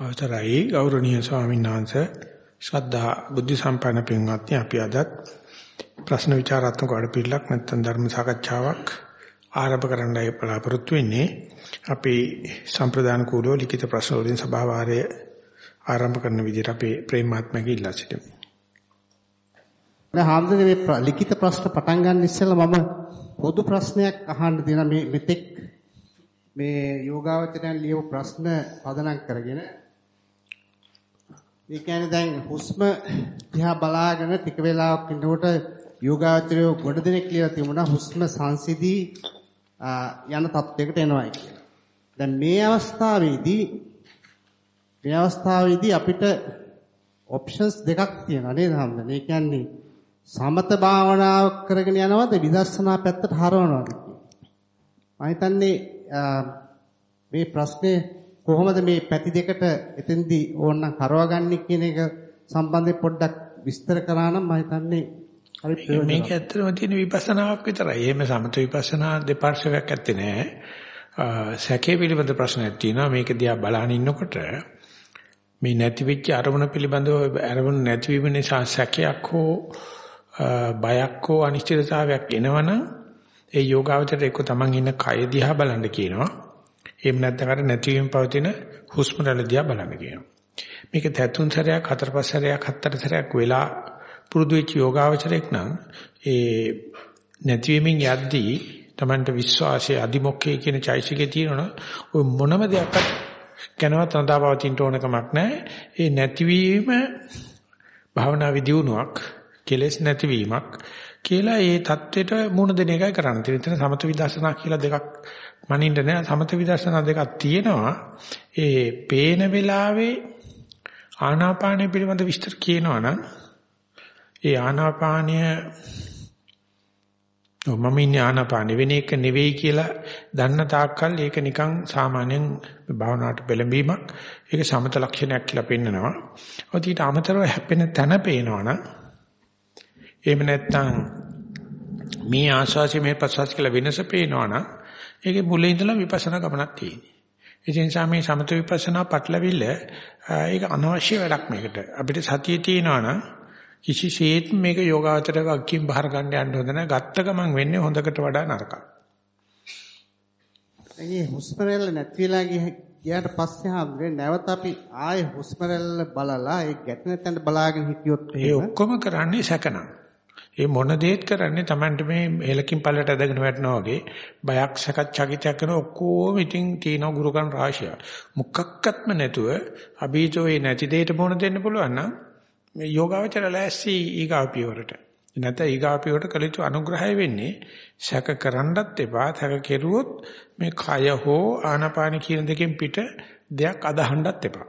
අවතරයි ගෞරවනීය ස්වාමීන් වහන්සේ ශ්‍රද්ධා බුද්ධ සම්පන්න පින්වත්නි අපි අදත් ප්‍රශ්න විචාරාත්මක වැඩපිළිවෙලක් නැත්නම් ධර්ම සාකච්ඡාවක් ආරම්භ කරන්නයි බලාපොරොත්තු වෙන්නේ. අපි සම්ප්‍රදාන කූලෝ ලිඛිත ප්‍රශ්න වලින් සභාවාරය ආරම්භ කරන විදිහට අපි ප්‍රේමාත්මක ඉල්ලා සිටිමු. දැන් හාමුදුරනේ මේ ලිඛිත ප්‍රශ්න පටන් ගන්න ඉස්සෙල්ලා මම පොදු ප්‍රශ්නයක් අහන්න දෙන මේ මෙතෙක් මේ යෝගාවචරයන් ලියපු ප්‍රශ්න පදනම් කරගෙන ඒ කියන්නේ දැන් හුස්ම දිහා බලාගෙන ටික වෙලාවක් ඉන්නකොට යෝගාචරය ගොඩ දෙනෙක් කියලා තිබුණා හුස්ම සංසිදී යන තත්යකට එනවායි කියලා. දැන් මේ අවස්ථාවේදී මේ අවස්ථාවේදී අපිට ඔප්ෂන්ස් දෙකක් තියෙනවා නේද හැමදේම. ඒ කියන්නේ සමත භාවනාව කරගෙන යනවද විදර්ශනා පැත්තට හරවනවද මම හිතන්නේ මේ ප්‍රශ්නේ කොහොමද මේ පැති දෙකට එතෙන්දී ඕනනම් හරවගන්නේ කියන එක සම්බන්ධයෙන් පොඩ්ඩක් විස්තර කරා නම් මම හිතන්නේ හරි ප්‍රයෝජනවත්. මේක ඇත්තටම තියෙන විපස්සනාවක් විතරයි. එහෙම සමත විපස්සනා දෙපාර්ශ්වයක් ඇත්තේ නැහැ. සැකේ පිළිබඳ ප්‍රශ්නයක් තියෙනවා. මේක දිහා බලන ඉන්නකොට මේ නැති වෙච්ච අරමුණ පිළිබඳව අරමුණ නැතිවීම නිසා සැකයක් හෝ බයක් හෝ අනිශ්චිතතාවයක් එනවනම් ඒ යෝගාවචරයට එක්ක තමන් ඉන්න කය දිහා බලන්න කියනවා. එහෙම නැත්නම් අර නැතිවීම පවතින හුස්ම රැල්ල දිහා බලන්න කියනවා. මේක තැතුන් සැරයක් හතර පහ සැරයක් හතර සැරයක් වෙලා පුරුදු වෙච්ච යෝගාවචරයක් නම් ඒ නැතිවීමෙන් යද්දී Tamanට විශ්වාසය අදිමොක්කේ කියන චෛසිකේ තියෙනවා ඔය මොනම දෙයක් ගැනවත් අඳාපවතින්න ඕනකමක් නැහැ. ඒ නැතිවීම භාවනා විදියුණුවක් කෙලෙස් නැතිවීමක් කියලා ඒ தത്വෙට මුණ දෙන එකයි කරන්න තියෙන්නේ. සමත විදර්ශනා කියලා දෙකක් මනින්න නෑ. සමත විදර්ශනා දෙකක් තියෙනවා. ඒ පේන වෙලාවේ ආනාපානය පිළිබඳ විස්තර කියනවා නම් ඒ ආනාපානය මම ඉන්නේ ආනාපානෙ වෙන එක නෙවෙයි කියලා දන්න තාක්කල් ඒක නිකන් සාමාන්‍යයෙන් භාවනාවට පෙළඹීමක් ඒක සමත ලක්ෂණයක් කියලා පෙන්නනවා. ඔය ඊට අමතරව හැපෙන තැන පේනවනම් එහෙම නැත්නම් මේ ආශාසි මේ ප්‍රසවාස කියලා වෙනස පේනවනම් ඒකේ මුලින් ඉඳලා විපස්සනා ගමනක් තියෙනවා. ඒ නිසා මේ සමත විපස්සනා පටලවිල්ල ඒක අනවශ්‍ය වැඩක් මේකට. අපිට සතිය තියෙනවනම් කිසිසේත් මේක යෝගාවචරයක අක්කින් බහර ගන්න යන්න හොඳ නැහැ. ගත්ත ගමන් වෙන්නේ හොඳකට වඩා නරකයි. ඒ හුස්ම රැල්ල නැති වෙලා ගියාට පස්සේ හම්බුනේ නැවත අපි ආයේ හුස්ම රැල්ල බලලා ඒ ගැටෙන තැන බලාගෙන හිටියොත් ඒ ඔක්කොම කරන්නේ සැකනම්. ඒ මොන දේත් කරන්නේ Tamanට මේ හෙලකින් පල්ලට ඇදගෙන වැටෙනවා වගේ බයක් සැකත් චකිතයක් කරන ඔක්කොම ඉතින් තියෙන ගුරුකන් රාශිය. මුක්කක්කත්ම නැතුව අභීතෝ ඒ නැති දෙයට මොන දෙන්න පුළුවන් නම් මේ යෝගාවචර ලෑස්ති ඊගාව පියවරට. නැත්නම් ඊගාව පියවරට කළ යුතු අනුග්‍රහය වෙන්නේ සැක කරන්නත් එපා. සැක කෙරුවොත් මේ කය හෝ ආනාපාන කියන දෙකෙන් පිට දෙයක් අදහන්නත් එපා.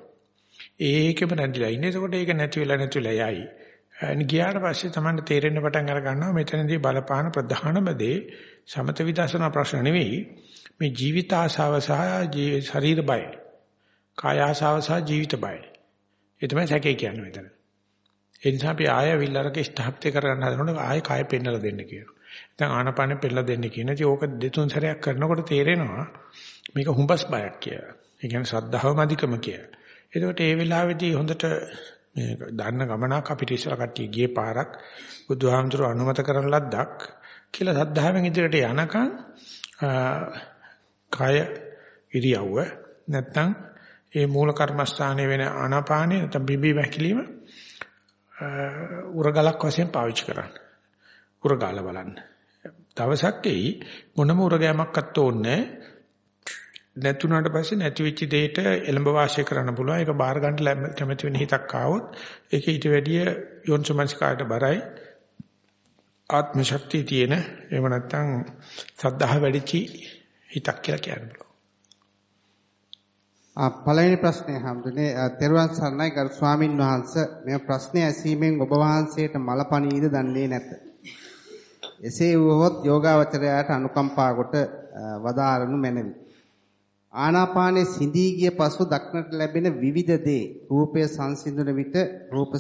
ඒකෙම නැතිලා ඉන්නේ. එතකොට ඒක නැති වෙලා නැති වෙලා යයි. ගියාට පස්සේ තමයි තේරෙන්න පටන් අර ගන්නවා මෙතනදී බලපාන ප්‍රධානම දේ සමත විදර්ශනා ප්‍රශ්න නෙවෙයි. මේ ජීවිත ආශාව සහ ශරීර බය. කාය ආශාව සහ ජීවිත බය. ඒ තමයි සැකේ කියන්නේ මෙතන. ඒ නිසා අපි ආය විල්ලරක ස්ථාපිත කරගන්න හදනකොට ආය කාය පෙන්නලා දෙන්න කියනවා. දැන් ආනපානෙ පෙන්නලා දෙන්න කියන ඉතින් ඕක දෙතුන් සැරයක් කරනකොට තේරෙනවා මේක හුඹස් බයක් කියලා. ඒ කියන්නේ ශ්‍රද්ධාව මදිකම කියලා. එතකොට ඒ වෙලාවේදී හොඳට මේ දන්න ගමනක් අපිට ඉස්සර කට්ටිය ගියේ පාරක් බුදුහාමුදුරුව අනුමත කරන ලද්දක් කියලා සද්ධාවෙන් ඉදිරියට යනකම් කය ඉරියව්ව නැත්තම් ඒ මූල කර්මස්ථානයේ වෙන ආනාපානෙ නැත්නම් බිබි වැකිලිම උරගලක් වශයෙන් පාවිච්චි කරන්න. උරගාල බලන්න. දවසක් එයි මොනම උරගෑමක්වත් ඕනේ නැතුණාට පස්සේ නැති වෙච්ච දෙයට එළඹ වාසය කරන්න පුළුවන්. ඒක බාර ගන්න කැමති වෙන හිතක් ආවොත් ඒක ඊට වැඩිය යොන්සමංස්කාරට බරයි. ආත්ම ශක්තිය තියෙන එහෙම නැත්නම් සද්ධාහ වැඩිචි හිතක් කියලා කියන්න පුළුවන්. ආ පළවෙනි ප්‍රශ්නය හම්දුනේ තෙරුවන් සරණයි ගරු ස්වාමින් වහන්සේ මේ ප්‍රශ්නය ඇසීමෙන් ඔබ වහන්සේට මලපණීද දන්නේ නැත. එසේ වුවහොත් යෝගාවචරයාට අනුකම්පා කොට වදාරනු මැනවි. ආනාපානයේ සිඳී ගිය පසු දක්නට ලැබෙන විවිධ දේ රූපය සංසිඳන විට රූප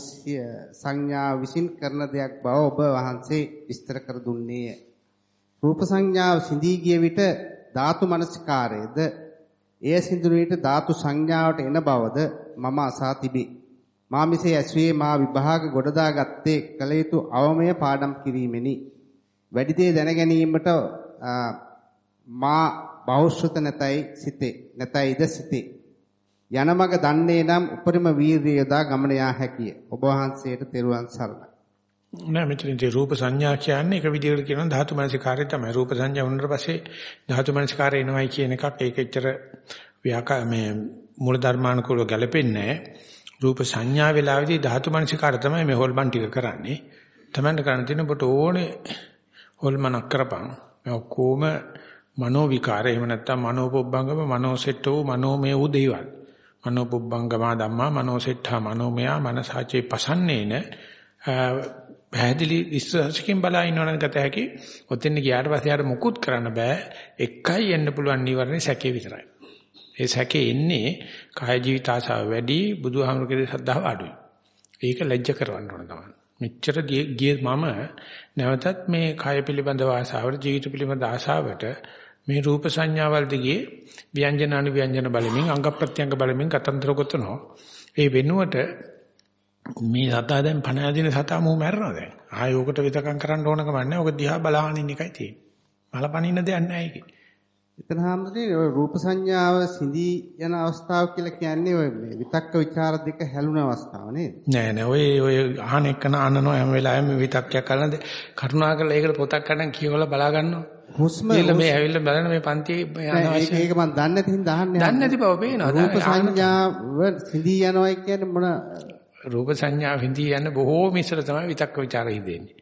සංඥා විසින් කරන දෙයක් බව ඔබ වහන්සේ විස්තර කර දුන්නේය. රූප සංඥාව සිඳී ගිය විට ධාතු මනස්කාරයේද එය සිඳුන විට ධාතු සංඥාවට එන බවද මම අසා තිබේ. මා මිසේ ඇසුවේ මා විභාග ගොඩදා ගත්තේ කල යුතු අවමය පාඩම් කිරීමෙනි. වැඩි දේ දැන ගැනීමට මා බෞද්ධත නැතයි සිතේ නැතයිද සිතේ. යන මග දන්නේ නම් උපරිම වීරිය යොදා ගමන යා හැකිය. ඔබ වහන්සේට තෙරුවන් සරණයි. නෑ මෙතනදී රූප සංඥා කියන්නේ එක විදිහකට කියනවා ධාතු මනසිකාරය තමයි. රූප සංඥා වුණාට පස්සේ ධාතු මනසිකාරය එනවයි කියන එකක් ඒක එච්චර ව්‍යාකා මේ මූල ධර්මානුකූලව ගැලපෙන්නේ රූප සංඥා වේලාවේදී ධාතු මනසිකාරය තමයි මේ හොල්මන් ටික කරන්නේ. තමන්ට කරන්න තියෙන ඔබට ඕනේ හොල්මනක් කරපන්. මේ ඔක්කොම මනෝ විකාර එහෙම නැත්නම් මනෝ පොබ්බංගම මනෝ සෙට්ටෝ මනෝමය වූ දේවල්. මනෝ පොබ්බංගමා ධම්මා මනෝ සෙට්ඨා මනෝමයා මනසාචේ පසන්නේන පැහැදිලි විශ්වාසකින් බලා ඉන්නවනම් ගත හැකි. ඔතෙන් ගියාට පස්සේ ආර මුකුත් කරන්න බෑ. එකයි එන්න පුළුවන් නිවර්ණේ සැකේ විතරයි. ඒ සැකේ එන්නේ කාය ජීවිත ආසාව වැඩි බුදුහාමුදුරගේ ශ්‍රද්ධාව අඩුයි. ඒක ලැජ්ජ කරවන්න ඕන තමයි. මෙච්චර ගිය මම නැවතත් මේ කාය පිළිබඳව ආසාවට ජීවිත පිළිබඳ ආසාවට මේ රූප සංඥාවල් දිගේ ව්‍යංජන අනු ව්‍යංජන බලමින් අංග ප්‍රත්‍යංග බලමින් කතන්දර ගොතනවා. ඒ වෙනුවට මේ සතා දැන් පණ ඇදින සතා මෝ මැරෙනවා දැන්. ආයෝකට විතකම් කරන්න ඕන කම නැහැ. ඔක දිහා බලහන් ඉන්න එකයි තියෙන්නේ. බලපනින්න දෙයක් නැහැ ඒකේ. එතන හැමදේම ඔය රූප සංඥාව සිඳී යන අවස්ථාව කියලා කියන්නේ ඔය මේ විතක්ක ਵਿਚාර දෙක හැලුන අවස්ථාව නේද? නෑ නෑ ඔය ඔය අහන එකන අහනනවා හැම වෙලාවෙම විතක්කයක් කරනද කරුණාකරලා ඒකට පොතක් ගන්න කියවලා බලා ගන්නවා. හුස්ම ඊළ මේ ඇවිල්ලා බලන මේ පන්තියේ යන අවශ්‍ය ඒක මම දන්නේ නැති හින්දා අහන්නේ දන්නේ නැති බව පේනවා. රූප සංඥාව සිඳී යනවා කියන්නේ මොන රූප සංඥාව හිඳී යන බොහෝම ඉස්සර තමයි විතක්ක ਵਿਚාර හිතෙන්නේ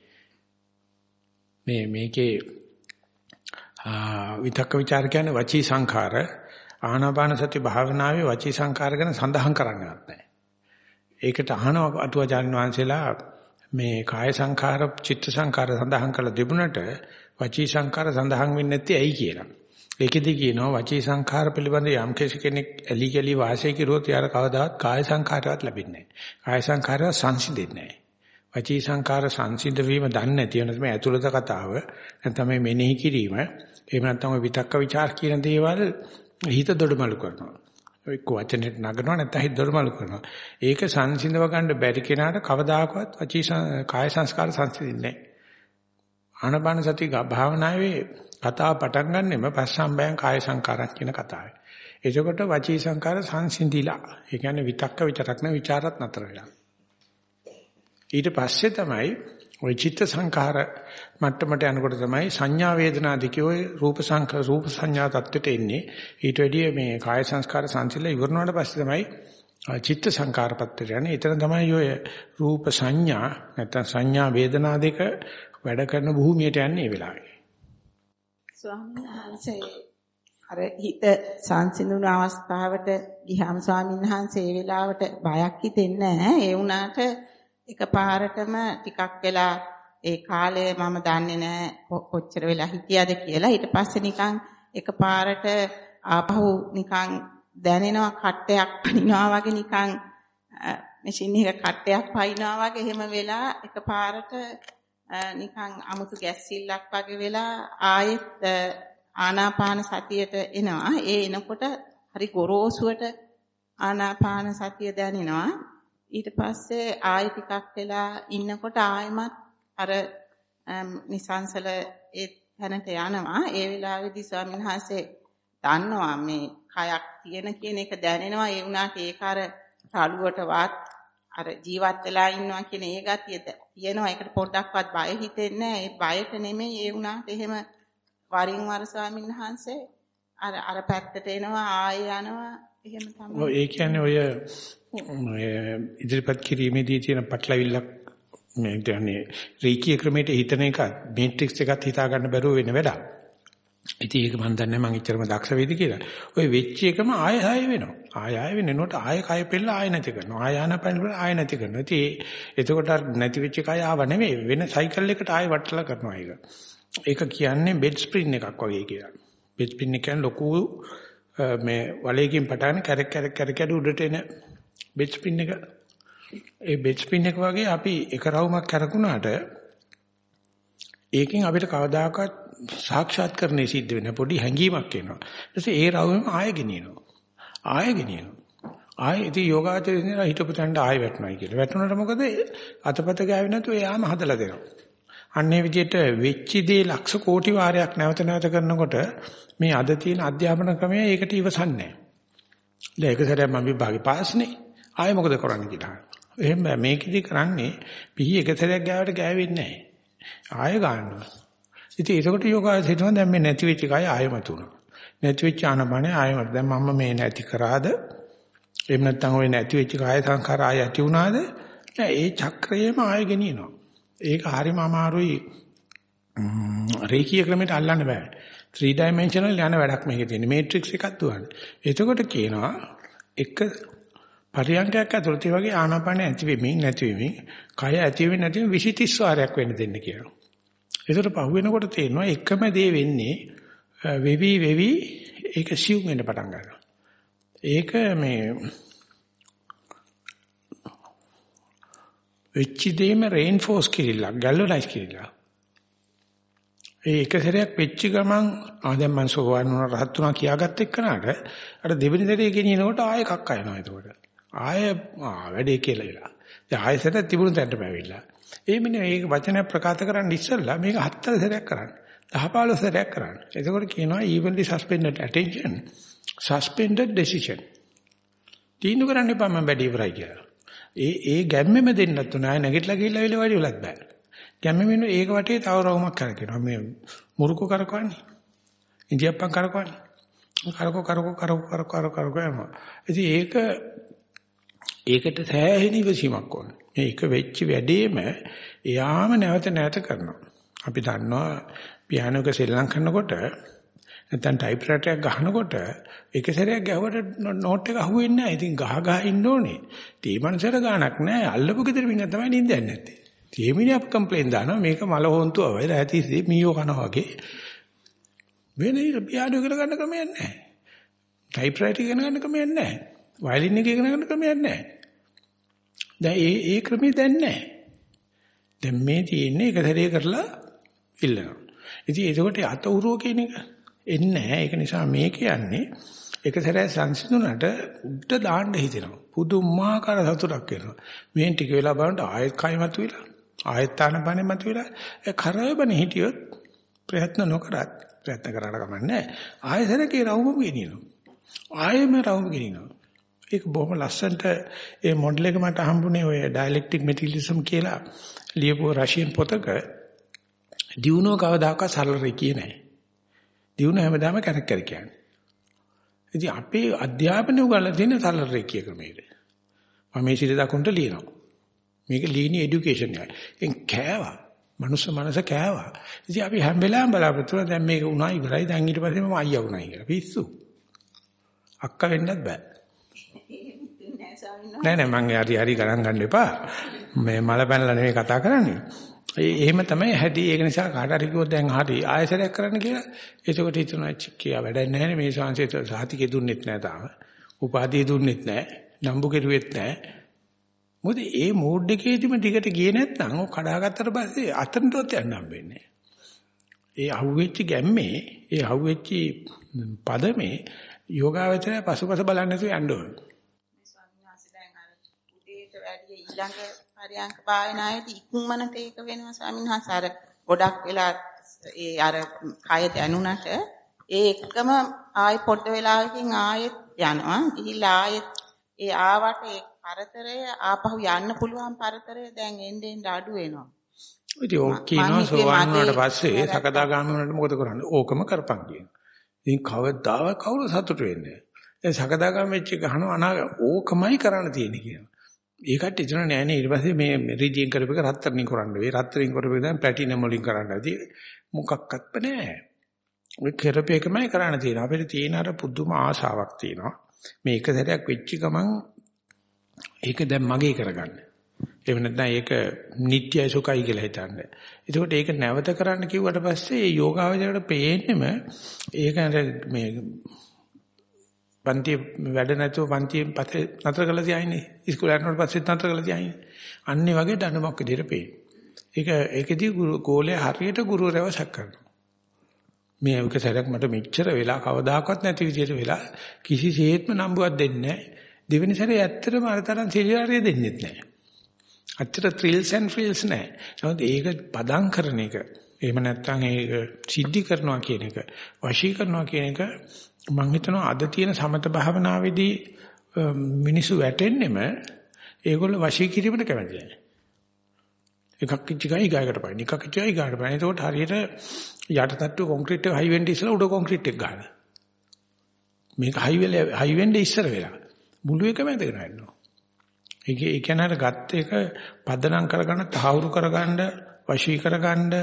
මේ මේකේ විතක්ක ਵਿਚාර කියන්නේ වචී සංඛාර. ආනාපාන සති භාවනාවේ වචී සංඛාර ගැන සඳහන් කරන්නවත් නැහැ. ඒකට අහනවා අටුවාචාර්ය වංශලා මේ කාය සංඛාර චිත්ත සංඛාර සඳහන් කරලා තිබුණට වචී සංඛාර සඳහන් වෙන්නේ නැති ඇයි කියලා. ඒකෙදි කියනවා වචී සංඛාර පිළිබඳ යම් කෙනෙක් ඇලි ගලි වාසය කිරුවොත් යාර කවදාවත් කාය සංඛාරවත් ලැබෙන්නේ නැහැ. කාය සංඛාරය සංසිඳෙන්නේ නැහැ. වචී සංඛාර සංසිඳ වීම දන්නේ නැති වෙන තමයි ඇතුළත කතාව. නැත්නම් මේ මෙනෙහි කිරීම. එහෙම නැත්නම් ඔය විතක්ක ਵਿਚාර කියන දේවල් හිත දොඩමලු කරනවා. එක්ක වචනෙට නගනවා නැත්නම් හිත දොඩමලු කරනවා. ඒක සංසිඳව ගන්න බැරි කෙනාට කවදාකවත් වචී කාය සංස්කාර සංසිඳෙන්නේ නැහැ. ආනපාන සති භාවනාවේ කතාව පටන් ගන්නෙම පස්සම්බයං කාය සංකාරක් කියන කතාවේ. එතකොට වචී සංකාර සංසිඳිලා. ඒ කියන්නේ විතක්ක විතරක් නෙවෙයි ਵਿਚාරත් නතර වෙලා. ඊට පස්සේ තමයි ওই චිත්ත සංකාර මට්ටමට යනකොට තමයි සංඥා වේදනා දිකේ ওই රූප සංකාර රූප සංඥා தත්ත්වයට එන්නේ. ඊට වැඩිය මේ කාය සංස්කාර සංසිඳලා ඉවරනාට පස්සේ තමයි චිත්ත සංකාරපත්තට යන්නේ. එතන තමයි ඔය රූප සංඥා නැත්නම් සංඥා වේදනා දෙක වැඩ කරන භූමියට යන්නේ මේ වෙලාවේ. ස්වාමීන් වහන්සේ අර හිත සංසිඳුන අවස්ථාවට ගිහාම ස්වාමීන් වහන්සේ ඒ වෙලාවට බයක් හිතෙන්නේ නැහැ. ඒ වුණාට එකපාරටම ටිකක් වෙලා ඒ කාලය මම දන්නේ නැහැ කොච්චර වෙලා හිටියද කියලා. ඊට පස්සේ නිකන් එකපාරට ආපහු නිකන් දැනෙනවා කට්ටයක් පනිනවා වගේ නිකන් මැෂින් එක කට්ටයක් පනිනවා වගේ එහෙම වෙලා එකපාරට නිකන් අමුතු ගැස්සිල්ලක් වගේ වෙලා ආයෙත් ආනාපාන සතියට එනවා. ඒ එනකොට හරි ගොරෝසුවට ආනාපාන සතිය දැනෙනවා. ඊට පස්සේ ආයෙ ටිකක් වෙලා ඉන්නකොට ආයෙමත් අර නිසංසල ඒ තැනට යනවා. ඒ වෙලාවේදී ස්වාමීන් වහන්සේ දන්නවා මේ කයක් තියෙන කියන එක දැනෙනවා. ඒ වුණාට ඒක අර රළුවටවත් අර ජීවත් වෙලා ඉන්නවා කියන ඒ ගතිය තියෙනවා. ඒකට පොඩ්ඩක්වත් බය හිතෙන්නේ නැහැ. ඒ බයට නෙමෙයි ඒ වුණාට එහෙම වරින් වර ස්වාමීන් වහන්සේ අර අර පැත්තට එනවා ආයෙ යනවා එහෙම තමයි. ඔය ඒ කියන්නේ ඔය ඉදිරිපත් කිරීමේදී තියෙන පටලවිල්ලක් මේ කියන්නේ රීකී ක්‍රමයට හිතන එක මේට්‍රික්ස් එකත් හිතා ගන්න බැරුව වෙන වැඩක්. ඉතින් ඒක මම දන්නේ මම ඉච්චරම දක්ෂ වේද කියලා. ඔය වෙච්ච එකම ආය ආය වෙනවා. ආය ආය වෙනකොට ආය කය පෙළ ආය නැති කරනවා. ආය ආනපන ආය නැති කරනවා. ඉතින් එතකොට නැති වෙච්ච කය ආව නෙවෙයි වෙන සයිකල් එකකට ආය වටලා කරනවා ඒක. ඒක කියන්නේ බෙඩ් ස්ප්‍රින් එකක් වගේ කියලා. බෙඩ් ස්ප්‍රින් එක කියන්නේ ලොකු මේ වලයකින් පටාන කැරක් කැරක් කැරක් උඩට එන බෙඩ් ස්පින් එක ඒ බෙඩ් ස්පින් එක වගේ අපි එක රවුමක් කරකුණාට ඒකෙන් අපිට කවදාකවත් සාක්ෂාත්කරණය සිද්ධ වෙන පොඩි හැඟීමක් එනවා. ඊට පස්සේ ඒ රවුමම ආයෙ ගෙනියනවා. ආයෙ ගෙනියනවා. ආයෙ ඉතින් යෝගාචරයේ ඉඳලා හිටපු තැනට ආයෙ වැටුණයි කියලා. වැටුණාට මොකද අතපත ගෑවෙ නැතුව එයාම හදලා දෙනවා. අන්නේ විදිහට වෙච්ච දේ ලක්ෂ කෝටි වාරයක් නැවත නැවත කරනකොට මේ අද තියෙන අධ්‍යාපන ක්‍රමය ඒකට ඉවසන්නේ නැහැ. දැන් එක සැරයක් මම විභාගේ පාස්නේ. ආයෙ මොකද කරන්න කියලා. එහෙම මේකෙදි කරන්නේ පිහි එක සැරයක් ගෑවට ගෑවෙන්නේ නැහැ. ආයෙ ගන්නවා. ඉතින් ඒකට යෝගාවචරය හිතනවා දැන් මේ නැති වෙච්ච කය ආයෙමත් උනා. නැති වෙච්ච ආනපනේ ආයෙමත් දැන් මම මේ නැති කරාද එහෙම නැත්නම් ওই නැති වෙච්ච කාය සංඛාර ආය ඇති වුණාද? නෑ ඒ චක්‍රයේම ආය ගෙනියනවා. ඒක හරිම අමාරුයි. රේඛීය ක්‍රමයට අල්ලන්න බෑ. 3 dimensional යන වැඩක් මේකේ තියෙන. matrix එකක් දුවන්නේ. එතකොට කියනවා එක පරියන්කයක් ඇතුළත ඒ වගේ ආනාපාන ඇති වෙමින් නැති වෙමින් කය ඇති වෙමින් නැති වෙමින් 20 වාරයක් වෙන්න දෙන්න කියලා. ඒකට පහු වෙනකොට තේරෙනවා එකම දේ වෙන්නේ වෙවි වෙවි ඒක සිව් වෙන්න පටන් ගන්නවා. ඒක මේ වෙච්ච දෙයම රේන්ෆෝස් කිරිල්ලක් ගැල්වනයිස් කිරිල්ලක්. ඒ එක සැරයක් වෙච්ච ගමන් ආ දැන් මං සෝවන් වුණා රහත් වුණා කියාගත්ත එක්කනට අර දෙවෙනි සැරේ ගෙනියනකොට ආයෙ කක්ක එනවා එතකොට. ආයෙ වැඩේ කියලා වෙලා. දැන් ආයෙ සැරයක් තිබුණු තැනට පැවිලා. ඒ මිනිහ මේක වචනයක් ප්‍රකාශ කරන්න ඉස්සෙල්ලා මේක හතර සැරයක් කරන්න. 10 15 සැරයක් කරන්න. එතකොට කියනවා evenly suspended attention suspended decision. තීන්දුව කරන්න එපා මම වැඩි ඉවරයි කියලා. ඒ ඒ ගැම්මෙම දෙන්නත් උනා නැගිටලා ගිහිල්ලා වෙල වැඩි වෙලත් බෑ. ගැම්මෙම ඒක වටේ තව රවුමක් කරකිනවා. මේ මුරුකු කරකවන්නේ. ඉන්දියාප්පන් කරකවන්නේ. කරකෝ කරකෝ කරකෝ කරකෝ කරකෝ කරකෝ යනවා. ඉතින් ඒක ඒකට සෑහෙන ඉවසීමක් ඕන. මේක වෙච්ච වැඩේම එයාම නැවත නැවත කරනවා. අපි දන්නවා පියානෝක සෙල්ලම් කරනකොට නැත්නම් ටයිප්‍රයිටර් එකක් ගහනකොට එක සැරයක් ගැහුවට නෝට් එක අහුවෙන්නේ නැහැ. ඉතින් ගහ ගහ ඉන්න ඕනේ. තේ මනසට ගාණක් නැහැ. අල්ලපු ගෙදර මිනිහ තමයි නිින්දන්නේ නැත්තේ. තේ මිනිහ අප කම්ප්ලේන් දානවා මේක මල හොන්තුව වයි රැතිසේ මීයෝ කනවා වගේ. වෙන ඉර පියානෝ ඉගෙන ගන්න ක්‍රමයක් නැහැ. ටයිප්‍රයිටර් ඉගෙන ගන්න ක්‍රමයක් නැහැ. වයලින් එක ඉගෙන ගන්න ක්‍රමයක් නැහැ. දැන් ඒ ඒ ක්‍රමේ දැන් නැහැ. දැන් මේ තියෙන්නේ එක සැරේ කරලා ඉල්ලනවා. ඉතින් ඒකට අත උරුව කියන එක එන්නේ නැහැ. ඒක නිසා මේ කියන්නේ එක සැරයක් සංසිඳුණාට උඩ දාන්න හිතෙනවා. පුදුමාකාර සතුටක් එනවා. මේ ටික වෙලා බලනකොට ආයෙත් කයමත් වෙලා ආයෙත් තානපනෙ මත වෙලා ඒ කරවබනේ හිටියොත් ප්‍රයත්න නොකරත් ප්‍රයත්න කරාට කමන්නේ ආයෙසරකේ රවුම ගෙනියනවා. ආයෙම රවුම ගෙනියනවා. ඒක බොහොම ලස්සනට ඒ මොඩල් එක මට හම්බුනේ ඔය ඩයලෙක්ටික් මෙටීරියලිසම් කියලා ලියපු රෂියන් පොතක. දියුණුව කවදාකවත් සරල රේකිය නෑ. දියුණුව හැමදාම කැරක් කැර කියන්නේ. ඉතින් අපේ අධ්‍යාපනය උගන්ලා දෙන සරල රේකිය ක්‍රමයේද. මම මේ සිට දකුණට ලියනවා. මේක ලීනි এডুকেෂන් එකයි. එන් කෑවා. මනුස්ස මනස කෑවා. ඉතින් අපි හැම වෙලාවෙම බලාපොරොත්තු වෙනවා දැන් මේක උනා ඉවරයි. දැන් ඊට පස්සේ මම අයියා උනායි කියලා. පිස්සු. අක්කා වෙන්නත් බෑ. නෑ? නෑ මං හරි හරි ගණන් ගන්න එපා. මේ මල පැනලා නෙමෙයි කතා කරන්නේ. ඒ එහෙම තමයි හැටි. ඒක නිසා කාට හරි කිව්වොත් දැන් හරි ආයසරයක් කරන්න කියලා. එතකොට හිතනවා චික්කියා වැඩක් නැහැ මේ ශාන්සිත සාතිකේ දුන්නෙත් නැහැ තාම. උපාධිය දුන්නෙත් නැහැ නම්බු කෙරුවෙත් නැහැ මොකද ඒ මෝඩ් එකේදීම ටිකට ගියේ නැත්නම් ඔය කඩාගත්තට පස්සේ අතනටවත් යන්න හම්බෙන්නේ ඒ අහුවෙච්ච ගැම්මේ ඒ අහුවෙච්ච පදමේ යෝගාවචරය පසුපස බලන්න නැතුව යන්න ඕනේ ස්වාමීන් වහන්සේ දැන් අර උදේට වැඩි ඊළඟ පරියන්ක භාවනායේදී ඉක්මනට ඒක වෙනවා ස්වාමීන් වහන්සේ අර ගොඩක් වෙලා ඒ අර කය දැනුණට ඒ එක්කම ආයෙ පොඩ වෙලාවකින් ආයෙත් යනවා ගිහිල්ලා ආයෙත් ඒ ආවට ඒ පරතරය ආපහු යන්න පුළුවන් පරතරය දැන් එන්න එන්න අඩු වෙනවා ඉතින් ඕක කියනවා සෝවාන් වුණාට පස්සේ සකදාගාමී වුණාට මොකද කරන්නේ? ඕකම කරපන් කියනවා. ඉතින් කවදාවත් කවුරු සතුටු වෙන්නේ නැහැ. දැන් සකදාගාමී වෙච්ච ගහනවා අනාග ඕකමයි කරන්න තියෙන්නේ කියනවා. ඒකට ඉතන නෑ නේ ඊට පස්සේ මේ රිජින් කරපු එක රත්තරන්ින් කරන්න වෙයි. රත්තරන්ින් කරපු එක දැන් ප්ලැටිනම් වලින් කරන්න ඇති. මොකක්වත් නෑ. ඔය කරපු එකමයි කරන්න තියෙන්නේ. අපිට තියෙන අර පුදුම ආශාවක් තියෙනවා. මේ එක සැරයක් වෙච්ච ගමන් ඒක දැන් මගේ කරගන්න. එහෙම නැත්නම් ඒක නිට්ටයයි සුඛයි කියලා හිතන්නේ. ඒකෝට ඒක නැවත කරන්න කිව්වට පස්සේ මේ යෝගාවචරයට පේන්නෙම ඒක මේ පන්ති වැඩ නැතුව පන්ති පතේ නතර කරලා තියායිනේ. ඉස්කෝලේ යනකොට පස්සේ නතර කරලා තියායිනේ. අන්නේ වගේ දඬුමක් විදිහට පේන. ඒක ඒකෙදී ගෝලයේ හරියට ගුරුවරයව සැක කරනවා. මේ එක සැරයක් මට මෙච්චර වෙලා කවදාකවත් නැති විදිහට වෙලා කිසිසේත්ම නම්බුවක් දෙන්නේ නැහැ. දෙවෙනි සැරේ ඇත්තටම අර තරම් සිලියාරිය දෙන්නෙත් නැහැ. අච්චර thrills and frills නැහැ. නමුත් ඒක පදම් කරන එක එහෙම නැත්නම් ඒක සිද්ධි කරනවා කියන එක වශී කරනවා කියන එක මම හිතනවා අද තියෙන සමත භාවනාවේදී මිනිස්සු වැටෙන්නෙම ඒගොල්ලෝ වශී කිරීමට කැමති නැහැ. එකක් කිච්චිකයි ගායකට පයින් එකක් කිච්චිකයි ගායකට පයින්. එතකොට හරියට යටටට්ටු කොන්ක්‍රීට් එක හයි වෙන්න ඉස්සලා උඩ කොන්ක්‍රීට් එක ගන්න. මේක හයි වෙල හයි වෙන්න ඉස්සර වෙලා. මුළු එකම ඇදගෙන යනවා. ඒක ඒ කියන්නේ අර ගත්ත එක පදනම් කරගන්න, තහවුරු කරගන්න, වශී කරගන්න,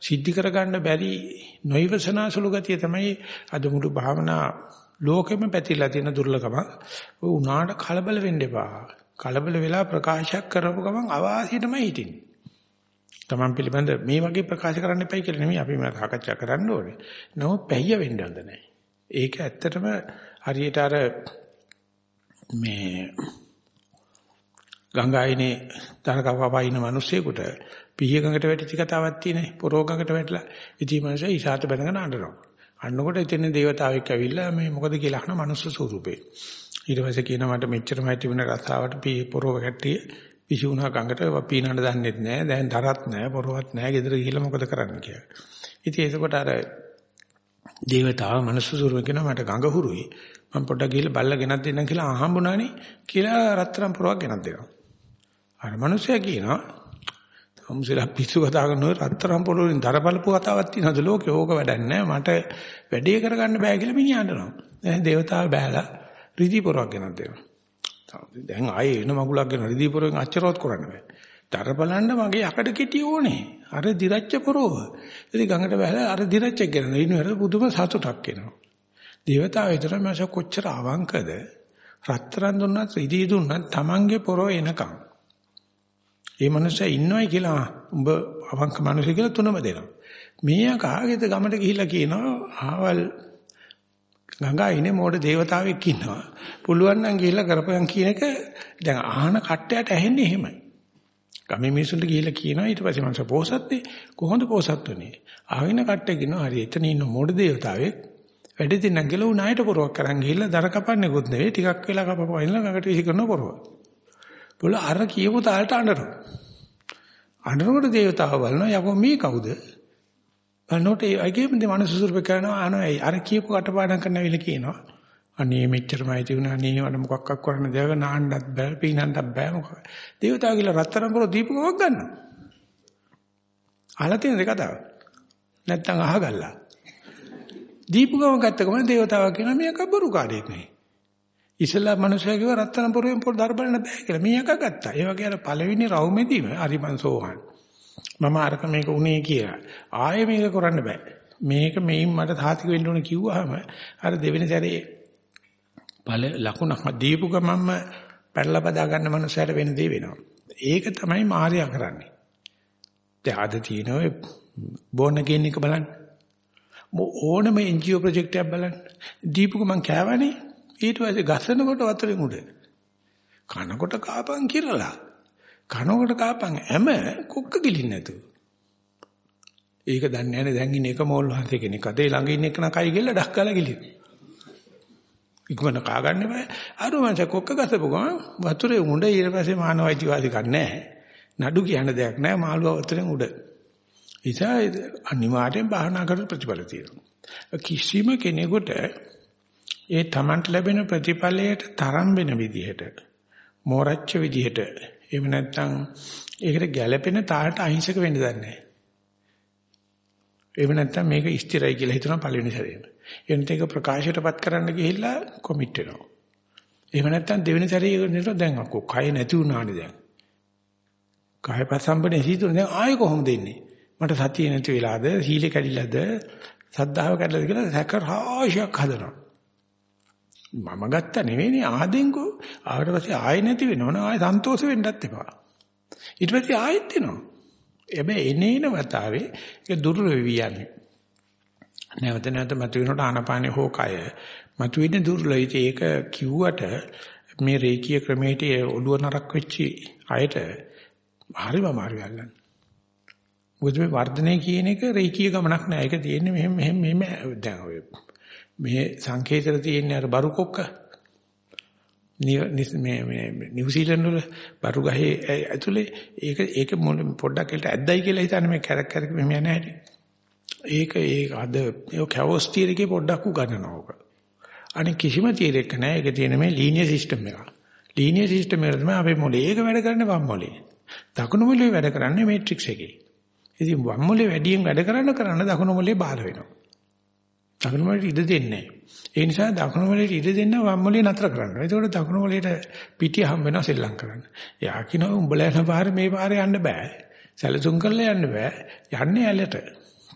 සිද්ධි කරගන්න බැරි නොයවසනාසුළු ගතිය තමයි අද මුළු භාවනා ලෝකෙම පැතිරලා තියෙන දුර්ලභම. ඔය උනාට කලබල වෙන්න එපා. කලබල වෙලා ප්‍රකාශයක් කරපු ගමන් අවාසියටමයි හිටින්නේ. Taman පිළිබඳ මේ වගේ ප්‍රකාශ කරන්න එපයි කියලා නෙමෙයි අපි මේ සාකච්ඡා කරන්න ඕනේ. නමුත් පැහැය වෙන්න හොඳ නැහැ. ඒක ඇත්තටම හරියට අර මේ ගංගායිනේ තරකවපා ඉන්න මිනිස්සෙකුට පිහිය ගඟට වැටිච්ච කතාවක් තියෙනේ. පොරෝ ගඟට වැටලා ඉතින් මිනිස්සු ඉසాత බැඳගෙන අඬනවා. අඬනකොට එතන දේවතාවෙක් ඇවිල්ලා මේ මොකද කියලා අහන මනුස්ස ස්වරූපේ. ඊට පස්සේ කියනවා මට මෙච්චරමයි තිබුණ රස්සාවට පී පොරව කැට්ටිය විසුණා ගඟට පීනන්න දන්නෙත් නෑ. දැන් තරත් නෑ, පොරවත් නෑ. ගෙදර ගිහිල්ලා මොකද කරන්න කියලා. ඉතින් ඒකකොට අර දේවතාව මනුස්ස ස්වරූපේ කියනවා මට ගඟ හුරුයි. මම පොඩ්ඩක් ගිහිල්ලා බල්ලා ගෙනත් දෙන්නම් කියලා අහම්බුණානේ කියලා රත්තරන් පොරවක් ගෙනත් දෙනවා. අර මිනිස්සයා කියනවා සම්සිලා පිස්සු කතා කරන ඔය රත්තරන් පොළොවෙන් දරබලපු කතාවක් තියෙනවද ලෝකේ? ඕක වැඩක් නැහැ මට වැඩේ කරගන්න බෑ කියලා මිනිහා අඬනවා දැන් දේවතාව බෑලා රිදී පොරවක් ගෙනත් දෙනවා. දැන් ආයේ එන මගුලක් ගෙන රිදී පොරෙන් අච්චරවත් කරන්න බෑ. දර බලන්න මගේ යකඩ කෙටි ඕනේ. අර දිරච්ච පොරව. ඉතින් ගඟට බෑලා අර දිරච්ච ගෙන ඉන්නවර පුදුම සතුටක් එනවා. දේවතාව විතර මාස කොච්චර අවංකද? රත්තරන් දුන්නත් රිදී දුන්නත් Tamange පොරව එනකම් ඒ මනුස්සයා ඉන්නවයි කියලා උඹ අවංක මනුස්සය කියලා තුනම දෙනවා. මීයා කාගෙද ගමට ගිහිල්ලා කියනවා ආවල් ගංගා ඉනේ මෝඩ దేవතාවෙක් ඉන්නවා. පුළුවන් නම් ගිහිල්ලා කරපයන් කියන එක දැන් ආහන කට්ටයට ඇහෙන්නේ එහෙමයි. ගමේ මිනිසුන්ට ගිහිල්ලා කියනවා ඊට පස්සේ මනුස්සයා පෝසත්නේ කොහොමද පෝසත් වෙන්නේ? ආවින කට්ටේ කියනවා හරි එතන ඉන්න මෝඩ దేవතාවෙක් වැඩි දිනක් ගිහලා උනායට පොරවක් කරන් ගිහිල්ලා දර කපන්නේකුත් නෙවෙයි ටිකක් වෙලා කපපුවා ඉන්න ගඟට විසි කරන පොරව. බොල අර කියපු තාලට අඬනවා. අඬනකොට දේවතාව බලනවා යකෝ මේ කවුද? බලනකොට ඒ අයගේම දේ මනස සුරුප කරනවා අනෝයි අර කියපු කටපාඩම් කරන වෙලේ කියනවා. අනේ මෙච්චරමයි තියුණා අනේ වල මොකක්ක් කරන්න දෙයක නාන්නත් බෑ පීනන්නත් බෑ මොකක්. දේවතාව කියලා රත්තරන් පොර දීපකමක් ගන්නවා. අහලා තියෙනද කතාව? නැත්තම් අහගල්ලා. දීපකම ගත්ත ගමන් දේවතාව කියනවා මේක බොරු කාර්යයක් නෙවෙයි. ඉස්සලා මිනිස්සයා කිව්වා රත්තරන් පොරෙන් පොර දරබලන්න බෑ කියලා. මීයක ගත්තා. ඒ වගේ අර පළවෙනි රවුමේදීම හරිමන්සෝහන්. මම අරක මේක උනේ කියලා. ආයෙ මේක කරන්න බෑ. මේක මෙයින් මට සාතික වෙන්න ඕන කිව්වහම අර දෙවෙනි සැරේ පළ ලකුණක් දීපු ගමන්ම පැනලා බදා ගන්න මනුස්සයට වෙන දේ වෙනවා. ඒක තමයි මාර්යා කරන්නේ. දැන් අද තියෙන ඔය බෝන ගේන එක බලන්න. ඕනම NGO ප්‍රොජෙක්ට් එකක් බලන්න. දීපු ගමන් කෑවනේ ඊට පස්සේ ගසනකොට වතුරේ මුඩ. කනකොට කාපන් කිරලා. කනකොට කාපන් හැම කුක්ක ගිලින් නැතුව. ඒක දන්නේ නැහැ දැන් ඉන්නේ එක මෝල් වහන්සේ කෙනෙක්. අතේ ළඟ ඉන්න එක නකයි ගෙල්ල ඩක් ගාලා ගිලින්. ඉක්මන කා ගන්න බෑ. අර මංස කොක්ක ගසපු ගමන් වතුරේ මුඩ ඊට පස්සේ මානවයිතිවාදී ගන්නෑ. නඩු කියන දෙයක් නෑ මාළුවා වතුරෙන් උඩ. ඉතින් අනිවාර්යෙන් බාහනා කර ප්‍රතිඵල තියෙනවා. කිසිම කෙනෙකුට ඒ Tamanට ලැබෙන ප්‍රතිඵලයට තරම් වෙන විදිහට මෝරච්ච විදිහට එහෙම නැත්නම් ඒකට ගැළපෙන තාලට අහිංසක වෙන්න දන්නේ නැහැ. එහෙම නැත්නම් මේක ස්ථිරයි කියලා හිතනවා පළවෙනි සැරේම. එනත ඒක ප්‍රකාශයටපත් කරන්න ගිහිල්ලා කොමිට් වෙනවා. එහෙම නැත්නම් දෙවෙනි සැරේ නේද දැන් අක්කෝ කය නැති වුණානේ දැන්. කය පසම්බනේ හිතුනේ දැන් ආයෙ කොහොමද ඉන්නේ? මට සතිය නැති වෙලාද, සීලේ කැඩිලාද, සද්ධාව කැඩලාද කියලා සැක රාශියක් හදනවා. මම ගත්ත නෙවෙයිනේ ආදෙන්කෝ. ආවට පස්සේ ආයෙ නැති වෙනවනේ. ආයෙ සන්තෝෂ වෙන්නත් එපා. ඊට පස්සේ ආයෙත් එනවා. හැබැයි එනේන වතාවේ ඒක දුර්වල වෙවි යන්නේ. නැවත නැවත මතුවෙනකොට ආනපානේ හෝ කය මතුවෙන්නේ දුර්වලයි ඒක කිව්වට මේ රේකී ක්‍රමයට ඔළුව නරක් වෙච්චි අයට හරිම අමාරු යල්ලන්නේ මොකද මේ වර්ධනය කියන එක රේකී ගමනක් නෑ. ඒක තියෙන්නේ මෙහෙම මෙහෙම මෙහෙම. දැන් ඔය මේ සංකේතන තියෙන අර බරු කොක්ක නිව- නිස්- මේ මේ නිව්සීලන්ත වල බරු ගහේ ඇතුලේ ඒක ඒක මොන- පොඩ්ඩක් එලට ඇද්දයි කියලා හිතන්නේ මේ කැරක් කැරක් මෙහෙම යන හැටි. ඒක ඒක අද ඒ කැවොස් තියර එකේ පොඩ්ඩක් උගන්නනවා ඕක. අනික කිසිම තියරයක් නැහැ. ඒක තියෙන මේ ලීනියර් සිස්ටම් එක. ලීනියර් සිස්ටම් එක තමයි අපේ මොලේ. ඒක වැඩ කරන්නේ වම් මොලේ. දකුණු මොලේ වැඩ කරන්නේ මේට්‍රික්ස් එකේ. ඉතින් වම් මොලේ වැඩියෙන් වැඩ කරන කරන දකුණු මොලේ බාල වෙනවා. දකුණු මොලේට ඉඩ දෙන්නේ නැහැ. ඒ නිසා දකුණු මොලේට ඉඩ දෙන්න වම් මොලේ නතර කරනවා. ඒකෝට දකුණු මොලේට පිටිය හම් වෙනවා සෙල්ලම් කරන්න. එයා කියනවා උඹලා යන පාරේ මේ පාරේ යන්න බෑ. සැලසුම් කරලා යන්න බෑ. යන්නේ ඇලට.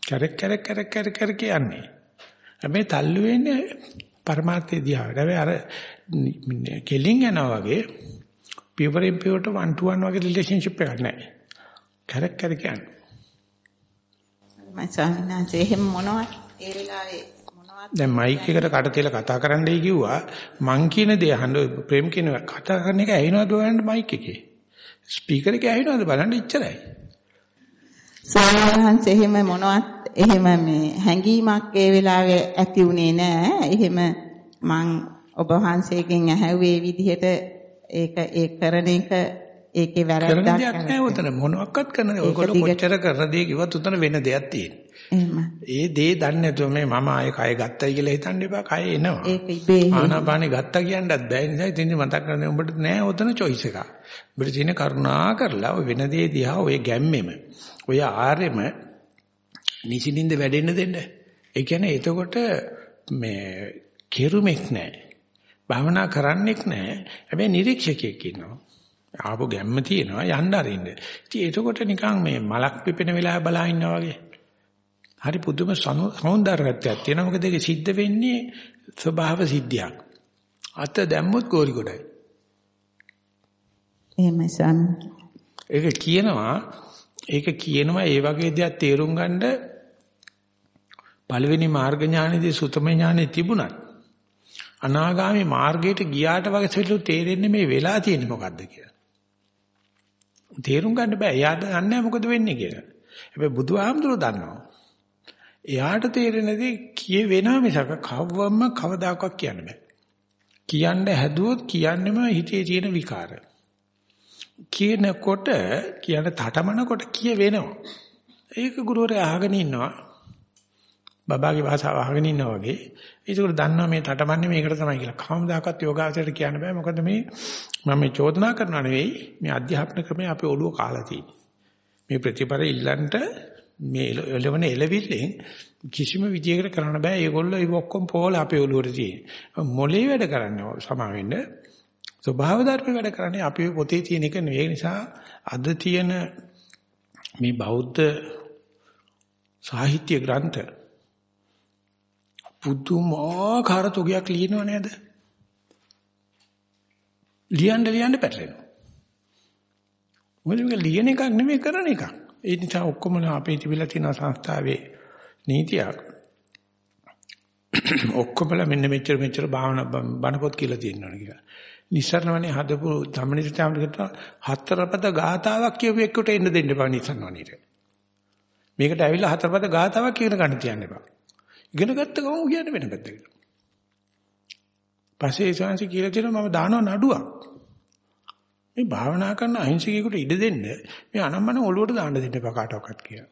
කැරක් කැරක් කැරක් කැරක් කැරක් යන්නේ. හැබැයි තල්ලු වෙන්නේ පරමාර්ථය දිහාට. හැබැයි අර කෙලින් යනවා වගේ පියවරෙන් පියවරට one to one වගේ රිලේෂන්ෂිප් එකක් නැහැ. කැරක් කැරක් යන්නේ. මම ස්වාමීන් වහන්සේ එහෙම මොනවත් ඒ වෙලාවේ මොනවත් දැන් මයික් එකට කට තියලා කතා කරන්නයි කිව්වා. මං කියන දේ අහන්න ප්‍රේම් කියන කතා කරන එක ඇහෙනවද බලන්න මයික් එකේ? ස්පීකර් එකේ ඇහෙනවද බලන්න ඉච්චරයි. ස්වාමීන් වහන්සේ එහෙම මොනවත් එහෙම මේ හැඟීමක් ඒ වෙලාවේ ඇති වුණේ නෑ. එහෙම මං ඔබ වහන්සේගෙන් ඇහැව්වේ විදිහට ඒක ඒ කරන එක ඒකේ කරන වැරද්දක් දෙයක් නෑ උතන මොනවත් කරන දේ ඒක ඔයගොල්ලෝ කොච්චර කරන දේ කිව්වත් උතන වෙන දෙයක් තියෙනවා. ඒ දේ දන්නේ නැතුව මේ මම ආයේ කය ගත්තයි කියලා හිතන්න එපා. කය එනවා. ඒක ඉබේ. ආනාපානෙ ගත්තා කියන්නත් බෑ. නිසා ඉතින් මතක් කරගන්න උඹට නෑ උතන choice එකක්. උඹට තියෙන කරුණා කරලා ඔය වෙන දේ දිහා ඔය ගැම්මෙම ඔය ආරෙම නිසින්ින්ද වැඩෙන්න දෙන්න. ඒ කියන්නේ එතකොට මේ කෙරුමක් නෑ. භවනා කරන්නෙක් නෑ. හැබැයි නිරීක්ෂකයෙක් ඉන්නවා. ආපු ගැම්ම තියෙනවා යන්න අරින්න. ඉතින් එතකොට නිකන් මේ මලක් පිපෙන වෙලාව බලා ඉන්නා වගේ හරි පුදුම සෞන්දර්යත්වයක් තියෙනවා. මොකද ඒක සිද්ධ වෙන්නේ ස්වභාව සිද්ධියක්. අත දැම්මොත් ගෝරි කොටයි. එහෙමයි ස්වාමීන්. ඒක කියනවා ඒක කියනවා ඒ වගේ දෙයක් තේරුම් ගන්න පළවෙනි මාර්ග ඥානෙදී සුතම ඥානෙ තිබුණත් අනාගාමී මාර්ගයට ගියාට වගේ සෙල්ලු තේරෙන්නේ මේ වෙලා තියෙන්නේ මොකද්ද කියලා. තේරුම් ගන්න බෑ. එයා දන්නේ මොකද වෙන්නේ කියලා. හැබැයි බුදුහාමුදුරුවෝ දන්නවා. එයාට තේරෙනදී කිය වෙනවා මිසක කවවම කවදාකවත් කියන්න බෑ. කියන්න හැදුවොත් කියන්නෙම හිතේ තියෙන විකාර. කියනකොට කියන තටමනකොට කිය වෙනවා. ඒක ගුරුවරයා අහගෙන ඉන්නවා. බබාගේ භාෂාව අහගෙන ඉන්නවා වගේ. ඒකෝට දන්නවා මේ තටමන්නේ මේකට තමයි කියලා. කවමදාකවත් යෝගාවචරයට කියන්න බෑ. මොකද මේ මම මේ චෝදනා කරනවා නෙවෙයි මේ අධ්‍යාපන ක්‍රමය අපේ ඔළුව කාලා තියෙන්නේ. මේ ප්‍රතිපර ඉල්ලන්ට මේ එළවන එළවිල්ලෙන් කිසිම විදියකට කරන්න බෑ. ඒගොල්ලෝ ඒ ඔක්කොම පොල අපේ ඔළුවට තියෙන. මොලේ වැඩ කරන්නේ සමා වෙන්න. ස්වභාව ධර්ම වැඩ කරන්නේ අපේ පොතේ තියෙන එක නෙවෙයි. ඒ නිසා අද තියෙන මේ බෞද්ධ සාහිත්‍ය ග්‍රන්ථ පුදුමාකාර තොගයක් ලියනව නේද? ලියන්න ලියන්න පැටලෙනවා. මොකද මේක ලියන එකක් නෙමෙයි කරන එකක්. ඒ නිසා ඔක්කොම අපේ තිබිලා තියෙන සංස්ථාවේ නීතියක් ඔක්කොමලා මෙන්න මෙච්චර මෙච්චර භාවනා බණ පොත් කියලා තියෙනවා කියලා. නිසරණවනේ හදපු ධම්මනිසතාවකට හතරපද ගාතාවක් කියපු එක්කට එන්න දෙන්න එපා නිසරණවනේට. මේකට ඇවිල්ලා හතරපද ගාතාවක් ඉගෙන ගන්න තියන්න එපා. ඉගෙන ගත්ත ගමන් කියන්නේ වෙන පැත්තකට. පස්සේ ඒ ශාන්සි කියලා තියෙනවා මම දානවා නඩුවක්. මේ භාවනා කරන අහිංසකයෙකුට ඉඩ දෙන්න මේ අනම්මන ඔළුවට දාන්න දෙන්න එපා කාටවත් කියලා.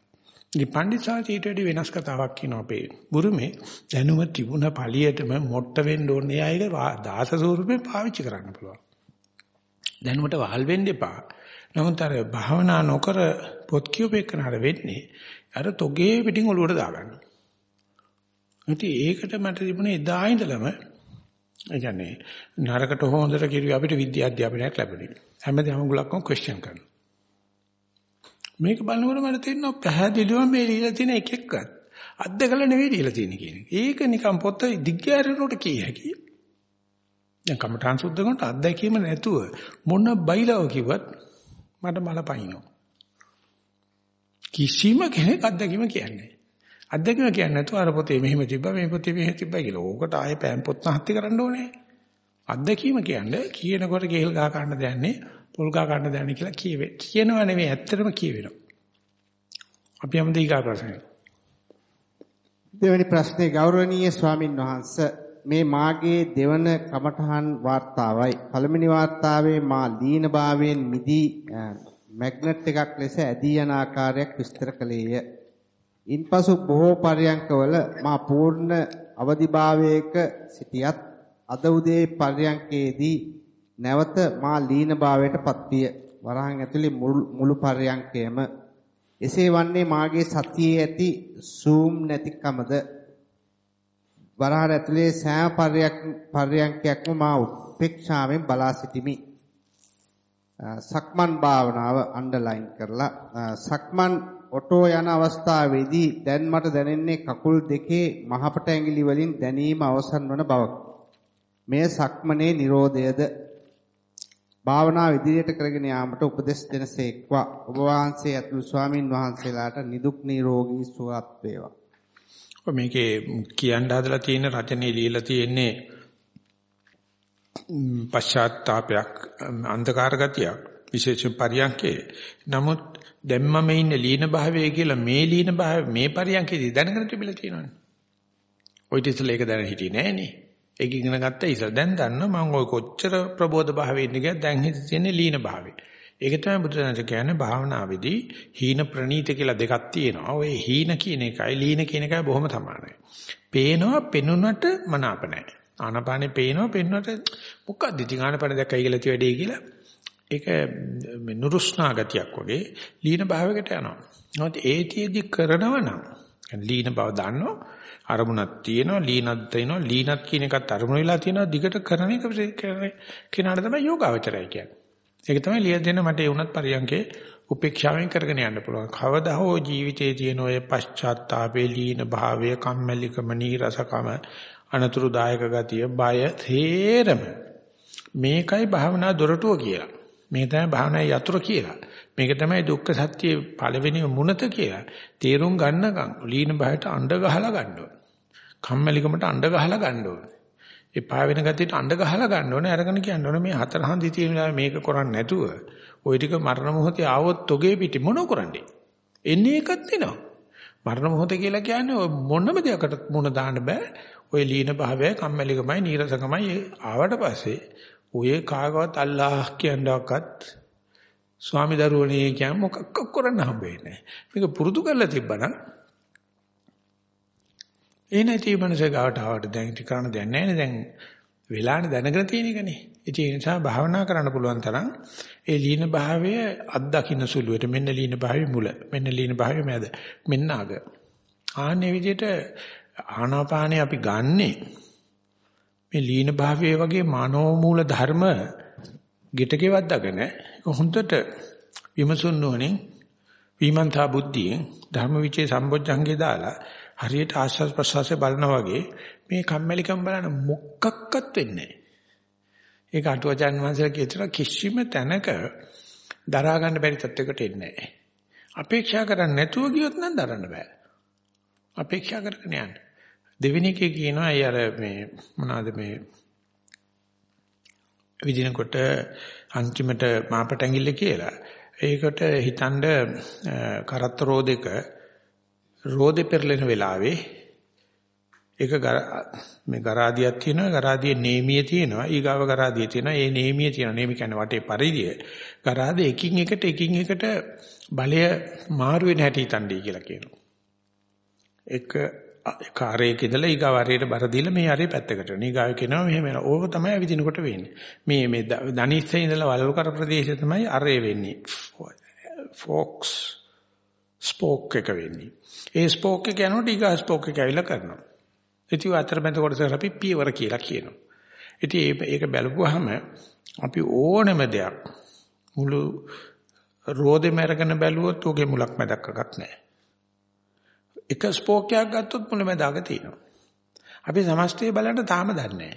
ඉතින් පණ්ඩිත සාචීට වැඩි වෙනස් කතාවක් කියනවා අපේ බුරුමේ දැනුම තිබුණ පළියටම මොට්ට වෙන්න ඕනේ අයක දාස ස්වරූපේ පාවිච්චි කරන්න පුළුවන්. දැනුමට වහල් වෙන්න එපා. නමුත් අර භාවනා නොකර පොත් කියූපේකනට වෙන්නේ අර තොගේ පිටින් ඔළුවට දාගන්න. ඉතින් ඒකට මට තිබුණේ එදා ඉඳලම ඒ කියන්නේ නරකට හොඳට කිරුවේ අපිට විද්‍යා අධ්‍යාපනයක් ලැබුණේ. හැමදාම ගුලක්කම ක්වෙස්චන් කරනවා. මේක බලනකොට මට තේරෙනවා පැහැදිලිව මේ ලියලා තියෙන එක එක්කත් අද්දකල නෙවෙයි ලියලා තියෙන්නේ කියන එක. ඒක නිකන් පොත දිග්ගෑරනකොට කිය හැකියි. දැන් කමඨාන් සුද්ධ කරනකොට අත්දැකීම නැතුව මොන බයිලව කිව්වත් මට මල පයින්නවා. කිසිම කෙනෙක් අත්දැකීම කියන්නේ නැහැ. අත්දැකීම කියන්නේ නැතුව අර පොතේ මෙහෙම තිබ්බා මේ පොතේ මෙහෙම තිබ්බා කියලා. ඕකට ආයේ පෑන් පොත් නැහත්ති කරන්න ඕනේ. අත්දැකීම කියන්නේ කියනකොට කේල් ගහ ගන්න දයන්නේ පොල් ගහ ගන්න දයන්නේ කියලා කියවේ. කියනවා නෙවෙයි ඇත්තටම කියවෙනවා. අපි යමුද ඊගා ප්‍රශ්නෙට. දෙවැනි ප්‍රශ්නේ ගෞරවනීය ස්වාමින් වහන්සේ මේ මාගේ දෙවන කමඨහන් වාර්තාවයි. පළවෙනි වාර්තාවේ මා ලීන භාවයෙන් මිදී මැග්නට් එකක් ලෙස ඇදී යන ආකාරයක් විස්තර කළේය. ඉන්පසු බොහෝ පර්යංකවල මා පූර්ණ අවදිභාවයක සිටියත් අද උදේ පර්යංකයේදී නැවත මා ලීන භාවයට පත්විය. වරහන් ඇතුලේ මුළු පර්යංකයම එසේ වන්නේ මාගේ සතියේ ඇති සූම් නැතිකමද වරහන් ඇතුලේ සෑම පර්යංකයක්ම මා උපේක්ෂාවෙන් බලා සිටිමි. සක්මන් භාවනාව අන්ඩර්ලයින් කරලා සක්මන් ඔටෝ යන අවස්ථාවේදී දැන් මට දැනෙන්නේ කකුල් දෙකේ මහපට ඇඟිලි වලින් දැනීම අවසන් වන බවක. මෙය සක්මනේ Nirodhayද භාවනාව ඉදිරියට කරගෙන යාමට උපදෙස් දෙනසේක්වා. ඔබ වහන්සේ අතුළු ස්වාමින් වහන්සේලාට නිදුක් නිරෝගී සුවපත් වේවා. මේකේ කියන්න හදලා තියෙන රචනයේ ලියලා තියෙන්නේ පශ්චාත්තාවයක් අන්ධකාර ගතියක් විශේෂ පරියන්කේ නමුත් දැන් මම ඉන්නේ ලීන භාවයේ කියලා මේ ලීන භාවය මේ පරියන්කේදී දැනගෙන තිබිලා තියෙනවනේ. ඔය ඉතින් ඒක දැන හිටියේ නෑනේ. ඒක ඉගෙන ගත්ත ඉතින් දැන් දන්නවා මම ඔය කොච්චර ප්‍රබෝධ භාවයේ ඉන්නේ කියලා දැන් හිතේ තියෙන ලීන භාවය. ඒක තමයි බුදුරජාණන් කියන්නේ භාවනාවේදී හීන ප්‍රනීත කියලා දෙකක් තියෙනවා. ඔය හීන කියන එකයි ලීන කියන එකයි බොහොම සමානයි. පේනවා පෙනුනට මනාප නැහැ. ආනපානේ පේනවා පෙනුනට මොකක්ද ඉතින් ආනපාන දැක්කයි කියලා ති වැඩේ කියලා. ඒක මේ නුරුස්නා ගතියක් වගේ ලීන භාවයකට යනවා. නමුත් ඒතියෙදි කරනවා නම් ලීන බව දන්නවා අරමුණක් තියෙනවා ලීනක් තියෙනවා ලීනක් කියන එකත් අරමුණ වෙලා තියෙනවා දිගට කරන එක කෙනාට තමයි යෝගාවචරය කියන්නේ. ඒක තමයි ලිය දෙන්න මට ඒ වුණත් පරියන්කේ උපේක්ෂාවෙන් කරගෙන යන්න පුළුවන්. කවදා හෝ ජීවිතයේ තියෙන ඔය පශ්චාත්තාපේ ලීන භාවය, කම්මැලිකම, නීරසකම, අනතුරුදායක ගතිය, බය, තේරම මේකයි භාවනා දොරටුව කියලා. මේ තමයි භාවනාවේ යතුරු කියලා. මේක තමයි දුක්ඛ සත්‍යයේ පළවෙනි මුනත කියලා. තේරුම් ගන්නකම් ලීන භාවයට අඬ ගහලා ගන්න ඕන. කම්මැලිකමට අඬ ගහලා ගන්න ඕන. එපා වෙන ගතියට අඬ ගහලා ගන්න ඕනේ. අරගෙන කියන්න ඕනේ මේ හතර හන්දි තියෙන මේක කරන්නේ නැතුව ওই ටික මරණ මොහොතේ ආවොත් තොගේ පිටි මොන කරන්නේ? එන්නේ එකක් දෙනවා. මරණ මොහොත කියලා කියන්නේ ඔය මොනම දෙයකට මුණ දාන්න බෑ. ඔය ලීන භාවය, කම්මැලිකමයි, නීරසකමයි ආවට පස්සේ ඔය කාගවත් අල්ලාහ් කියනවක්වත් ස්වාමි දරුවනේ කියන් මොකක් කරන්න හම්බෙන්නේ නැහැ. මේක පුරුදු කරලා තිබ්බනම් ඒ නැති මනස ගාවට ආවට දැන් ඉති කරන්න දෙයක් නැහැ දැන් වෙලානේ දැනගෙන තියෙන එකනේ. ඉතින් ඒ නිසා භාවනා කරන්න පුළුවන් තරම් ඒ ලීන භාවය අත්දකින්න සුළුවට මෙන්න ලීන භාවයේ මුල මෙන්න ලීන භාවයේ මැද මෙන්න අග. ආන්නේ විදිහට ආනාපානේ අපි ගන්නේ මේ ලීන භාවයේ වගේ මනෝමූල ධර්ම ගෙටකෙවද්දාගෙන හොඳට විමසුන් නොනින් විමන්තා බුද්ධියෙන් ධර්මවිචේ සම්බොජ්ජංගේ දාලා හරියට ආස්වාද ප්‍රසවාසය බලනා වගේ මේ කම්මැලිකම් බලන මොකක්වත් වෙන්නේ ඒක අටුවචන් වහන්සේලා කියතර කිසිම තැනක දරා ගන්න බැරි තත්යකට එන්නේ නැහැ. අපේක්ෂා කරන්නේ නැතුව ගියොත් නම් දරන්න බෑ. අපේක්ෂා කරගෙන යන්න. දෙවෙනි එකේ කියනවා අය අර මේ මොනවාද මේ විදිනකොට අන්තිමට මාපට ඇඟිල්ල කියලා. ඒකට හිතනද කරත්ත රෝදෙක රෝදේ පෙරලෙන වෙලාවේ ඒක මේ ගරාදියක් තියෙනවා ගරාදියේ නේමිය තියෙනවා ඊගාව ගරාදිය තියෙනවා ඒ නේමිය තියෙනවා. නේමි කියන්නේ වටේ පරිදිය. ගරාදේ එකින් එකට එකින් එකට බලය මාරු වෙන හැටි තණ්ඩි කියලා කියනවා. එක කාර්යයක ඉඳලා ඊගාව ආරයට බර දීලා මේ ආරේ පැත්තකට යන ඊගාව කියනවා මෙහෙම වෙනවා. ඕක තමයි අවිදිනකොට වෙන්නේ. මේ මේ දනිස්සේ ඉඳලා වලල්කර ප්‍රදේශය තමයි ආරේ වෙන්නේ. ෆොක්ස් ස්පෝක් එක වෙන්නේ. ඒ ස්පෝක් එක යනකොට ඊගා ස්පෝක් එක ඇවිල්ලා කරනවා. ඉතින් අතරමැද කොටස අපි පියවර කියලා කියනවා. ඉතින් ඒක බැලුවාම අපි ඕනම දෙයක් මුළු රෝදෙම අරගෙන බැලුවොත් ඔගේ මුලක් මැදක් එකක් නැහැ. එක ස්පෝකයක් ගත්තොත් මුලැමැදාග තියෙනවා. අපි සමස්තය බලන්න තාම දන්නේ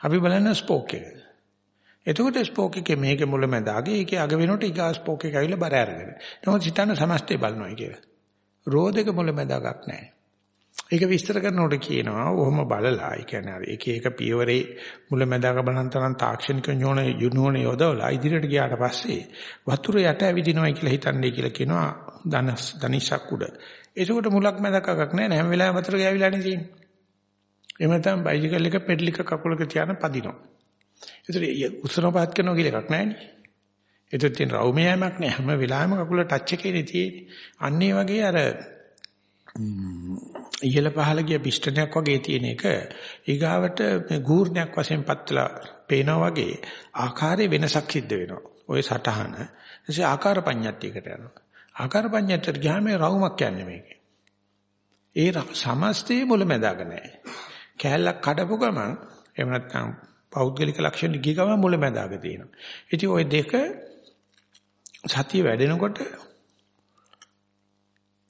අපි බලන්න ස්පෝක් එක. එතකොට ස්පෝක් එකේ මේකේ මුලැමැදාගේ ඒකේ අග වෙනකොට ඊගා ස්පෝක් එක ඇවිල්ලා බර අරගෙන. නමුත් හිතන්න සමස්තය බලනවා කියලා. රෝදක මුලැමැදාගක් නැහැ. ඒක විස්තර කරනකොට කියනවා ඔහොම බලලා ඒ කියන්නේ අර එක එක පියවරේ මුලැමැදාක බලන තරම් තාක්ෂණික ඥෝන යුනෝන යොදවලා ඉදිරියට ගියාට පස්සේ වතුර යට ඇවිදිනවා කියලා හිතන්නේ කියලා කියනවා ධනස් ධනිෂක් උඩ. ඒකට මුලක් මැදක් අගක් නැහැ හැම වෙලාවෙම වතුර ගෑවිලානේ තියෙන්නේ. එහෙම නැත්නම් බයිසිකල් එක පෙඩල් එක කකුලක තියාන පදිනවා. ඒතර උස්සන පහත් කරනවා කියලා එකක් නැහැ නේ. ඒතර තියෙන රවුමයමක් නෑ හැම වෙලාවෙම කකුල ටච් එකේනේ තියෙන්නේ. අන්න ඒ වගේ අර ඉහළ පහළ ගිය පිස්ටනයක් වගේ තියෙන එක ඊගාවට මේ ගූර්ණයක් වශයෙන් පත්ලා පේනවා වගේ ආකාරයේ වෙනසක් සිද්ධ වෙනවා. ওই සටහන. එසේ ආකාර පඤ්ඤාත්යකට යනවා. ආකාර පඤ්ඤාත්යට ගියාම රවුමක් යන්නේ මේකේ. ඒ සමස්තයේ මුලැමැදාක නැහැ. කැලලක් කඩපු ගමන් එහෙම නැත්නම් පෞද්ගලික ලක්ෂණ ගිය ගමන් මුලැමැදාක තියෙනවා. ඉතින් ওই දෙක සතිය වැඩෙනකොට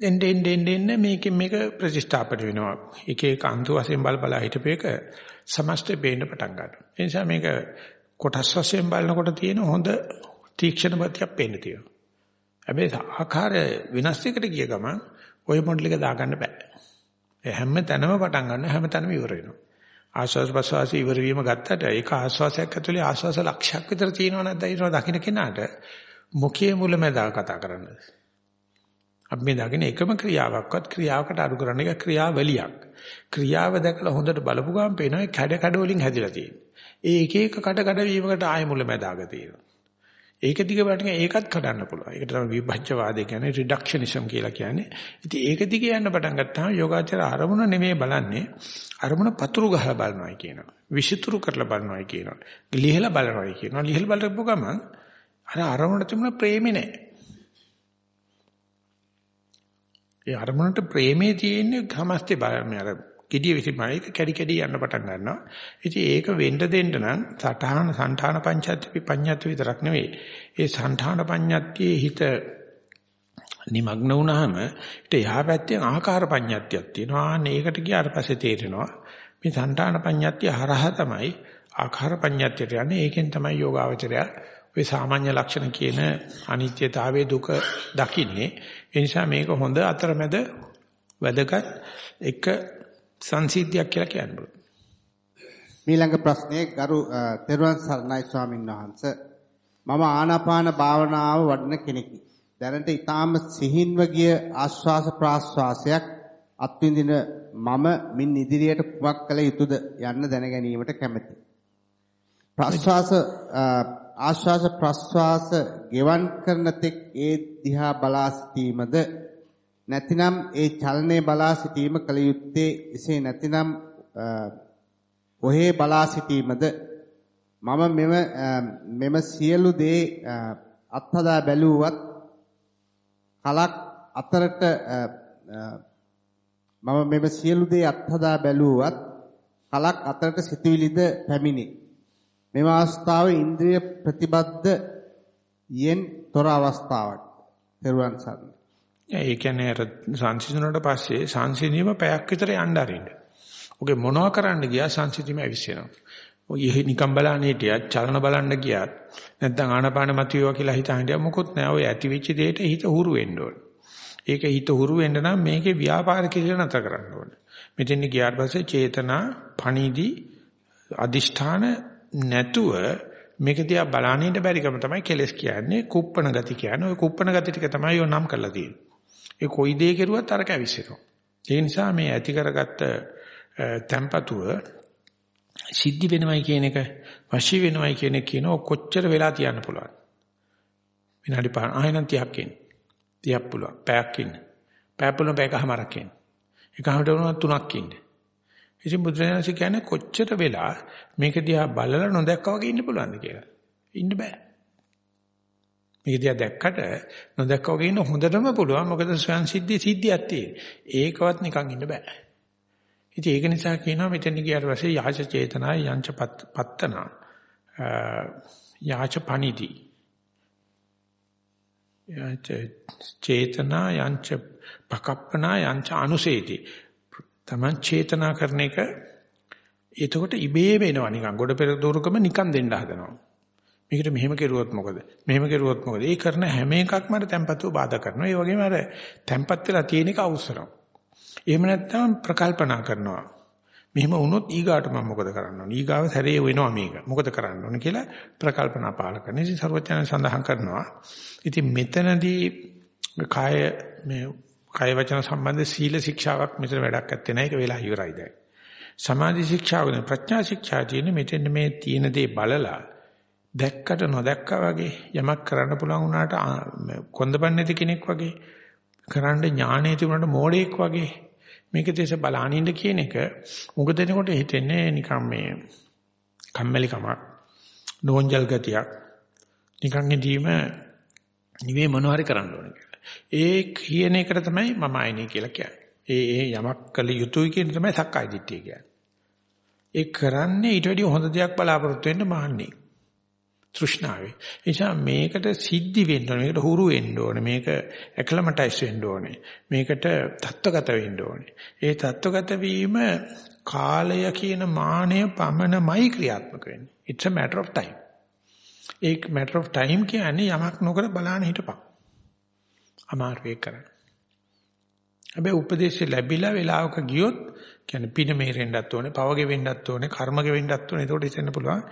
එන්න එන්න එන්න එන්න මේකෙන් මේක ප්‍රතිස්ථාපන වෙනවා. එක එක අන්තු වශයෙන් බල බල හිටපේක සමස්තය බේන්න පටන් ගන්නවා. ඒ නිසා මේක කොටස් වශයෙන් බලනකොට තියෙන හොඳ තීක්ෂණ ප්‍රතියක් පේන්න තියෙනවා. හැබැයි ආකාර විනාශ එකට ගිය ගමන් ওই මොඩල් එක දාගන්න බෑ. ඒ හැම තැනම පටන් ගන්න හැම තැනම ඉවර වෙනවා. ආශ්වාස ප්‍රශ්වාස ඉවර වීම ගත්තට ඒක ආශ්වාසයක් ඇතුලේ ආශ්වාස ලක්ෂයක් විතර තියෙනව නැද්ද ඊට දකින්න කෙනාට මොකේ මුලමෙදා කතා කරන්නේ. අපි මේ දකින එකම ක්‍රියාවක්වත් ක්‍රියාවකට අඩු කරන එක ක්‍රියාවලියක්. ක්‍රියාව දැකලා හොඳට බලපු ගමන් පේනවා කැඩ කැඩ වලින් හැදිලා තියෙන්නේ. ඒ එක එක කඩ කඩ වීමකට ආය මුලමෙදාග තියෙනවා. ඒක දිග බලන්න ඒකත් කඩන්න පුළුවන්. ඒකට තමයි විභජ්‍යවාදය කියන්නේ රිඩක්ෂනිසම් කියලා කියන්නේ. ඉතින් ඒක දිගේ යන්න පටන් ගත්තාම යෝගාචර අරමුණ නෙමෙයි බලන්නේ. අරමුණ පතුරු ගහලා බලනවායි කියනවා. විෂිතුරු කරලා බලනවායි කියනවා. ලිහලා බලනවායි කියනවා. ලිහලා බලපුව ගමන් අර අරමුණ තිබුණ ප්‍රේමේ නැහැ. ඒ අරමුණට ප්‍රේමේ තියෙන්නේ සමස්තේ බලන්නේ අර gediya විසිමයි ඒක කැඩි කැඩි යන්න පටන් ගන්නවා. ඉතින් ඒක වෙන්න දෙන්න නම් සඨාන සංඨාන පඤ්චාත්ති පඤ්ඤාත් විතරක් නෙවෙයි. ඒ සංඨාන පඤ්ඤාත්තියේ හිත නිමග්න වුණාම ඊට එහා පැත්තෙන් ආකාර පඤ්ඤාත්තියක් තියෙනවා. ආන්න ඒකට ගියාට පස්සේ තේරෙනවා මේ සංඨාන පඤ්ඤාත්තිය හරහා තමයි ආකාර පඤ්ඤාත්තියට යන්නේ. ඒකෙන් තමයි යෝගාවචරය ඔය සාමාන්‍ය ලක්ෂණ කියන අනිත්‍යතාවයේ දුක දකින්නේ. ඒ නිසා මේක හොඳ අතරමැද වැදගත් එක සංසිද්ධියක් කියලා කියන්න පුළුවන්. මීළඟ ප්‍රශ්නේ ගරු තෙරුවන් සරණයි ස්වාමීන් වහන්ස. මම ආනාපාන භාවනාව වඩන කෙනෙකි. දැනට ඊටාම සිහින්ව ගිය ආශ්වාස ප්‍රාශ්වාසයක් අත්විඳින මම මින් ඉදිරියට කුමක් කළ යුතුද යන්න දැන ගැනීමට කැමැති. ප්‍රාශ්වාස ආශ්වාස ප්‍රශ්වාස ගෙවන් කරන තෙක් ඒ දිහා බලා සිටීමද නැතිනම් ඒ චලනයේ බලා සිටීම කල යුත්තේ එසේ නැතිනම් ඔහේ බලා සිටීමද මම මෙම මෙම සියලු දේ අත්හදා බැලුවත් කලක් අතරට මම මෙම සියලු දේ අත්හදා බැලුවත් කලක් අතරට සිතුවිලිද පැමිණේ මෙම අවස්ථාව ඉන්ද්‍රිය ප්‍රතිබද්ධ යෙන් තොර අවස්ථාවක්. තෙරුවන් සරණයි. ඒ කියන්නේ අර සංසිඳුණාට පස්සේ සංසිඳීම පැයක් විතර යන්න ආරින්න. ඔගේ මොනවා කරන්න ගියා සංසිඳීම ඇවිස්සෙනවා. ඔය ඉහි නිකම් බලන්න හිටියත් චලන බලන්න ගියත් නැත්නම් ආනපාන මතුවේවා කියලා හිතා හිටියා මොකොත් නෑ. ඔය ඇති වෙච්ච දෙයට හිත හුරු වෙන්න ඕනේ. ඒක හිත හුරු වෙන්න නම් මේකේ ව්‍යාපාර කිරිය නතර කරන්න ඕනේ. මෙතෙන් ගියාට පස්සේ චේතනා, පණිදි, අදිෂ්ඨාන නැතුව මේක දිහා බලන්න බැරිකම තමයි කෙලස් කියන්නේ කුප්පණ ගති කියන්නේ. ওই කුප්පණ ගති ටික තමයි ඔය නම් කරලා තියෙන්නේ. ඒ කොයි දේ කෙරුවත් අර කැවිසෙනවා. ඒ නිසා මේ ඇති කරගත්ත tempatuව සිද්ධි වෙනවයි කියන එක වශී වෙනවයි කියන එක කියන කොච්චර වෙලා තියන්න පුළුවන්. විනාඩි 5 ආයෙනම් 30ක් ඉන්න. 30ක් පුළුවන්. පැයක් ඉන්න. පැය පුළුවන් පැයකමාරක් ඉන්න. එකහමට වුණා තුනක් ඉන්න. ඉතින් බුදුරජාණන්සේ කියන්නේ කොච්චර වෙලා මේක දිහා බලලා නොදැක්කා වගේ ඉන්න පුළුවන්ද කියලා. ඉන්න බෑ. මේක දිහා දැක්කට නොදැක්කා වගේ ඉන්න හොඳටම පුළුවන්. මොකද ස්වයන් සිද්ධි සිද්ධියක් තියෙන. ඒකවත් නිකන් ඉන්න බෑ. ඉතින් ඒක නිසා කියනවා මෙතන ගියාට පස්සේ යාච චේතනා යංච පත්තන යාච පනිදි යාච චේතනා යංච පකප්පනා යංච අනුසේති Taman චේතනා කරන එක එතකොට ඉබේ වෙනවා නිකන් ගොඩ පෙර දෝරුකම නිකන් දෙන්න හදනවා. මේකට මෙහෙම කෙරුවොත් මොකද? මෙහෙම කෙරුවොත් මොකද? ඒ කරන හැම එකක්ම අර tempatuව බාධා කරනවා. ඒ වගේම අර tempat වෙලා තියෙන එක අවසරම්. එහෙම නැත්නම් ප්‍රකල්පනා කරනවා. මෙහෙම වුණොත් ඊගාට මම මොකද කරන්න ඕනේ? ඊගාව සැරේ වෙනවා මේක. මොකද කරන්න ඕනේ කියලා ප්‍රකල්පනා පාල කරන. ඉතින් ਸਰවඥයන් සඳහන් කරනවා. ඉතින් මෙතනදී කාය මේ කය වචන සම්බන්ධ සීල ශික්ෂාවක් මෙතන වැඩක් නැත්තේ නෑ ඒක වෙලා ඉවරයි දැන්. සමාධි ශික්ෂාව නෙවෙයි ප්‍රඥා ශික්ෂා තියෙන්නේ මෙතෙන් මේ තියෙන දේ බලලා දැක්කට නොදැක්කා වගේ යමක් කරන්න පුළුවන් වුණාට කොන්දපන් නැති කෙනෙක් වගේ කරන්න ඥානෙ තිබුණාට මෝඩෙක් වගේ මේක තේස බලානින්න කියන එක උග දෙනකොට හිතෙන්නේ නිකන් මේ කම්මැලිකමක් නෝන්ජල් ගතියක් නිකන් ඉදීම නිවේ මොනවාරි කරන්න ඕනේ කියලා. ඒ කියන එකට තමයි මම ආයිනේ කියලා කියන්නේ. ඒ ඒ යමක් කළ යුතුයි කියන තමයි සක්කාය දිට්ඨිය කියන්නේ. ඒ කරන්නේ ඊට වැඩිය හොඳ දෙයක් බලාපොරොත්තු වෙන්න මහන්නේ. තෘෂ්ණාවේ. එනිසා මේකට සිද්ධි වෙන්න ඕනේ. මේකට හුරු වෙන්න ඕනේ. මේක ඇක්ලමටයිස් වෙන්න ඕනේ. මේකට தත්වගත වෙන්න ඕනේ. ඒ தත්වගත වීම කාලය කියන මානය පමණමයි ක්‍රියාත්මක වෙන්නේ. it's a matter of time. ඒක matter of time කියන්නේ යමක් නොකර බලන්න හිටපන්. අමාරු ඒක කරන්න. හැබැයි උපදේශය ලැබිලා වෙලාවක ගියොත් කියන්නේ පින මෙහෙරෙන්නත් ඕනේ, පවගේ වෙන්නත් ඕනේ, කර්මගේ වෙන්නත් ඕනේ. ඒකට ඉතින්න පුළුවන්.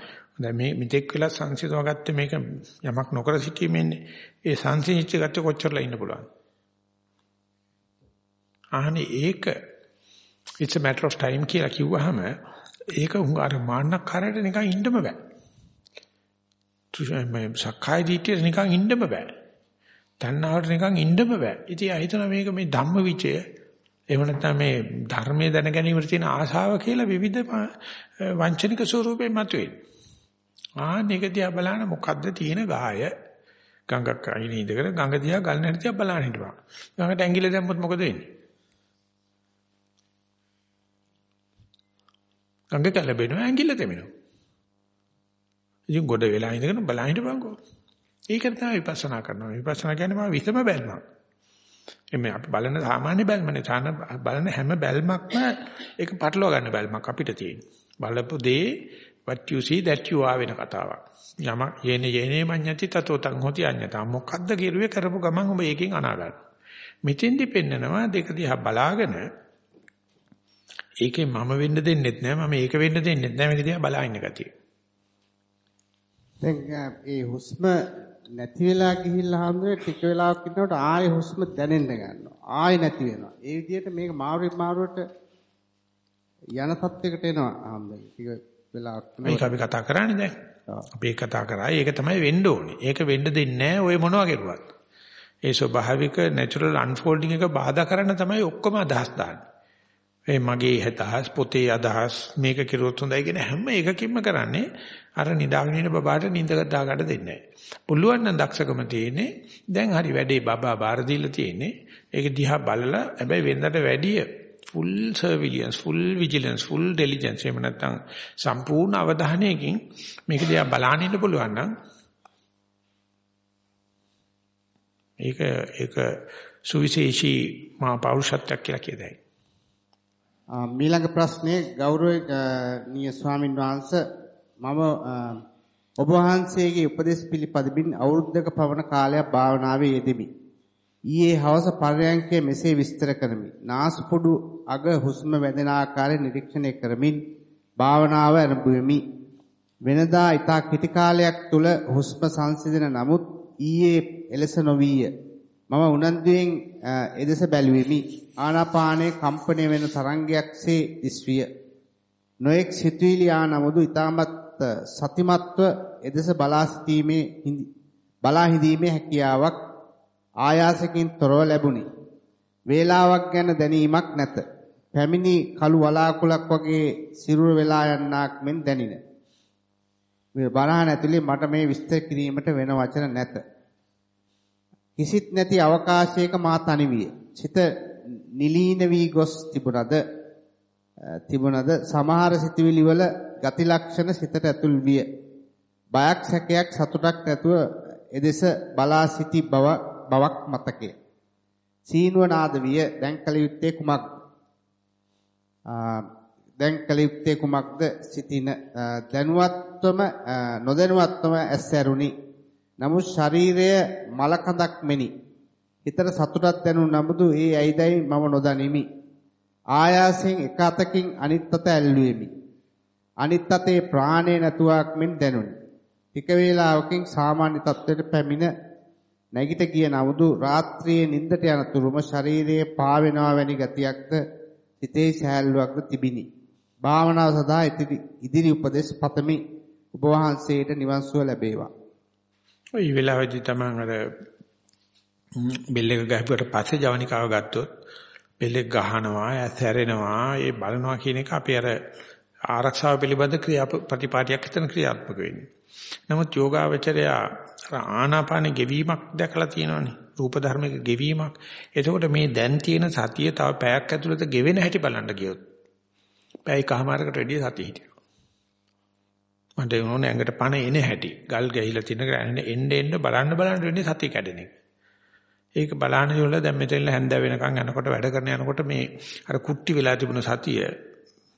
දැන් මේ මෙතෙක් වෙලා සංසිඳව ගත්තේ මේක යමක් නොකර සිටීමෙන්නේ. ඒ සංසිඳිච්ච ගත්තේ කොච්චරලා ඉන්න පුළුවන්. අහන්නේ ඒක it's a matter of time කියලා කිව්වහම ඒක උංග අර මාන්නක්කාරයට නිකන් ඉන්නම බෑ. තුෂයි සක්කාය දිටියට නිකන් ඉන්නම බෑ. තණ්හාවට නිකන් ඉන්නම බෑ. ඉතින් ආ හිතන මේක මේ ධම්ම විචය එහෙම නැත්නම් මේ ධර්මයේ දැන ගැනීමට තියෙන ආශාව කියලා විවිධ වංචනික ස්වරූපේ මතුවේ. ආන්නේක දිහා බලන මොකද්ද තියෙන ගාය ගඟක් අයින ඉඳගෙන ගඟ දිහා ගල් නැටි දිහා බලන්න හිටපන්. ගඟට ඇඟිල්ල දැම්මොත් මොකද වෙන්නේ? ගඟ කැළඹෙනවා ඇඟිල්ල දෙමිනවා. ඉතින් ගොඩ වෙලා ඉඳගෙන බලන්න හිටපන්කෝ. ඒකට තමයි විපස්සනා කරනවා. විපස්සනා කියන්නේ මම විසම බැලුවා. එමේ අපි බලන සාමාන්‍ය බැල්මනේ සාන බලන හැම බැල්මක්ම ඒක පටලවා ගන්න බැල්මක් අපිට තියෙන. බලපු දේ what you see that you are වෙන කතාවක්. යම යේනේ යේනේ මඤ්ඤති තතෝ තං හොති අඤ්ඤතා. මොකද්ද කිරුවේ කරපු ගමන් ඔබ ඒකෙන් අනා ගන්න. මෙතෙන්දි පෙන්නනවා දෙක දිහා බලාගෙන ඒකේ මම වෙන්න දෙන්නෙත් නෑ මම ඒක වෙන්න දෙන්නෙත් නෑ මේක දිහා බලා ඉන්න ගතිය. දැන් ඒ හුස්ම නැති වෙලා ගිහිල්ලා හම්බුනේ ටික වෙලාවක් ඉන්නකොට ආයෙ හුස්ම දැනෙන්න ගන්නවා. ආයෙ නැති වෙනවා. ඒ විදිහට මේක මාරුවෙන් මාරුවට යන තත්යකට එනවා හම්බෙයි. ටික වෙලාවක් මේක අපි කතා කරන්නේ දැන්. අපි කතා කරා ඒක තමයි වෙන්න ඕනේ. ඒක වෙන්න දෙන්නේ නැහැ ඔය මොනවා කරුවත්. ඒ ස්වභාවික natural unfolding එක බාධා කරන්න තමයි ඔක්කොම අදහස් දාන්නේ. ඒ මගේ අදහස් පොතේ අදහස් මේක කිරුවොත් හොඳයි කියන හැම එකකින්ම කරන්නේ අර නිදාගෙන ඉන්න බබාට නිින්ද දා ගන්න දෙන්නේ නැහැ. පුළුවන් නම් දක්ෂකම තියෙන්නේ දැන් හරි වැඩේ බබා බාර දීලා තියෙන්නේ. ඒක දිහා බලලා හැබැයි වෙනදට වැඩිය full surveillance full vigilance full diligence එහෙම නැත්නම් සම්පූර්ණ අවධානයකින් මේක දිහා බලන්න ඉන්න පුළුවන් නම් ඒක ඒක සුවිශේෂී මා පෞරුෂත්වයක් කියලා කියදයි. මීළඟ ප්‍රශ්නේ ගෞරවනීය ස්වාමින් වහන්සේ මම ඔබ වහන්සේගේ උපදෙස් පිළිපදින් අවුරුද්දක පවන කාලයක් භාවනාවේ යෙදෙමි. ඊයේ හවස පරයන්කේ මෙසේ විස්තර කරමි. නාස්පුඩු අග හුස්ම වැදෙන ආකාරය නිරීක්ෂණය කරමින් භාවනාව ආරම්භුවෙමි. වෙනදා ඊට කිටි කාලයක් තුල හුස්ම සංසිඳන නමුත් ඊයේ එලෙස නොවිය. මම උනන්දුවෙන් එදෙස බැලුවෙමි. ආනාපානයේ කම්පණය වෙන තරංගයක්සේ දිස්විය. නොඑක් සිතුවිලි ආ නමුදු ඊටමත් සතිමත්ව එදෙස බලා සිටීමේ බලා හිඳීමේ හැකියාවක් ආයාසකින් තොරව ලැබුණි. වේලාවක් ගැන දැනීමක් නැත. පැමිණි කළු වලාකුළක් වගේ සිරුර වෙලා යන්නක් මෙන් දැනින. මේ බණහන් ඇතුලේ මට මේ විස්තර කිරීමට වෙන වචන නැත. කිසිත් නැති අවකාශයක මා තනි විය. සිත නිලීන වී ගොස් තිබුණද තිබුණද සමහර සිතුවිලි වල ගති ලක්ෂණ සිතට ඇතුල් විය. බයක් සැකයක් සතුටක් නැතුව එදෙස බලා සිටි බව බවක් මතකය. සීනුව නාද විය දැන් කල යුත්තේ කුමක්? දැන් කල යුත්තේ කුමක්ද සිටින දැනුවත්වම නොදැනුවත්වම ඇස් ඇරුණි. නමුත් ශරීරය මලකඳක් මෙනි. හිතට සතුටක් දැනුන නමුදු ඒ ඇයිදයි මම නොදනිමි. ආයාසයෙන් එක අතකින් අනිත් අත ඇල්ලුවෙමි. අනිත් අතේ ප්‍රාණය නැතුවක් මෙන් දැනුනි. ටික වේලාවකින් සාමාන්‍ය තත්ත්වයට පැමිණ නැගිට ගිය නමුදු රාත්‍රියේ නිින්දට යනතුරුම ශරීරයේ පාවෙනවා වැනි ගතියක්ද සිතේ සහැල්ලුවක්ද තිබිනි. භාවනාව සඳහා ඉදිරි උපදෙස් පතමි. ඔබ වහන්සේට නිවන් සුව ලැබේවා. ওই වෙලාවේදී තමයි අර බෙල් එක ගහපුවට පස්සේ ජවනිකාව ගත්තොත් බෙල් එක ගහනවා, ඇසැරෙනවා, ඒ බලනවා කියන එක අපි අර ආරක්ෂාව පිළිබඳ ක්‍රියා ප්‍රතිපාටියක් හිතන ක්‍රියාත්මක වෙන්නේ. නමුත් යෝගාවචරය ආනාපාන ගෙවීමක් දැකලා තියෙනවානේ. රූප ධර්මයක ගෙවීමක්. එතකොට මේ දැන් තියෙන සතිය තව පැයක් ඇතුළත ගෙවෙන හැටි බලන්න ගියොත්. පැයකමාරකට වැඩිය සතිය හිටියා. මට ඕනේ ඇඟට පණ එන හැටි. ගල් ගැහිලා තියෙන එන්න එන්න බලන්න බලන්න වෙන්නේ සතිය කැඩෙන එක. ඒක බලන්න ඉවරල දැන් මෙතන හැන්ද වෙනකන් යනකොට වැඩ කරන යනකොට මේ අර කුට්ටි වෙලා තිබුණ සතිය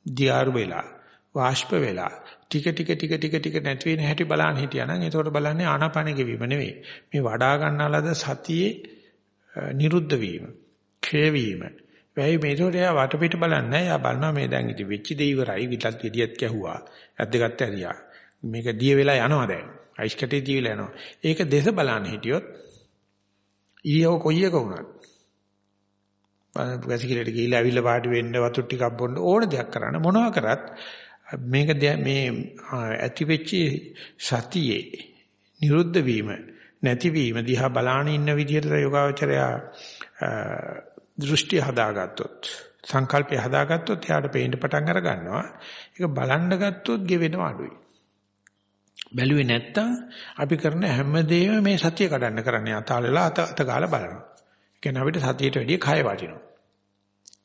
දියාරු වෙලා වාෂ්ප වෙලා ටික ටික ටික ටික ටික නැති වෙන හැටි බලන්න හිටියානම් එතකොට බලන්නේ ආනාපාන ගෙවීම නෙවෙයි. මේ වඩා ගන්නාලද සතියේ නිරුද්ධ වීම ක්ෂය වීම. වෙයි මේතකොට එයා වටපිට බලන්නේ නැහැ. එයා බලනවා මේ දැන් ඉති වෙච්ච දේ ඉවරයි. විලත් ගෙඩියත් කැහුවා ඇද්දගත්ත ඇරියා. මේක දිය වෙලා යනවා දැන්. අයිස් කැටේ දිය වෙලා යනවා. ඒක දෙස බලන්න හිටියොත් ඊයව කොයි එක වුණත්. වැසිකිලට ගිහිල්ලා ඇවිල්ලා වාඩි වෙන්න වතුර ටිකක් බොන්න ඕන දෙයක් කරන්න. මොනවා කරත් මේක මේ ඇති වෙච්ච සතියේ නිරුද්ධ වීම නැතිවීම දිහා බලාන ඉන්න විදිහට යෝගාවචරය දෘෂ්ටි හදාගත්තොත් සංකල්පය හදාගත්තොත් එයාට පේන්න පටන් අර ගන්නවා ඒක බලන්න ගත්තොත් ගෙවෙනවා අඩුයි. බැලුවේ නැත්තම් අපි කරන හැමදේම මේ සතිය කඩන්න කරන්නේ අතාලලා අත අත ගාලා බලනවා. ඒ කියන්නේ අපිට සතියට වැඩිය කය වටිනවා.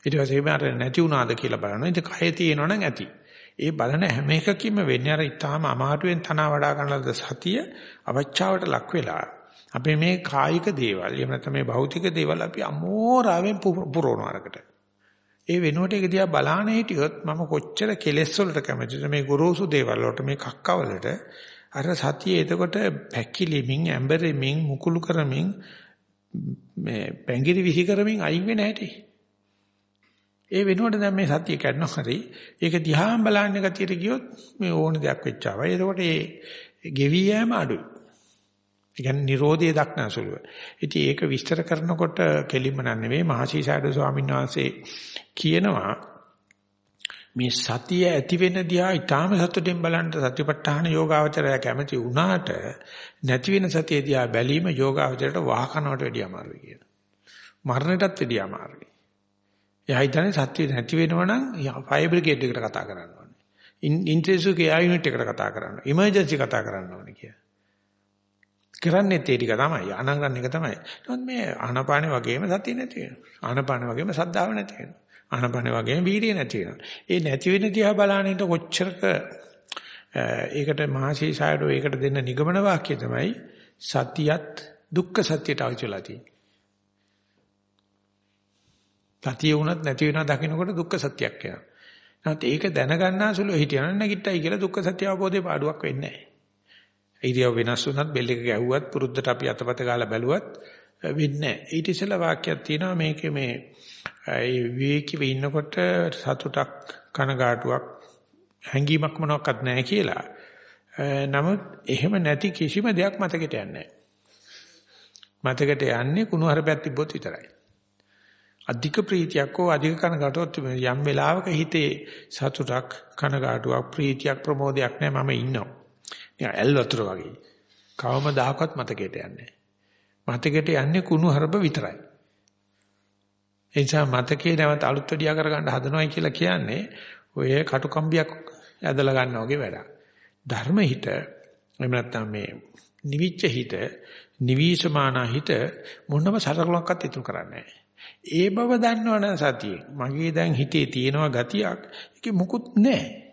ඊට පස්සේ මේ අර නැති වුණාද කියලා බලනවා. ඉතින් කය තියෙනවා නම් ඇති. ඒ බලන හැම එකකින්ම වෙන්නේ අර ඊටාම අමාරුවෙන් තන වඩා ගන්නලද සතිය අවචාවට ලක් වෙලා අපේ මේ කායික දේවල් එහෙම නැත්නම් මේ භෞතික දේවල් අපි අමෝරාවෙන් පුරවනවා අරකට. ඒ වෙනුවට ඒක දිහා බලාන හිටියොත් මම කොච්චර කෙලෙස් වලට කැමතිද මේ ගොරෝසු දේවල් වලට මේ කක්කවලට අර සතිය එතකොට පැකිලිමින් ඇඹරෙමින් මුකුළු කරමින් මේ පැංගිරි විහි කරමින් අයින් වෙන හැටි. ඒ වෙනුවට දැන් මේ සතිය කැඩනවා හරි ඒක දිහාම බලන්න ගතියට ගියොත් මේ ඕන දෙයක් වෙච්චාවයි. එතකොට ඒ ගෙවි යෑම අඩුයි. ඒ කියන්නේ Nirodhe දක්නසුලුව. ඉතින් ඒක විස්තර කරනකොට කෙලින්ම නෙවෙයි මහසීසාරද ස්වාමීන් වහන්සේ කියනවා මේ සතිය ඇති වෙන දිහා ඊටාම සතුටින් බලන්න සතිපට්ඨාන යෝගාවචරය කැමති වුණාට නැති වෙන සතිය දිහා බැලීම යෝගාවචරයට වාහනවට වැඩිය අමාරුයි කියන. මරණයටත් වැඩිය අමාරුයි. එයා හිතන්නේ සත්‍ය නැති වෙනවනම් ෆයර් බ්‍රිගේඩ් එකට කතා කරන්න ඕනේ. ඉන්ටෙන්සිව් කෙයා යුනිට් එකට කතා කරන්න. ඉමර්ජන්සි කතා කරන්න ඕනේ කියලා. කරන්නේ ඒ ටික තමයි. අනංගන්න එක තමයි. නමුත් මේ ආනපානේ වගේම සතිය නැති වෙනවා. ආනපානේ වගේම සද්ධාව නැති වෙනවා. ආනපන වගේම වීර්යය නැති වෙනවා. ඒ නැති වෙන දිහා බලනින්න කොච්චරක ඒකට මහසීසායරෝ ඒකට දෙන්න නිගමන වාක්‍ය තමයි සතියත් දුක්ඛ සත්‍යයට අවචලා තියෙන්නේ. සතිය වුණත් නැති වෙනවා දකින්නකොට දුක්ඛ සත්‍යයක් වෙනවා. නැත්නම් ඒක දැනගන්නාසුළු හිටියන නැගිට්ටයි කියලා දුක්ඛ සත්‍ය අවබෝධේ පාඩුවක් වෙන්නේ නැහැ. ඉරියව් වෙනස් වුණත් බෙල් එක ගැහුවත් පුරුද්දට අපි අතපත ගාලා බැලුවත් වෙන්නේ නැහැ. ඊට ඉස්සෙල්ලා වාක්‍යයක් තියෙනවා මේකේ මේ ඒ විවේකීව ඉන්නකොට සතුටක් කනගාටුවක් හැඟීමක් මොනවත් නැහැ කියලා. නමුත් එහෙම නැති කිසිම දෙයක් මතකෙට යන්නේ නැහැ. මතකෙට යන්නේ කුණු හරපයක් තිබ්බොත් විතරයි. අධික ප්‍රීතියක් හෝ අධික කනගාටුවක් යම් වෙලාවක හිතේ සතුටක් කනගාටුවක් ප්‍රීතියක් ප්‍රමෝදයක් නැහැ මම ඉන්නවා. නිකන් ඇල් වතුර වගේ. කවමදාකවත් මතකෙට යන්නේ නැහැ. මතකෙට යන්නේ කුණු හරප විතරයි. ඒ නිසා මතකේ නැවත අලුත් වැඩියා කරගන්න හදනවයි කියලා කියන්නේ ඔය කටුකම්බියක් ඇදලා ගන්නවා වගේ වැඩක්. ධර්ම හිත එහෙම නැත්නම් මේ නිවිච්ච හිත නිවිසමාන හිත මොනම සරලකමක්වත් ඉතුරු කරන්නේ ඒ බව දන්නවනම් සතියේ මගේ දැන් හිතේ තියෙනවා ගතියක් ඒකේ මුකුත් නැහැ.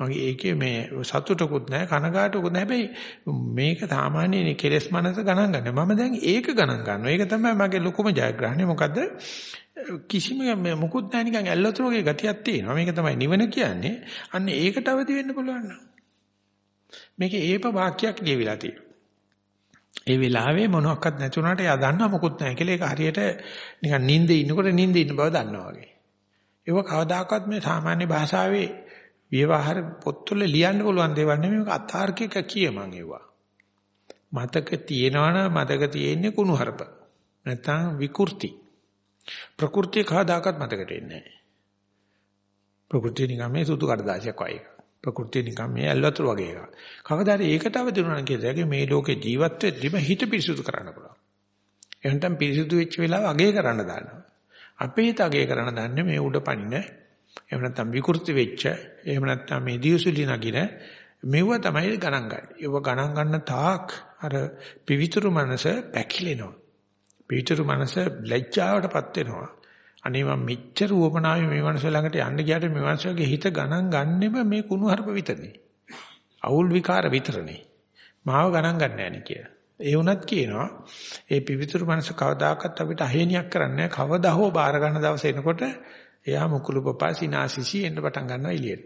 මගේ ඒකේ මේ සතුටකුත් නැහැ කනගාටුකුත් නැහැ හැබැයි මේක සාමාන්‍යයෙන් කෙලස් මනස ගණන් ගන්න. මම දැන් ඒක ගණන් ගන්නවා. ඒක තමයි මගේ ලොකුම ජයග්‍රහණය. මොකද කිසිම මොකුත් නැහැ නිකන් ඇල්ලතුරුගේ ගතියක් තියෙනවා. මේක තමයි නිවන කියන්නේ. අන්න ඒකට අවදි වෙන්න පුළුවන් නම්. මේකේ ඒප වාක්‍යයක් ලියවිලා තියෙනවා. ඒ වෙලාවේ මොනවත් නැති වුණාට එයා දන්නවා මොකුත් නැහැ කියලා ඒක හරියට නිකන් නිින්දේ ඉන්නකොට නිින්දේ ඉන්න බව දන්නවා වගේ. ඒක කවදාකවත් මේ සාමාන්‍ය භාෂාවේ ව්‍යවහාර පොත්වල ලියන්න පුළුවන් දේවල් නෙමෙයි මේක අතාර්කික කියමන් ඒවා. මතක තියෙනවනම් මතක තියෙන්නේ කුණුහරුප. නැත්නම් විකෘති. ප්‍රകൃති කවදාකවත් මතකට එන්නේ නැහැ. ප්‍රകൃති නිකම් මේ සුදු කඩදාසියක් වගේ. ප්‍රകൃති නිකම් මේ ඇල්වතුර වගේ එකක්. කවදාද ඒකට අවදිනුනන කියලා මේ ලෝකේ ජීවත් වෙද්දිම හිත පිරිසුදු කරන්න පුළුවන්. එහෙනම් පිරිසුදු වෙච්ච වෙලාව අගේ කරන්න දානවා. අපේ හිත අගේ කරන්න දන්නේ මේ උඩ පනින එහෙම නැත්නම් විකෘති වෙච්ච එහෙම නැත්නම් මේ දියසුලි නගින මෙව තමයි ගණන් ගන්න. ඒව ගණන් ගන්න තාක් අර පිවිතුරු මනස පැකිලෙනවා. පිවිතුරු මනස ලැජ්ජාවටපත් වෙනවා. අනේ මම මෙච්චර උවමනාවේ මේ මනස ළඟට යන්න ගියාට මේ මනසගේ හිත ගණන් ගන්නෙම මේ කුණු හarp විතරනේ. අවුල් විකාර විතරනේ. මාව ගණන් ගන්න නැහැ කියලා. ඒ වුණත් කියනවා ඒ පිවිතුරු මනස කවදාකවත් අපිට අහේනියක් කරන්නේ කවදා හෝ බාර ගන්න දවස එනකොට එයා මුකුළු පපා සිනාසිසි එන්න පටන් ගන්නවා එළියට.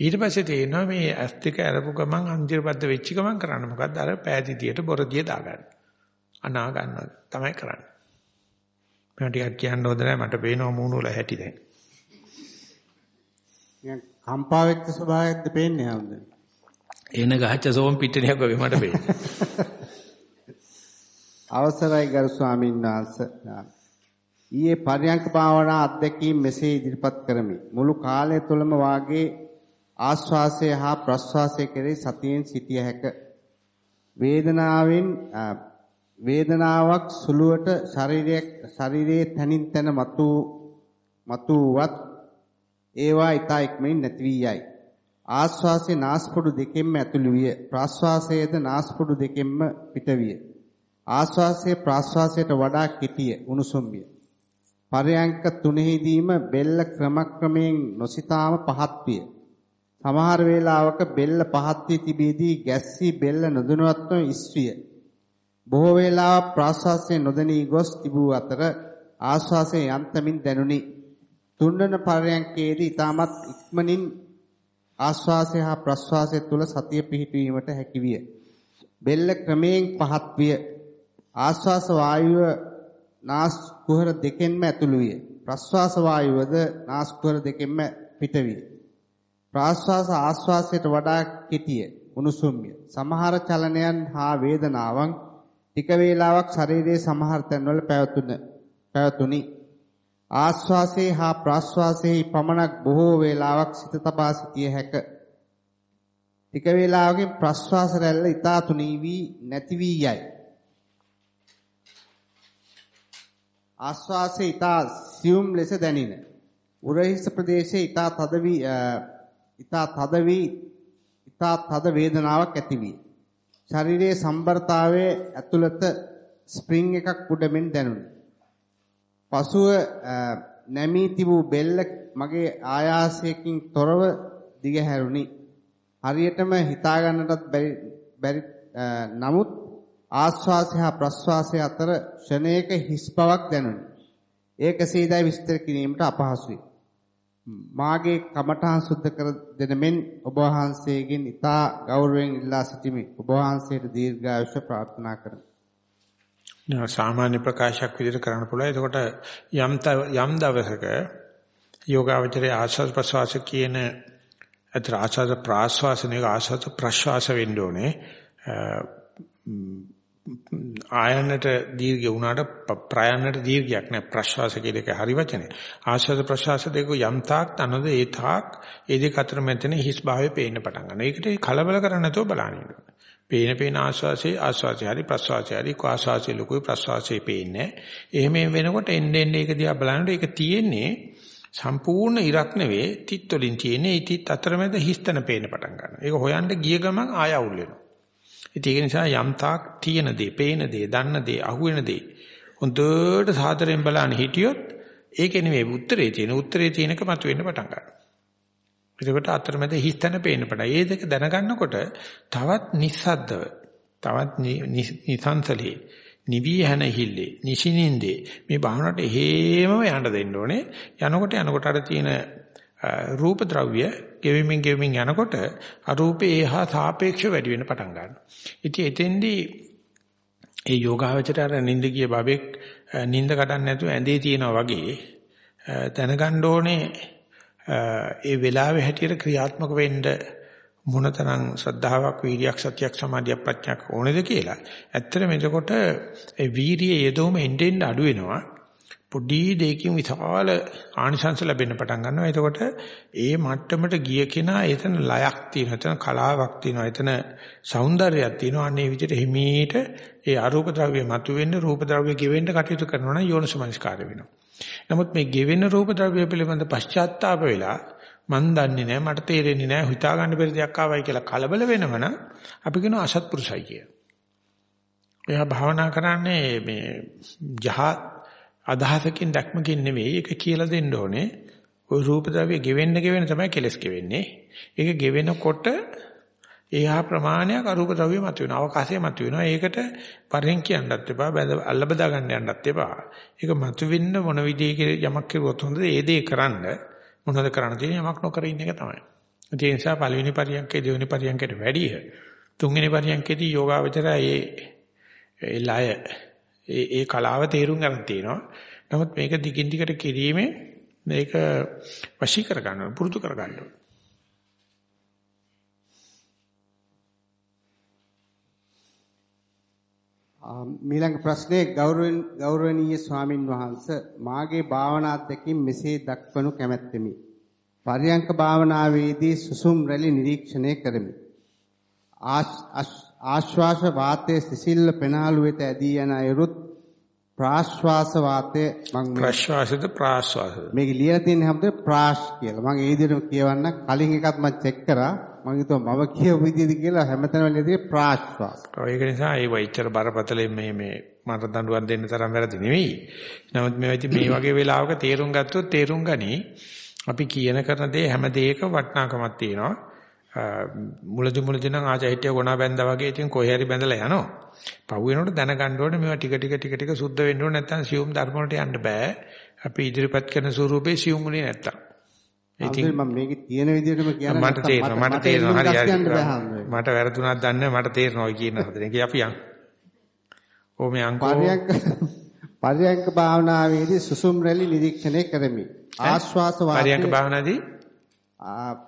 ඊට පස්සේ තේරෙනවා මේ ඇස් දෙක අරපු ගමන් අන්තිරපද්ද වෙච්ච ගමන් කරන්න මොකද්ද අර පෑදීතියට බොරදිය දාගන්න. අනා ගන්නවා තමයි කරන්නේ. මම ටිකක් කියන්න හොඳ නැහැ මට පේනවා මූණ වල හැටි දැන්. නිකන් කම්පා වෙච්ච ස්වභාවයක්ද පේන්නේ හැමදේ. එන ගහච්ච සෝම් පිටණියක් වගේ මට පේනවා. අවසරයි ගරු ස්වාමීන් වහන්සේ. ඊයේ පරියංක භාවනා අධ්‍යක්ීම් මෙසේ ඉදිරිපත් කරමි. මුළු කාලය තුළම වාගේ ආශ්වාසය හා ප්‍රශ්වාසය කෙරෙහි සතියෙන් සිටිය හැක. වේදනාවෙන් වේදනාවක් සුළුවට ශරීරයක් ශරීරයේ තනින් තන මතු මතුවත් ඒවා ඊතා ඉක්මනින් නැති වී යයි. ආශ්වාසයේ නාස්පුඩු දෙකෙන්ම ඇතුළු විය. ප්‍රාශ්වාසයේද නාස්පුඩු දෙකෙන්ම පිට විය. ආශ්වාසයේ ප්‍රාශ්වාසයට වඩා කෙටිය උණුසුම් විය. පරයන්ක තුනෙහිදීම බෙල්ල ක්‍රමක්‍රමයෙන් නොසිතාම පහත් විය. සමහර වේලාවක බෙල්ල පහත් වී තිබෙදී ගැස්සී බෙල්ල නොදැනුවත්වම ඉස්විය. බොහෝ වේලාවක් ප්‍රාශ්වාසයේ නොදැනී ගොස් තිබූ අතර ආශ්වාසයේ යන්තමින් දැනුනි. තුන්වන පරයන්කේදී ඊටමත් ඉක්මනින් ආශ්වාසය හා ප්‍රශ්වාසය තුල සතිය පිහිටවීමට හැකි විය. බෙල්ල ක්‍රමයෙන් පහත් විය. ආශ්වාස වායුව නාස් කුහර දෙකෙන්ම ඇතුළු විය. ප්‍රශ්වාස වායුවද නාස් කුහර දෙකෙන්ම පිට විය. ප්‍රාශ්වාස ආශ්වාසයට වඩා කෙටිය උණුසුම්ය. සමහර චලනයන් හා වේදනාවන් ටික වේලාවක් ශරීරයේ සමහර තැන්වල පැවතුන පැවතුනි. ආශ්වාසයේ හා ප්‍රාශ්වාසයේ පමණක් බොහෝ වේලාවක් සිත තබා සිටිය හැක. ටික වේලාවකින් ප්‍රශ්වාස රැල්ල ඊතා තුනී වී නැති වී යයි. ආශ්වාසයේ ඊතා සියුම් ලෙස දැනින. උරහිස ප්‍රදේශයේ ඊතා තද වී ඊතා තද වී ඊතා තද වේදනාවක් ඇති වී. ශරීරයේ සම්බරතාවයේ ඇතුළත ස්ප්‍රින්ග් එකක් උඩමින් දැනුනි. පසුව නැමී තිබූ බෙල්ල මගේ ආයාසයකින් තොරව දිගහැරුණි. හරියටම හිතා ගන්නටත් බැරි නමුත් ආශ්වාසය හා ප්‍රශ්වාසය අතර ක්ෂණයක හිස් බවක් දැනුනි. ඒ කෙසේදයි විස්තර කිරීමට අපහසුයි. මාගේ කමඨහන් සුද්ධ කර දෙන මෙන් ඔබ වහන්සේගෙන් ඉතා ගෞරවයෙන් ඉල්ලා සිටිමි. ඔබ වහන්සේට දීර්ඝායුෂ ප්‍රාර්ථනා කරමි. සාමාන්‍ය ප්‍රකාශයක් විදිහට කරන්න පුළුවන්. එතකොට යම් යම් දවසක යෝගාවචරයේ ආස්වාද ප්‍රසවාස කියන අතර ආස්වාද ප්‍රාශ්වාසනේ ආස්වාද ප්‍රශ්වාස වෙන්න ඕනේ. ආයනට දීර්ඝ වුණාට ප්‍රයන්නට දීර්ඝයක් නෑ ප්‍රශ්වාස කියන එක හරි වචනේ. ආශ්වාස ප්‍රශ්වාස දෙක යම් තාක් තනද ඒ තාක් ඒ දෙක අතර මැදනේ හිස් භාවය පේන්න පටන් ගන්නවා. ඒකට කලබල කරන්නේ නැතුව බලන්න ඕනේ. පේන පේන ආශ්වාසයේ ආශ්වාසය හරි ප්‍රශ්වාසය හරි ආශ්වාසයේ ලොකුයි ප්‍රශ්වාසයේ පේන්නේ. එහෙම වෙනකොට එන්න එන්න ඒක දිහා බලනකොට ඒක තියෙන්නේ සම්පූර්ණ ඉරක් නෙවෙයි තිත් වලින් තියෙන්නේ. ඒ තිත් අතරමැද හිස්තන පේන්න පටන් ගන්නවා. ඒක හොයන්න ගිය ගමන් ආය අවුල් වෙනවා. ඒක නිසා යම් තාක් තියෙන දේ, පේන දේ, දන්න දේ, අහුවෙන දේ හොඳට සාදරයෙන් බලන්න හිටියොත් ඒකේ නෙවෙයි උත්තරේ තියෙන. උත්තරේ තියෙනක මතුවෙන්න පටන් ගන්නවා. එතකොට අතරමැද හිස්තන පේන්න පටන්. ඒ දෙක දැනගන්නකොට තවත් නිස්සද්දව, තවත් නිසංසලී, නිවි හැනහිල්ලේ, නිසිනින්දේ මේ භාවනට හේමම යන්න දෙන්න ඕනේ. යනකොට යනකොට අර තියෙන රූප ද්‍රව්‍ය ගෙවිමින් ගෙවිමින් යනකොට අරූපේ ඒහා සාපේක්ෂව වැඩි වෙන්න පටන් ගන්නවා. ඉතින් එතෙන්දී ඒ යෝගාවචරය අර නිින්ද ගිය බබෙක් නිින්ද කඩන්න නැතුව ඇඳේ තියනවා වගේ දැනගන්න ඕනේ ඒ වෙලාවේ හැටියට ක්‍රියාත්මක වෙන්න මොනතරම් ශ්‍රද්ධාවක් වීර්යයක් සතියක් සමාධියක් ප්‍රඥාවක් ඕනේද කියලා. ඇත්තටම එතකොට ඒ වීර්යය යෙදවම එන්නෙන් අඩු වෙනවා. පොඩි දෙයකින් විශාල ආනිසංස ලැබෙන්න පටන් ගන්නවා. එතකොට ඒ මට්ටමට ගිය කෙනා එතන ලයක් තියෙනවා. එතන කලාවක් තියෙනවා. එතන సౌందර්යයක් තියෙනවා. අන්නේ විදිහට හිමීට ඒ අරූප ද්‍රව්‍ය මතුවෙන්න රූප ද්‍රව්‍ය ගෙවෙන්න කටයුතු කරනවා නම් යෝනිසමනස්කාරය වෙනවා. නමුත් මේ ගෙවෙන රූප ද්‍රව්‍ය පිළිබඳ පශ්චාත්තාප වෙලා මන් දන්නේ නැහැ මට තේරෙන්නේ නැහැ හිතා ගන්න බැරි දෙයක් ආවයි කියලා කලබල වෙනවනම් අපි කියනවා අසත්පුරුෂයි කිය. එයා භාවනා කරන්නේ මේ ජහ අදහසකින් දැක්මකින් නෙවෙයි ඒක කියලා දෙන්න ඕනේ. ওই රූප ද්‍රව්‍ය ගෙවෙන්න ගෙවෙන්න තමයි කෙලස් ගෙවෙන්නේ. ඒක ගෙවෙනකොට ඒහා ප්‍රමාණයක් අරූප ද්‍රව්‍ය මතුවෙනවා. අවකාශය මතුවෙනවා. ඒකට පරිෙන් කියන්නත් එපා. බඳ අල්ල බදා ගන්න යන්නත් එපා. ඒක මතුවෙන්න මොන විදිහේ යමක් කරුවොත් හොඳද? ඒ දේ කරන්න මොනවද කරන්න තියෙන්නේ? යමක් නොකර ඉන්න එක තමයි. ඒ නිසා පළවෙනි පරියන්කේ දෙවෙනි පරියන්කේට වැඩිය තුන්වෙනි පරියන්කේදී යෝගාවචරය ඒ ඒ ලය ඒ ඒ කලාව තේරුම් ගන්න තියෙනවා. නමුත් මේක දිගින් දිගට කිරීමේ මේක වශී කර ගන්න පුරුදු කර ගන්න ඕනේ. මීළඟ ප්‍රශ්නේ ගෞරවනීය ස්වාමින් වහන්සේ මාගේ භාවනා අධ්‍යක්ෂින් මෙසේ දක්වනු කැමැත්තෙමි. පරියංක භාවනාවේදී සුසුම් රැලි නිරීක්ෂණය කරමි. ආශ්වාස වාතයේ සිසිල්ල පෙනාලු වෙත ඇදී යන අයුරුත් ප්‍රාශ්වාස වාතයේ මම ප්‍රාශ්වාසද ප්‍රාශ්වාසද මේක ලියලා තියෙන හැමදේ ප්‍රාශ් කියලා. මම ඒ විදිහට කියවන්න කලින් එකත් මම චෙක් කරා. මම හිතුවා මම කියපු විදිහද කියලා හැමතැනම ලියදී ප්‍රාශ්වාස. ඒක නිසා ඒ වයිචර බරපතලෙන් මේ මේ මට දඬුවම් දෙන්න තරම් වැරදි නෙවෙයි. නමුත් මේ මේ වගේ වෙලාවක තේරුම් ගත්තොත් තේරුම් ගනි අපි කියන කරන දේ හැම දෙයක වටිනාකමක් තියෙනවා. මුලදි මුලදි නම් ආචා හිටිය ගොනා බැඳා වගේ ඉතින් කොහේ හරි බැඳලා යනවා. පහු වෙනකොට දැනගන්න ඕනේ මේවා ටික ටික ටික ටික සුද්ධ වෙන්න ඕනේ නැත්නම් සියුම් ධර්ම වලට යන්න බෑ. අපි ඉදිරිපත් කරන ස්වරූපේ සියුම් උනේ නැත්තම්. ඉතින් මම මේකේ තියෙන විදිහටම කියන්න මට තේරෙනවා මට තේරෙනවා හරි හරි මට වැරදුනක් දන්නේ මට තේරෙනවා කියන හදන එක අපි යන්. ඕ මේ අංකෝ පරියන්ක පරියන්ක භාවනාවේදී සුසුම් රැලි නිරීක්ෂණය කරමි. ආශ්වාස වාතය පරියන්ක භාවනාදී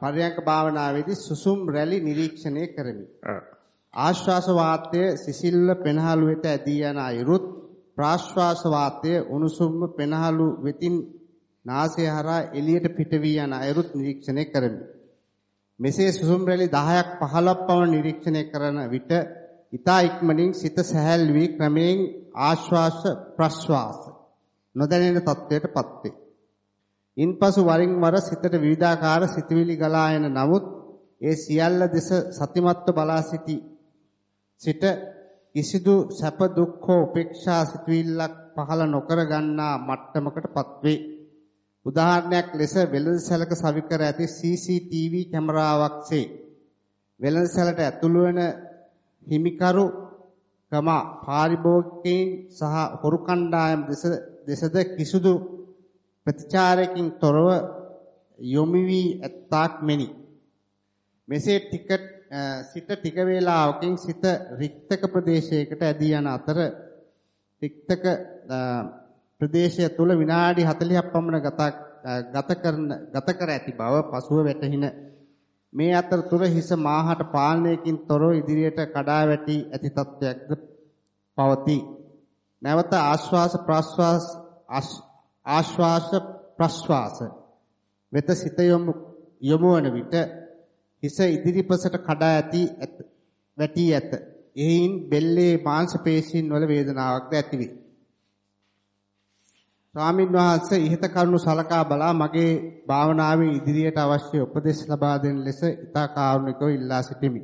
පරියන්ක භාවනාවේදී සුසුම් රැලි නිරීක්ෂණය කරමි. ආශ්වාස වාතය සිසිල්ව පෙනහළු වෙත ඇදී යන අයුරුත් ප්‍රාශ්වාස වාතය උණුසුම්ව පෙනහළු වෙතින් නාසය හරහා එළියට පිට වී යන අයුරුත් නිරීක්ෂණය කරමි. මෙසේ සුසුම් රැලි 10ක් 15ක් පමණ නිරීක්ෂණය කරන විට ඊතා ඉක්මනින් සිත සැහැල් වී ක්‍රමයෙන් ආශ්වාස ප්‍රශ්වාස නොදැනෙන තත්ත්වයටපත් වේ. ඉන්පසු වරින් වර සිතට විවිධාකාර සිතුවිලි ගලා එන නමුත් ඒ සියල්ල දෙස සතිමත්ව බලා සිටි සිට කිසිදු සැප දුක් හෝ උපේක්ෂා සිතුවිල්ලක් පහළ නොකර ගන්නා මට්ටමකටපත් වේ. උදාහරණයක් ලෙස වෙළඳසැලක සවිකර ඇති CCTV කැමරාවක්සේ වෙළඳසැලට ඇතුළු වන හිමිකරු කම පාරිභෝගිකයින් සහ හොරු කණ්ඩායම් දෙසද කිසිදු ප්‍රතිචාරයකින් තොරව යොමු වී ඇත්තාක් මෙනි. මෙසේ ටික සිත ටික වේලාවකින් සිත රික්තක ප්‍රදේශයකට ඇදී යන අතර රික්තක ප්‍රදේශය තුල විනාඩි 40ක් පමණ ගත කරන ගත කර ඇති බව පසුව වැටහින මේ අතරතුර හිස මාහට පාලනයකින් තොරව ඉදිරියට කඩා වැටි ඇති තත්ත්වයක්ද පවතී. නැවත ආශ්වාස ප්‍රශ්වාස ආශ්වාස ප්‍රශ්වාස වෙත සිත යොමු යොමු වන විට හිස ඉදිරිපසට කඩා ඇති වැටි ඇත. එයින් බෙල්ලේ මාංශ පේශීන් වල වේදනාවක්ද ඇතිවේ. ස්වාමින් වහන්සේ ඉහත කරුණු සලකා බලා මගේ භාවනාවේ ඉදිරියට අවශ්‍ය උපදෙස් ලබා දෙන ලෙස ඉතා කාරුණිකව ඉල්ලා සිටිමි.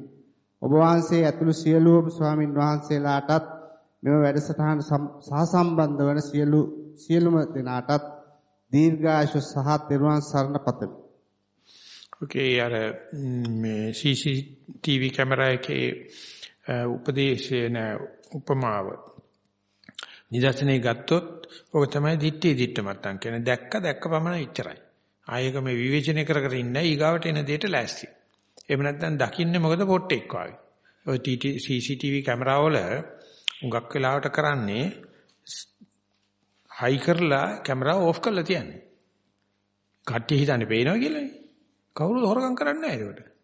ඔබ වහන්සේ ඇතුළු සියලුම ස්වාමින් වහන්සේලාටත් මෙම වැඩසටහන සහසම්බන්ධ වන සියලු සියලුම දෙනාටත් දීර්ඝායුෂ සහ තෙරුවන් සරණ පතමි. ඔකේ අර මේ CCTV කැමරා එකේ උපදේශන උපමාව නිදර්ශනේ ගත්තොත් ඔක තමයි දිත්තේ දිත්ත මත්තන් කියන්නේ දැක්ක දැක්ක පමණ ඉච්චරයි. ආයෙක මේ විවේචනය කර කර ඉන්න ඊගාවට එන දෙයට ලෑස්ති. එහෙම නැත්නම් දකින්නේ මොකද පොට්ටෙක් වගේ. ඔය CCTV කැමරාවල උඟක් වෙලාවට කරන්නේ හයි කරලා කැමරාව ඕෆ් කරලා තියන්නේ. කට්ටිය හිතන්නේ පේනවා කියලානේ. කවුරුත් හොරගම් කරන්නේ නැහැ ඒකට.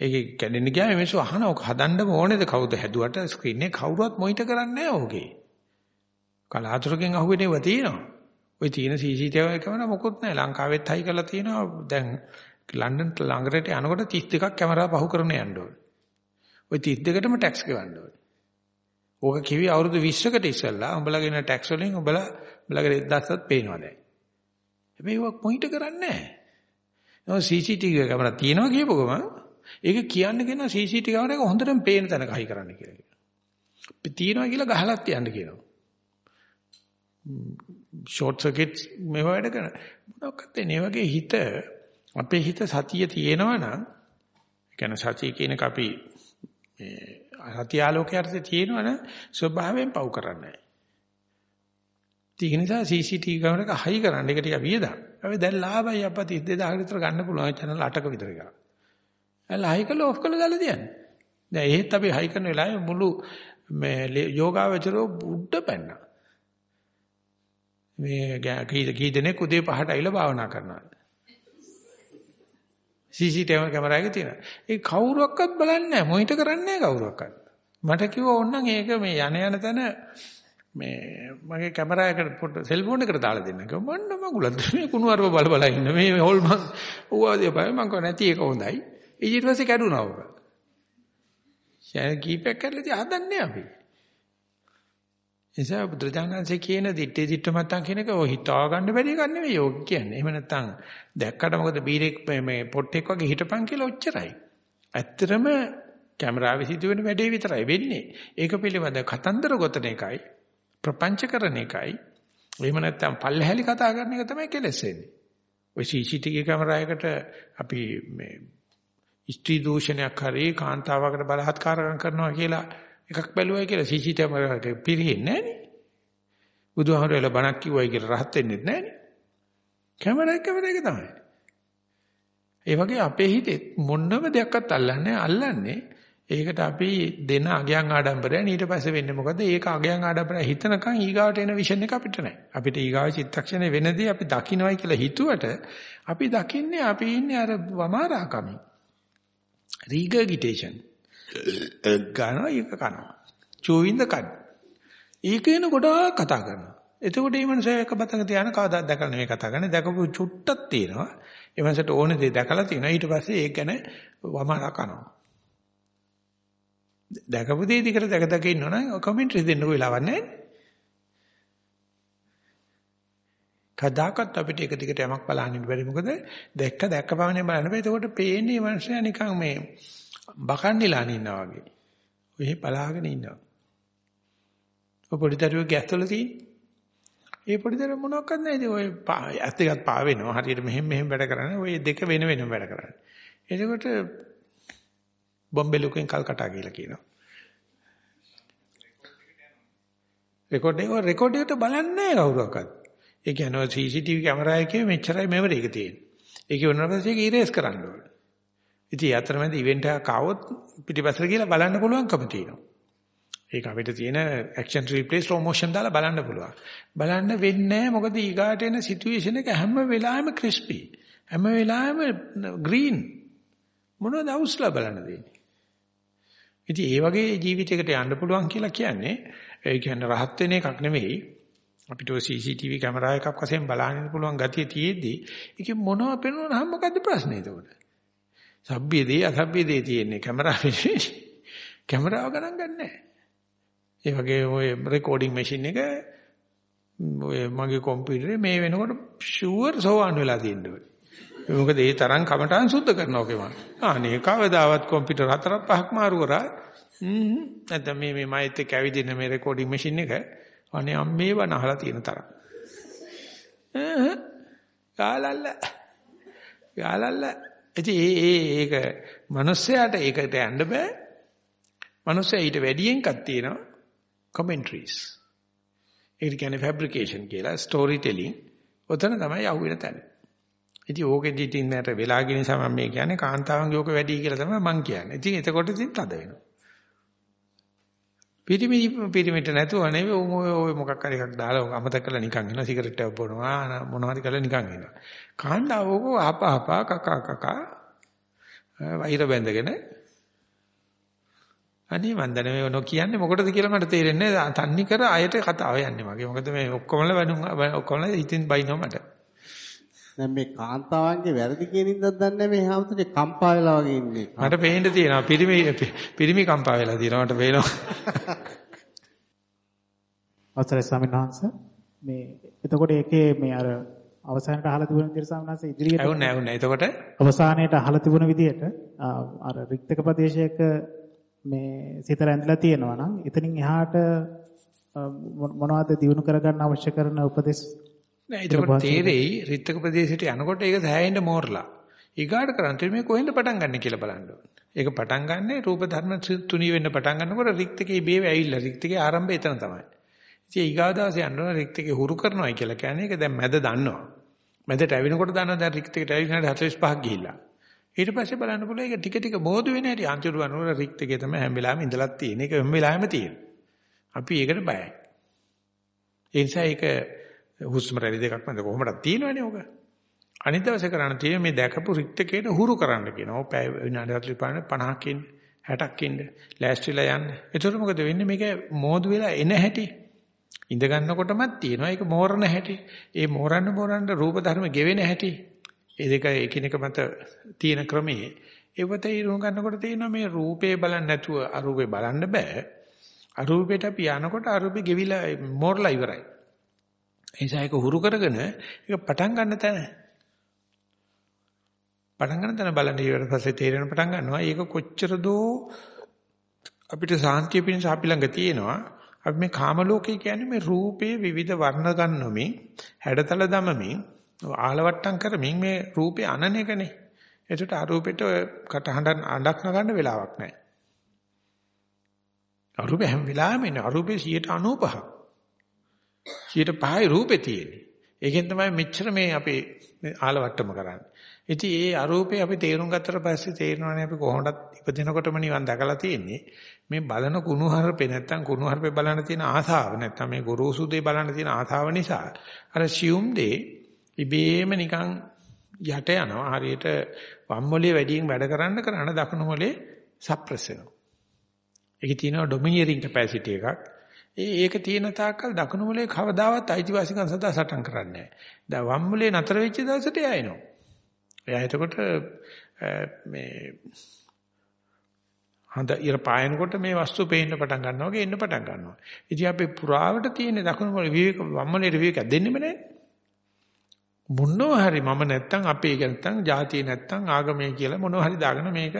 ඒකේ කැඩෙන්න ගියාම මේසු අහන ඔක හදන්න ඕනේද කවුද හැදුවට ස්ක්‍රීන් එක කවුරුවත් මොනිටර් කරන්නේ නැහැ ඕකේ. කලාතුරකින් අහුවෙන ඒවා තියෙනවා. ওই තියෙන CCTV කැමරා මොකොත් නැහැ. ලංකාවෙත් හයි කරලා තියෙනවා. දැන් ලන්ඩන් ළඟට යනකොට 32ක් කැමරා පහු කරන යන්න ඕනේ. ওই 32ටම ටැක්ස් ගෙවන්න ඕනේ. ඕක කිවි අවුරුදු 20කට ඉස්සෙල්ලා උඹලගේ න ටැක්ස් වලින් උඹලා උඹලගේ 1000ත් පේනවා දැන්. හැබැයි ඒක පොයින්ට් කරන්නේ නැහැ. නෝ CCTV කැමරා තියෙනවා කියපුවම ඒක කියන්නේ කියන CCTV කැමරා එක හොඳටම පේන තැනක හයි කරන්න කියලා කියනවා. තියෙනවා කියලා ගහලත් යන්න කියනවා. ෂෝට් සර්කිට් මේව වැඩ කරන මොනවක්ද මේ වගේ හිත අපේ හිත සතිය තියෙනවා නම් ඒ කියන්නේ සතිය කියන එක අපි මේ සතිය ආලෝකයට තියෙනවා නම් ස්වභාවයෙන් පව් කරන්නේ නැහැ. ඒ නිසා CCTV කැමරාවක හයි කරන්න එක ටික වියදම්. අපි දැන් ලාභයි අපත් 32000 විතර ගන්න පුළුවන් channel 8ක විතර එක. එල හයි කරලා ඔෆ් කරලා දාලා තියන්නේ. දැන් එහෙත් අපි හයි කරන වෙලාවේ මුළු මේ යෝගාවචරෝ බුද්ධ පැන්නා. මේ කී කී දෙනෙක් උදේ පහට ඇවිල්ලා භාවනා කරනවා. CCTV කැමරාවක තියෙනවා. ඒ කවුරුවක්වත් බලන්නේ නැහැ. මොනිටර් කරන්නේ නැහැ කවුරුවක්වත්. මට කිව්වා ඕන්නම් ඒක මේ යන යන තැන මේ මගේ කැමරාවකට පොඩ්ඩ සෙල්ෆෝන් එකට දාලා දෙන්න. කිව්වා මන්න මගුලත් මේ කුණු අරව බල බල ඉන්න. මේ හොල් මං ඌවා දෙපයි මං කව නැති ඒක හොඳයි. ඊට පස්සේ කැඩුනා ඔක. ෂෑ කීපයක් කරලා තිය හදන්නේ අපි. එසා බුදුරජාණන්සේ කියන දිත්තේ දිත්ත මත්තන් කියන එක ඔය හිතා ගන්න බැරි එකක් නෙවෙයි යෝග කියන්නේ. එහෙම නැත්නම් දැක්කට මොකද බීරෙක් මේ පොට්ටෙක් වගේ හිටපන් කියලා ඔච්චරයි. ඇත්තටම කැමරාවේ සිදුවෙන වැඩේ විතරයි වෙන්නේ. ඒක පිළිබඳ කතන්දර ගොතන එකයි ප්‍රපංච කරන එකයි. එහෙම නැත්නම් පල්ලහැලි කතා කරන එක තමයි කෙලස් වෙන්නේ. ඔය CCTV කැමරාවකට අපි මේ ස්ත්‍රී දූෂණයක් හරි කාන්තාවකට බලහත්කාරකම් කරනවා කියලා එකක් බැලුවයි කියලා CCTV කැමරාවට පිරෙන්නේ නැහනේ. බුදුහාමුදුරුවෝ බණක් කිව්වයි කියලා රහත් වෙන්නේ නැහනේ. කැමරා කැමරා එක තමයි. ඒ වගේ අපේ හිතේ මොනම දෙයක්වත් අල්ලන්නේ අල්ලන්නේ ඒකට අපි දෙන අගයන් ආඩම්බරයන් ඊට පස්සේ වෙන්නේ මොකද? ඒක අගයන් ආඩම්බරය හිතනකන් ඊගාවට එන විෂන් එක අපිට නැහැ. අපිට ඊගාව චිත්තක්ෂණය වෙනදී අපි දකින්නවයි කියලා හිතුවට අපි දකින්නේ අපි ඉන්නේ අර වමාරාකමින්. රීගර්ගිටේෂන් ගන්නවා ඒක කනවා. චෝවින්ද කන. ඒකේන ගොඩාක් කතා කරනවා. එතකොට මේ මනුස්සයා එක බතක තියාන කවදාවත් දැකලා නෙමෙයි කතා කරන්නේ. දැකපු චුට්ටක් තියෙනවා. ඒ මනුස්සට ඕනේ දේ දැකලා තියෙනවා. ඊට පස්සේ ඒක ගැන වමහා කනවා. දැකපු දේ දිකට දැක දැක ඉන්නවනම් කමෙන්ටරි දෙන්නකෝ වෙලාවක් නැහැ. කදාකත් අපිට එක දිගට යමක් බලන්න ඉන්න බැරි මොකද දැක්ක දැක්ක පමණේ බලන්න බෑ. එතකොට පේන්නේ මනුස්සයා නිකන් මේ බකන්නේලා ඉන්නවා වගේ. ඔය බලාගෙන ඉන්නවා. ඔය පොඩි දරුවෙක් ගැස්වල තියෙන්නේ. ඒ පොඩි දරුවා මොනවක්වත් නැහැ. ඉතින් ඔය ඇස් දෙකත් පා වෙනවා. හරියට මෙහෙම මෙහෙම වැඩ කරන්නේ. ඔය දෙක වෙන වෙනම වැඩ කරන්නේ. එතකොට බොම්බේ ලුකෙන් කල්කටා කියලා කියනවා. රෙකෝඩ් එක රෙකෝඩ් එකට බලන්නේ නැහැ කවුරක්වත්. ඒ කියන්නේ CCTV කැමරා එකේ මෙච්චරයි මෙවර එක තියෙන්නේ. ඒක වුණාට පස්සේ ඒක ඉරේස් කරන්න ඕනේ. ඉතින් අතරමැද ඉවෙන්ට් එකක් ආවොත් පිටිපස්සට ගිහලා බලන්න පුළුවන්කම තියෙනවා. ඒක අපිට තියෙන action replay slow motion දාලා බලන්න පුළුවන්. බලන්න වෙන්නේ මොකද ඊගාට එන සිටුේෂන් එක හැම වෙලාවෙම crispy. හැම වෙලාවෙම green. මොනවද අවුස්ලා බලන්න දෙන්නේ. ඉතින් ඒ වගේ ජීවිතයකට යන්න පුළුවන් කියලා කියන්නේ ඒ කියන්නේ රහත් වෙන එකක් නෙවෙයි. අපිට ඔය CCTV කැමරා එකක් වශයෙන් බලන්න පුළුවන් ගතිය තියෙද්දි ඒකේ මොනව පෙන්වනහම මොකද්ද ප්‍රශ්නේ එතකොට? සබ්බේ දේ අසබ්බේ දේ තියෙන්නේ කැමරාවේ කැමරාව ගණන් ගන්නෑ. ඒ වගේ ඔය රෙකෝඩින් මැෂින් එක ඔය මගේ කම්පියුටරේ මේ වෙනකොට ෂුවර් සෝවන් වෙලා තියෙනවා. මොකද ඒ තරම් කමටහන් සුද්ධ කරනවා කේ මම. අනේ කවදාවත් කම්පියුටර් හතරක් පහක් මාරු කරා. නැත්නම් මේ මේ මයිත් එක්ක ඇවිදින මේ රෙකෝඩින් මැෂින් එක අනේ අම්මේ වනහලා තියෙන තරම්. ආහ් ගාලල්ලා ගාලල්ලා ඉතින් ඒ ඒ ඒක මිනිස්සයාට ඒකට යන්න බෑ. මිනිස්සයා ඊට වැඩියෙන් එකක් තියෙනවා commentaries. ඒක කියන්නේ fabrication කියලා story telling. ඔතන තමයි අහුවෙන තැන. ඉතින් ඕකෙදි ඉතින් නැට වෙලාගෙන නිසා මම මේ කියන්නේ කාන්තාවන්ගේ ඕක වැඩි කියලා තමයි මම කියන්නේ. ඉතින් එතකොට ඉතින් තද වෙනවා. පිරිමි පිරිමිට නැතුව නෙවෙයි ඔය ඔය මොකක් හරි එකක් දාලා අමතක කරලා නිකන් එනවා සිගරට් එකක් බොනවා මොනවා හරි කරලා නිකන් එනවා. කාණ්ඩාව ඕක ආපහපා කකා කකා වෛර බැඳගෙන අනේ මන් දන්නේ මේ ඔනෝ කියන්නේ මොකටද කියලා මට තේරෙන්නේ නැහැ. තන්නි කර අයට කතාව යන්නේ මගේ. මොකද මේ ඔක්කොමල වැඩුම් ඔක්කොමල ඉතින් බයිනවා මට. දැන් මේ කාන්තාවන්ගේ වැරදි කියන ඉඳන් දන්නේ මේ හැමතේ කම්පා වෙලා වගේ ඉන්නේ. මට පේන්න තියෙනවා පිරිමි පිරිමි කම්පා වෙලා තියෙනවා මට පේනවා. අවසරයි ස්වාමීන් වහන්සේ. මේ එතකොට ඒකේ මේ අර අවසානට අහලා තිබුණ විදිහට ස්වාමීන් වහන්සේ ඉදිරියට ඇහුන්නේ ඇහුන්නේ. එතකොට අවසානයේට අහලා තිබුණ විදිහට අර රික්තක ප්‍රදේශයක මේ සිත රැඳිලා තියෙනවා නම් එතනින් එහාට මොනවද දිනු කරගන්න අවශ්‍ය කරන උපදෙස් නෑ එතකොට තේරෙයි රිත්තක ප්‍රදේශයට යනකොට ඒක සෑහෙන්න මෝරලා. ඊගාට කරන්නේ මේ කොහෙන්ද පටන් ගන්න කියලා බලන්න. ඒක පටන් ගන්නෙ රූප ධර්ම තුනී වෙන්න පටන් ගන්නකොට රික්තකේ බේව ඇවිල්ලා රික්තකේ ආරම්භය එතන තමයි. ඉතින් ඊගාව දවසේ ඕන රික්තකේ හුරු කරනවායි කියලා කියන්නේ ඒක දැන් මැද දන්නවා. මැදට ඇවිනකොට දන්නවා දැන් රික්තකේට ඇවිල්ලා 45ක් ගිහිල්ලා. ඊට පස්සේ බලන්න පුළුවන් ඒක ටික ටික බෝධ වෙන හැටි අන්තිමට වනකොට රික්තකේ තමයි හැම වෙලාවෙම ඉඳලා තියෙන. ඒක හැම වෙලාවෙම තියෙන. අපි ඒකට බයයි. ඒ නිසා ඒක හුස්ම රැලි දෙකක් මැද කොහොමද තියෙනවනේ ඕක. අනිත් දවසේ කරන්න තියෙන මේ දැකපු රික්තකේට හුරු කරන්න කියනවා. ඔය පැය විනාඩි 45 50ක් ඉන්න 60ක් ඉන්න ලෑස්තිලා යන්න. එතකොට මොකද වෙන්නේ මේක මෝදු වෙලා එන හැටි. ඉඳ ගන්නකොටමත් තියෙනවා ඒක මෝරණ හැටි. ඒ මෝරන්න මෝරන්න රූප ධර්ම ගෙවෙන හැටි. ඒ දෙක එකිනෙක මත තියෙන ක්‍රමයේ ඒවත ඉරුම් ගන්නකොට තියෙනවා මේ රූපේ බලන්න නැතුව අරූපේ බලන්න බෑ. අරූපේට අපි යනකොට අරූපේ ගෙවිලා මෝරලා ඉවරයි. ඒ නිසා ඒක හුරු කරගෙන ඒක පටන් ගන්න තැන පටන් ගන්න තැන බලන්න ඊට පස්සේ තේරෙන පටන් ගන්නවා. ඒක කොච්චර දෝ අපිට සාන්තිය පිණිස අපි ළඟ තියෙනවා. අපි මේ කාම ලෝකේ කියන්නේ මේ රූපේ විවිධ වර්ණ ගන්නමින් හැඩතල දමමින් ආලවට්ටම් කරමින් මේ රූපේ අනන එකනේ. ඒකට අරූපෙට කටහඬ අඬක් නගන්න වෙලාවක් නැහැ. අරූපේ හැම වෙලාවෙම ඉන්නේ අරූපේ 95ක්. 105යි රූපේ තියෙන්නේ. ඒකෙන් තමයි මෙච්චර මේ අපේ ආලවට්ටම කරන්නේ. ඉතින් ඒ අරූපේ අපි තේරුම් ගත්තට පස්සේ තේරෙනවානේ අපි කොහොමද ඉපදිනකොටම නිවන් දැකලා තියෙන්නේ. මේ බලන කුණුහරුපේ නැත්තම් කුණුහරුපේ බලන්න තියෙන ආසාව නැත්තම් මේ ගොරෝසු දේ බලන්න තියෙන ආසාව නිසා අර සියුම් දේ ඉබේම නිකන් යට යනවා. හරියට වම් මොලේ වැඩියෙන් වැඩ කරන්න කරන දකුණු මොලේ සප්‍රෙස් වෙනවා. ඒකේ තියෙනවා ඩොමිනියරින් කැපැසිටි එකක්. ඒ ඒක තියෙන තාක්කල් දකුණු මොලේ කවදාවත් අයිතිවාසිකම් සදා සටන් කරන්නේ නැහැ. දැන් වම් මොලේ නතර වෙච්ච දවසට එයා එනවා. එයා එතකොට මේ හඳ ඉර පායනකොට මේ වස්තු පේන්න පටන් ගන්නවා වගේ එන්න පටන් ගන්නවා. ඉතින් අපි පුරාවට තියෙන දකුණු මොලේ විවේක වම් මොලේ විවේක දෙන්නෙම නැහැ. මොනවා හරි මම නැත්තම් අපේ නැත්තම් ජාතිය නැත්තම් ආගමේ කියලා මොනවා හරි දාගෙන මේක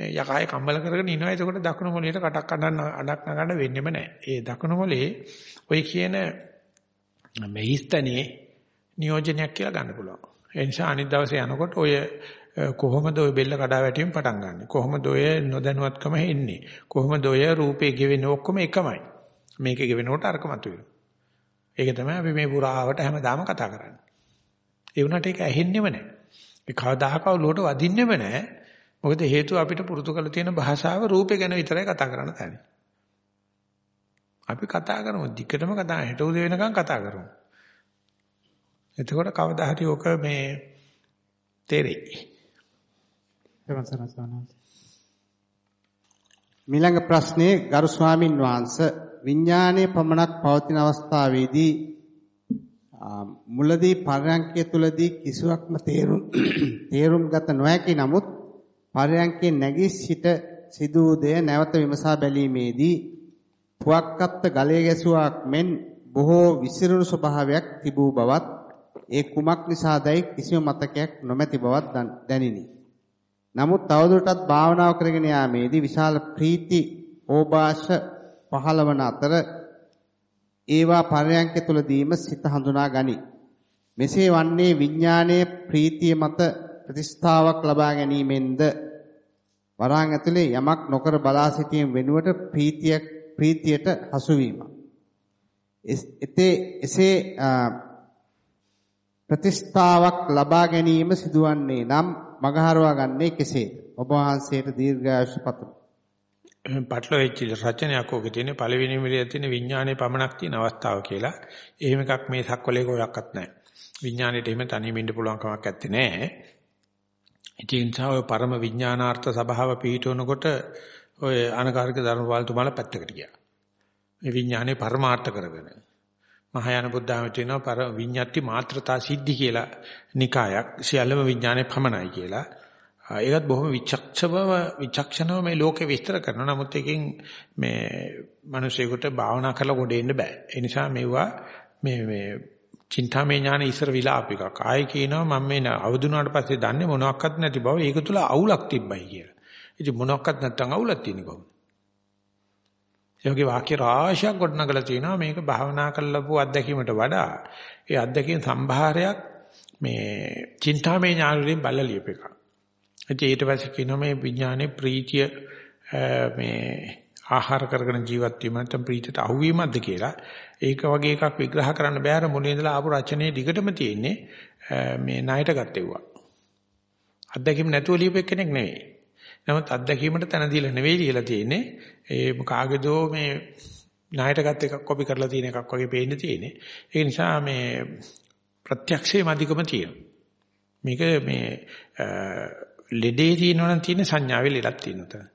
මේ යකාය කම්බල කරගෙන ඉනවා. එතකොට දකුණු මොලේට කටක් අඬන්න අඬක් නගන්න වෙන්නෙම නැහැ. ඒ දකුණු මොලේ ඔය කියන මේ හිස්තනේ නියෝජනයක් කියලා ගන්න පුළුවන්. ඒ නිසා අනිත් දවසේ යනකොට ඔය කොහොමද ඔය බෙල්ල කඩා වැටීම පටන් ගන්නෙ? කොහොමද ඔය නොදැනුවත්කම එන්නේ? කොහොමද ඔය රූපේ ගෙවෙන්නේ ඔක්කොම එකමයි. මේකේ ගෙවෙනකොට අරක මතුවෙනවා. ඒක තමයි අපි මේ පුරාවට හැමදාම කතා කරන්නේ. ඒ වුණාට ඒක ඇහෙන්නෙම නැහැ. ඒ කවදාහකව ලෝට වදින්නෙම නැහැ. මොකද හේතුව අපිට පුරුදු කරලා තියෙන භාෂාව රූපේ ගැන විතරයි කතා කරන්න තැන්නේ. අපි කතා කරමු දිගටම කතා හෙට උදේ වෙනකන් කතා කරමු. එතකොට කවදා හරි ඔක මේ තේරෙයි. මිළඟ ප්‍රශ්නේ ගරු ස්වාමින් වහන්සේ විඥානයේ පමණක් පවතින අවස්ථාවේදී මුලදී පරයන්කය තුලදී කිසිවක්ම තේරුම් තේරුම් ගත නොහැකි නමුත් පරයන්කේ නැගී සිට සිදු දෙය නැවත විමසා බැලීමේදී පුවක්කත්ත ගලේ ගැසුවාක් මෙන් බොහෝ විසිරුණු ස්වභාවයක් තිබූ බවත් ඒ කුමක් නිසාදයි කිසිම මතකයක් නොමැති බවත් දැනිනි. නමුත් තවදුරටත් භාවනාව කරගෙන යාමේදී විශාල ප්‍රීති ඕභාෂ පහළවන අතර ඒවා පරයන්ක තුලදීම සිත හඳුනා ගනි. මෙසේ වන්නේ විඥානයේ ප්‍රීතිය මත ප්‍රතිස්ථාවක් ලබා ගැනීමෙන්ද වරාන් ඇතුලේ යමක් නොකර බලා සිටීම වෙනුවට ප්‍රීතිය ප්‍රීතියට හසු වීම. එතේ එසේ ප්‍රතිස්ථාවක් ලබා ගැනීම සිදුවන්නේ නම් මගහරවා ගන්නේ කෙසේද? ඔබ වහන්සේට දීර්ඝායුෂ පතමි. පටල වෙච්ච රචනයක් ඕකේ තියෙන පළවෙනි මිලිය තියෙන විඥානයේ පමණක් තියෙන අවස්ථාව කියලා. එහෙම එකක් මේ සක්වලේ කොයක්වත් නැහැ. විඥාණයට එහෙම තනියම ඉන්න පුළුවන් කමක් නැත්තේ නෑ. ඒ නිසා ඔය පරම විඥානාර්ථ සභාව පිහිටවනකොට ඔය අනකාරික ධර්මපාලතුමාලා පැත්තකට ගියා. මේ විඥානේ පරමාර්ථ කරගෙන. මහායාන බුද්ධාමයේ තියෙනවා පර විඤ්ඤාති මාත්‍රතා සිද්ධි කියලා නිකායක් සියල්ලම විඥානේ පමණයි කියලා. ඒකත් බොහොම විචක්ෂව විචක්ෂණව මේ ලෝකෙ විස්තර කරනවා. නමුත් එකෙන් මේ මිනිසෙකුට භාවනා කරලා ගොඩ එන්න බෑ. ඒ නිසා මේවා මේ මේ චින්තාමය ඥාන ඉස්සර විලාප එකක්. ආයේ කියනවා මම මේ අවදුනාට පස්සේ දන්නේ මොනවත් නැති බව. ඒක තුල අවුලක් තිබ්බයි කියලා. ඉතින් මොනවත් නැත්තම් අවුලක් තියෙන්නේ කොහොමද? ඒ වගේ වාක්‍ය රාශියක් ගොඩනගලා තියෙනවා මේක භාවනා කරලපු අත්දැකීමට වඩා ඒ අත්දැකීම් සම්භාරයක් මේ චින්තාමය ඥාන වලින් බලලා ලියප එකක්. ඊට පස්සේ කියනවා මේ විඥානයේ ප්‍රීතිය මේ ආහාර කරගෙන ජීවත් වීම නැත්නම් ප්‍රීතියට අහුවීමක්ද කියලා. ඒක වගේ එකක් විග්‍රහ කරන්න බෑර මුලින් ඉඳලා ආපු රචනයේ දිගටම තියෙන්නේ මේ ණයට ගත්තෙව්වා. අත්දැකීම් නැතුව ලියපෙක් කෙනෙක් නෙවෙයි. නමුත් අත්දැකීමට තන දීලා නෙවෙයි ලියලා තියෙන්නේ. ඒ කාගේදෝ මේ ණයට ගත් එකක් කොපි කරලා තියෙන එකක් වගේ පේන්න තියෙන්නේ. ඒ නිසා මේ ප්‍රත්‍යක්ෂයේ මධිකම තියෙනවා. මේක මේ ලෙඩේ තියෙනවා නම් තියෙන සංඥාවේ ලෙඩක් තියෙනවා.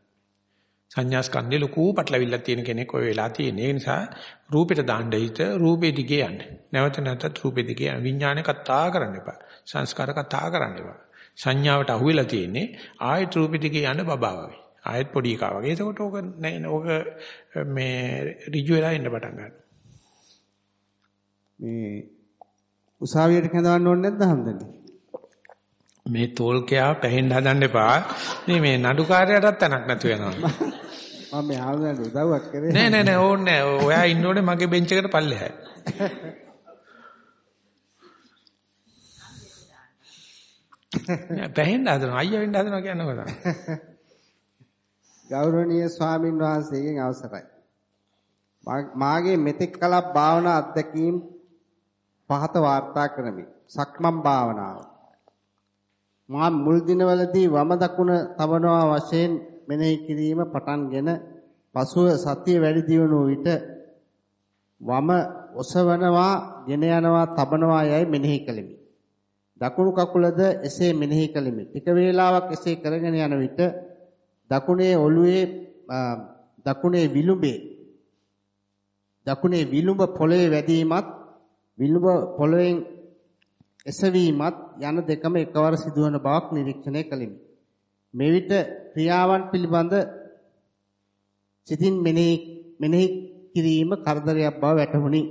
සංඥා ස්කන්ධේ ලොකු පටලවිල්ලක් තියෙන කෙනෙක් ඔය වෙලා තියෙන. ඒ නිසා රූපෙට දාන්න හිත රූපෙ දිගේ යන්න. නැවත නැවතත් රූපෙ දිගේ යන්න. විඥානේ කතා කරන්න එපා. සංස්කාර කතා කරන්න එපා. සංඥාවට අහුවෙලා තියෙන්නේ ආයත රූපෙ දිගේ යන බබා වගේ. ආයත් පොඩි එකා වගේ. එතකොට ඕක ඕක මේ ඍජු වෙලා ඉන්න පටන් ගන්නවා. මේ උසාවියට කැඳවන්න ඕනේ නැද්ද හැමදෙන්නේ? මේ තෝල්කයා පැහෙන්න හදන්න එපා. මේ මේ නඩුකාරයටත් තැනක් නැතු වෙනවා. මම මේ ආවදන්න උදව්වක් කරේ. නෑ නෑ නෑ ඕනේ නෑ. ඔයා ඉන්න ඕනේ මගේ බෙන්ච් එකට පල්ලෙහායි. නෑ පැහෙන්න හදනවා. අයියා වෙන්න හදනවා කියන්නේ මොකද? ගෞරවනීය ස්වාමින් වහන්සේගෙන් අවසරයි. මාගේ මෙතෙක් කලක් භාවනා අත්දැකීම් පහත වාර්තා කරමි. සක්මන් භාවනාව. මා මුල් දිනවලදී වම දකුණ තබනවා වශයෙන් මෙනෙහි කිරීම පටන්ගෙන පසුව සතිය වැඩි දියුණු විට වම ඔසවනවා, ගෙන යනවා, තබනවා යයි මෙනෙහි කළෙමි. දකුණු කකුලද එසේ මෙනෙහි කළෙමි. ටික වේලාවක් එසේ කරගෙන යන විට දකුණේ ඔළුවේ දකුණේ විලුඹේ දකුණේ විලුඹ පොළවේ වැදීමත් විලුඹ පොළවෙන් එසවීමත් යන දෙකම එකවර සිදුවන බවක් නිරීක්ෂණය කළෙමි. මෙවිට ක්‍රියාවන් පිළිබඳ සිතින් මෙනෙහි මෙනෙහි කිරීම කරදරයක් බව වැටහුණි.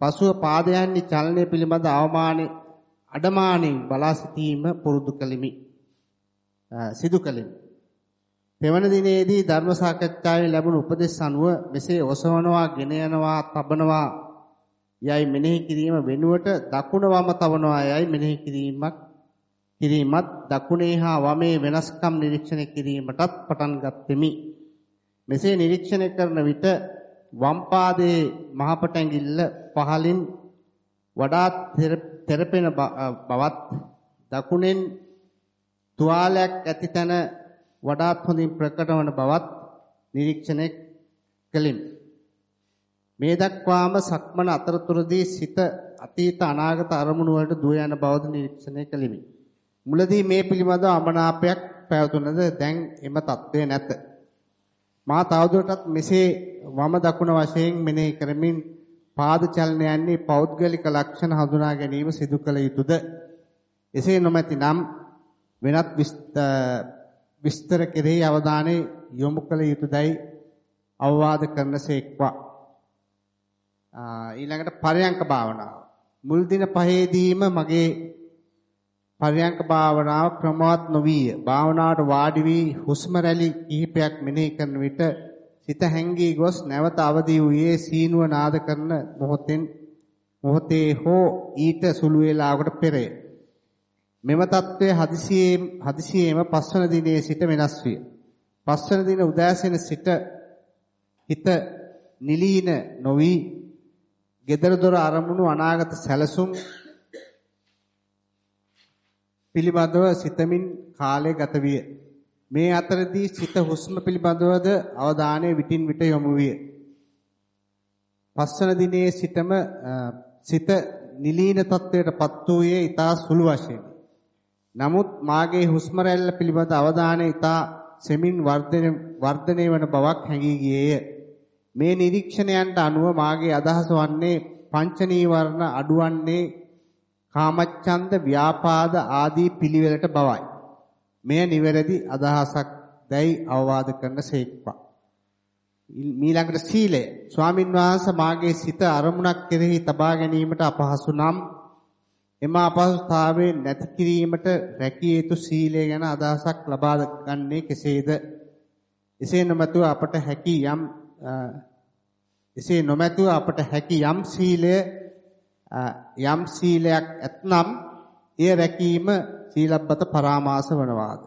පසුව පාදයන්හි චලනය පිළිබඳ අවමානයේ අඩමාණයෙන් බලා සිටීම පුරුදු කළෙමි. සිදු කළෙමි. තෙවන දිනේදී ධර්ම සාකච්ඡාවේ ලැබුණු උපදෙස් අනුව මෙසේ ඔසවනවා, ගෙන යනවා, තබනවා යයි මෙනෙහි කිරීම වෙනුවට දකුණ වම තබනවා යයි මෙනෙහි කිරීමක් කිරීමත් දකුණේ හා වමේ වෙනස්කම් නිරීක්ෂණය කිරීමටත් පටන් ගත්ෙමි. මෙසේ නිරීක්ෂණය කරන විට වම් පාදයේ මහපට ඇඟිල්ල පහලින් වඩාත් තෙරපෙන බවත් දකුණෙන් තුවාලයක් ඇති තැන වඩාත් හොඳින් ප්‍රකට වන බවත් නිරීක්ෂණය කළෙමි. මේ දක්වාම සක්මන අතරතුරදී සිත අතීත අනාගත අරමුණු වලට දුව යන බවද නිරීක්ෂණය කළෙමි. මුලදී මේ පිළිබඳව අමනාපයක් පැවතුනද දැන් එම తත්වය නැත. මා තවදුරටත් මෙසේ වම දකුණ වශයෙන් මෙනෙහි කරමින් පාද චලනයන්හි පෞද්ගලික ලක්ෂණ හඳුනා ගැනීම සිදු කළ යුතුයද? එසේ නොමැතිනම් වෙනත් විස්තර කෙරෙහි අවධානය යොමු කළ යුතුයදයි අවවාද කරනසේක්වා. ඊළඟට පරයන්ක භාවනාව. මුල් දින පහේදීම මගේ පරයන්ක භාවනාව ක්‍රමවත් නොවිය. භාවනාවට වාඩි වී හුස්ම රැලි කිහිපයක් මෙනෙහි කරන විට සිත හැංගී ගොස් නැවත අවදි වූයේ සීනුව නාද කරන මොහොතෙන් මොහොතේ හෝ ඊට සුළු වේලාවකට පෙරය. මෙම తත්වය හදිසියේ හදිසියේම පස්වන දිනේ සිට වෙනස් විය. පස්වන දින උදෑසන සිට හිත නිලීන නොවි gedara dora අරමුණු අනාගත සැලසුම් පිළිබඳව සිතමින් කාලය ගත විය. මේ අතරදී සිත හුස්ම පිළිබඳවද අවධානය විටින් විට යොමු විය. පස්වන දිනේ සිටම සිත නිලීන තත්වයටපත් වූයේ ඊතා සුළු වශයෙන්. නමුත් මාගේ හුස්ම රැල්ල පිළිබඳ අවධානය ඊතා සෙමින් වර්ධනය වර්ධනය වන බවක් හැඟී ගියේය. මේ නිරීක්ෂණයන්ට අනුව මාගේ අදහස වන්නේ පංච නීවරණ අඩුවන්නේ කාමච්ඡන්ද ව්‍යාපාද ආදී පිළිවෙලට බවයි. මෙය නිවැරදි අදහසක් දැයි අවවාද කරන සේක්වා. මීළඟට සීලය. ස්වාමින් වහන්සේ මාගේ සිත අරමුණක් කෙරෙහි තබා ගැනීමට අපහසු නම් එම අපහසුතාවයේ නැති කිරීමට රැකිය යුතු සීලය ගැන අදහසක් ලබා ගන්නේ කෙසේද? එසේ නොමැතුව අපට හැකි යම් එසේ නොමැතුව අපට හැකි යම් සීලය යම් සීලයක් ඇතනම් එය රැකීම සීලබ්බත පරාමාස වනවාද?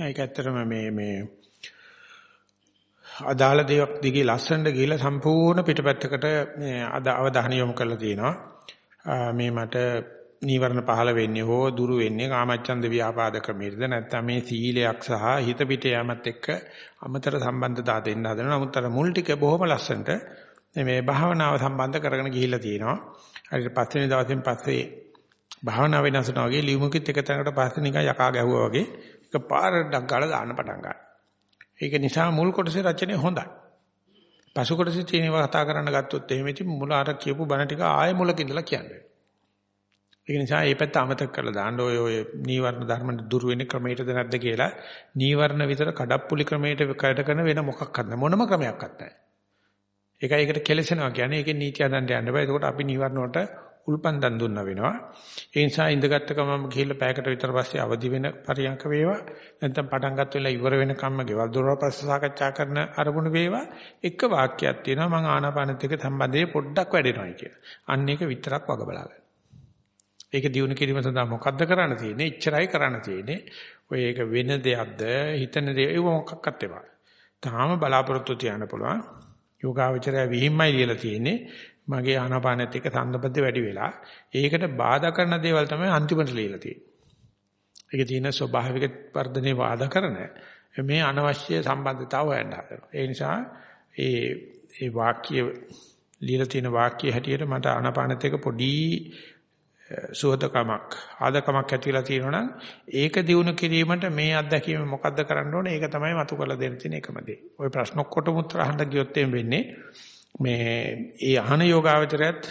ඒක ඇත්තටම මේ මේ අදාළ දේවක් දිගේ ලස්සනට ගිහිලා සම්පූර්ණ පිටපැත්තකට මේ අවධානය යොමු කරලා තියෙනවා. මේ මට නීවරණ පහළ වෙන්නේ හෝ දුරු වෙන්නේ කාමච්ඡන්ද ව්‍යාපාද ක්‍රමයේද නැත්නම් මේ සීලයක් සහ හිත පිට යෑමත් එක්ක අමතර සම්බන්ධතා දෙන්න හදනවා. නමුත් අර මුල් ටික බොහොම ලස්සනට මේ භාවනාව සම්බන්ධ කරගෙන ගිහිල්ලා තියෙනවා. හරියට පස්වෙනි දවසෙන් පස්සේ භාවනාව වෙනසනවා වගේ ලියුමකිට එක තැනකට පස්සේ නිකන් යකා ගැහුවා වගේ එක පාරක් ගාලා දාන්න පටන් ගන්නවා. ඒක නිසා මුල් කොටසේ රචනය හොඳයි. පසු කොටසේ තියෙනවා කතා කරන්න ගත්තොත් එහෙම ඉතින් මුල අර කියපු බණ ටික ආයෙ මුලක ඉඳලා කියන්නේ. ඒක නිසා මේ පැත්ත අමතක කරලා දාන්න ඔය ඔය නීවරණ ධර්ම දුරු වෙන ක්‍රමයටද නැද්ද කියලා නීවරණ විතර කඩප්පුලි ක්‍රමයට වැඩ කරන වෙන මොකක්වත් නැහැ මොනම ක්‍රමයක්වත් නැහැ. ඒකයි ඒකට කෙලසෙනවා කියන්නේ ඒකේ නීතිය හදන්න යන්න බෑ. ඒකට අපි නීවරණ වලට උල්පන්දන් දුන්න වෙනවා. ඒ නිසා ඉඳගත්ත කමම ගිහිල්ලා පැයකට විතර පස්සේ අවදි වෙන පරියන්ක වේවා. නැත්නම් පටන් ගන්න වෙලාව ඉවර වෙනකම්ම ගෙවල් දොරවල් පස්සේ සාකච්ඡා කරන අරමුණු වේවා. එක වාක්‍යයක් තියෙනවා මම ආනාපානෙත් එක්ක සම්බන්ධයේ පොඩ්ඩක් වැඩෙනවායි කියලා. අන්න ඒක විතරක් වග බලාගන්න. ඒක දිනු කිරීම සඳහා මොකද්ද කරන්න තියෙන්නේ? එච්චරයි කරන්න තියෙන්නේ. ඔය ඒක වෙන දෙයක්ද හිතන දේ ඒව මොකක්වත් එපා. තාම බලාපොරොත්තු තියන්න පුළුවන්. යෝගාවචරය විහිම්මයි ලියලා තියෙන්නේ. මගේ ආනාපානෙත් එක්ක සම්බන්ධ වැඩි වෙලා ඒකට බාධා කරන දේවල් තමයි අන්තිමට ලියලා තියෙන්නේ. ඒකේ තියෙන ස්වභාවික වර්ධනේ බාධා කරන මේ අනවශ්‍ය සම්බන්ධතාව හොයන්න හදනවා. ඒ නිසා ඒ ඒ වාක්‍ය ලියලා තියෙන වාක්‍ය හැටියට මට ආනාපානෙත් එක්ක පොඩි සුහදකමක් ආදකමක් ඇති වෙලා තියෙනවා නම් ඒක දිනු කිරීමට මේ අත්දැකීම මොකද්ද කරන්න ඕනේ ඒක තමයි මතු කරලා දෙන්න තියෙන එකම දේ. ওই ප්‍රශ්න ඔක්කොටම උත්තර අහන්න ගියොත් එම් වෙන්නේ මේ ඒ අහන යෝගාවචරයත්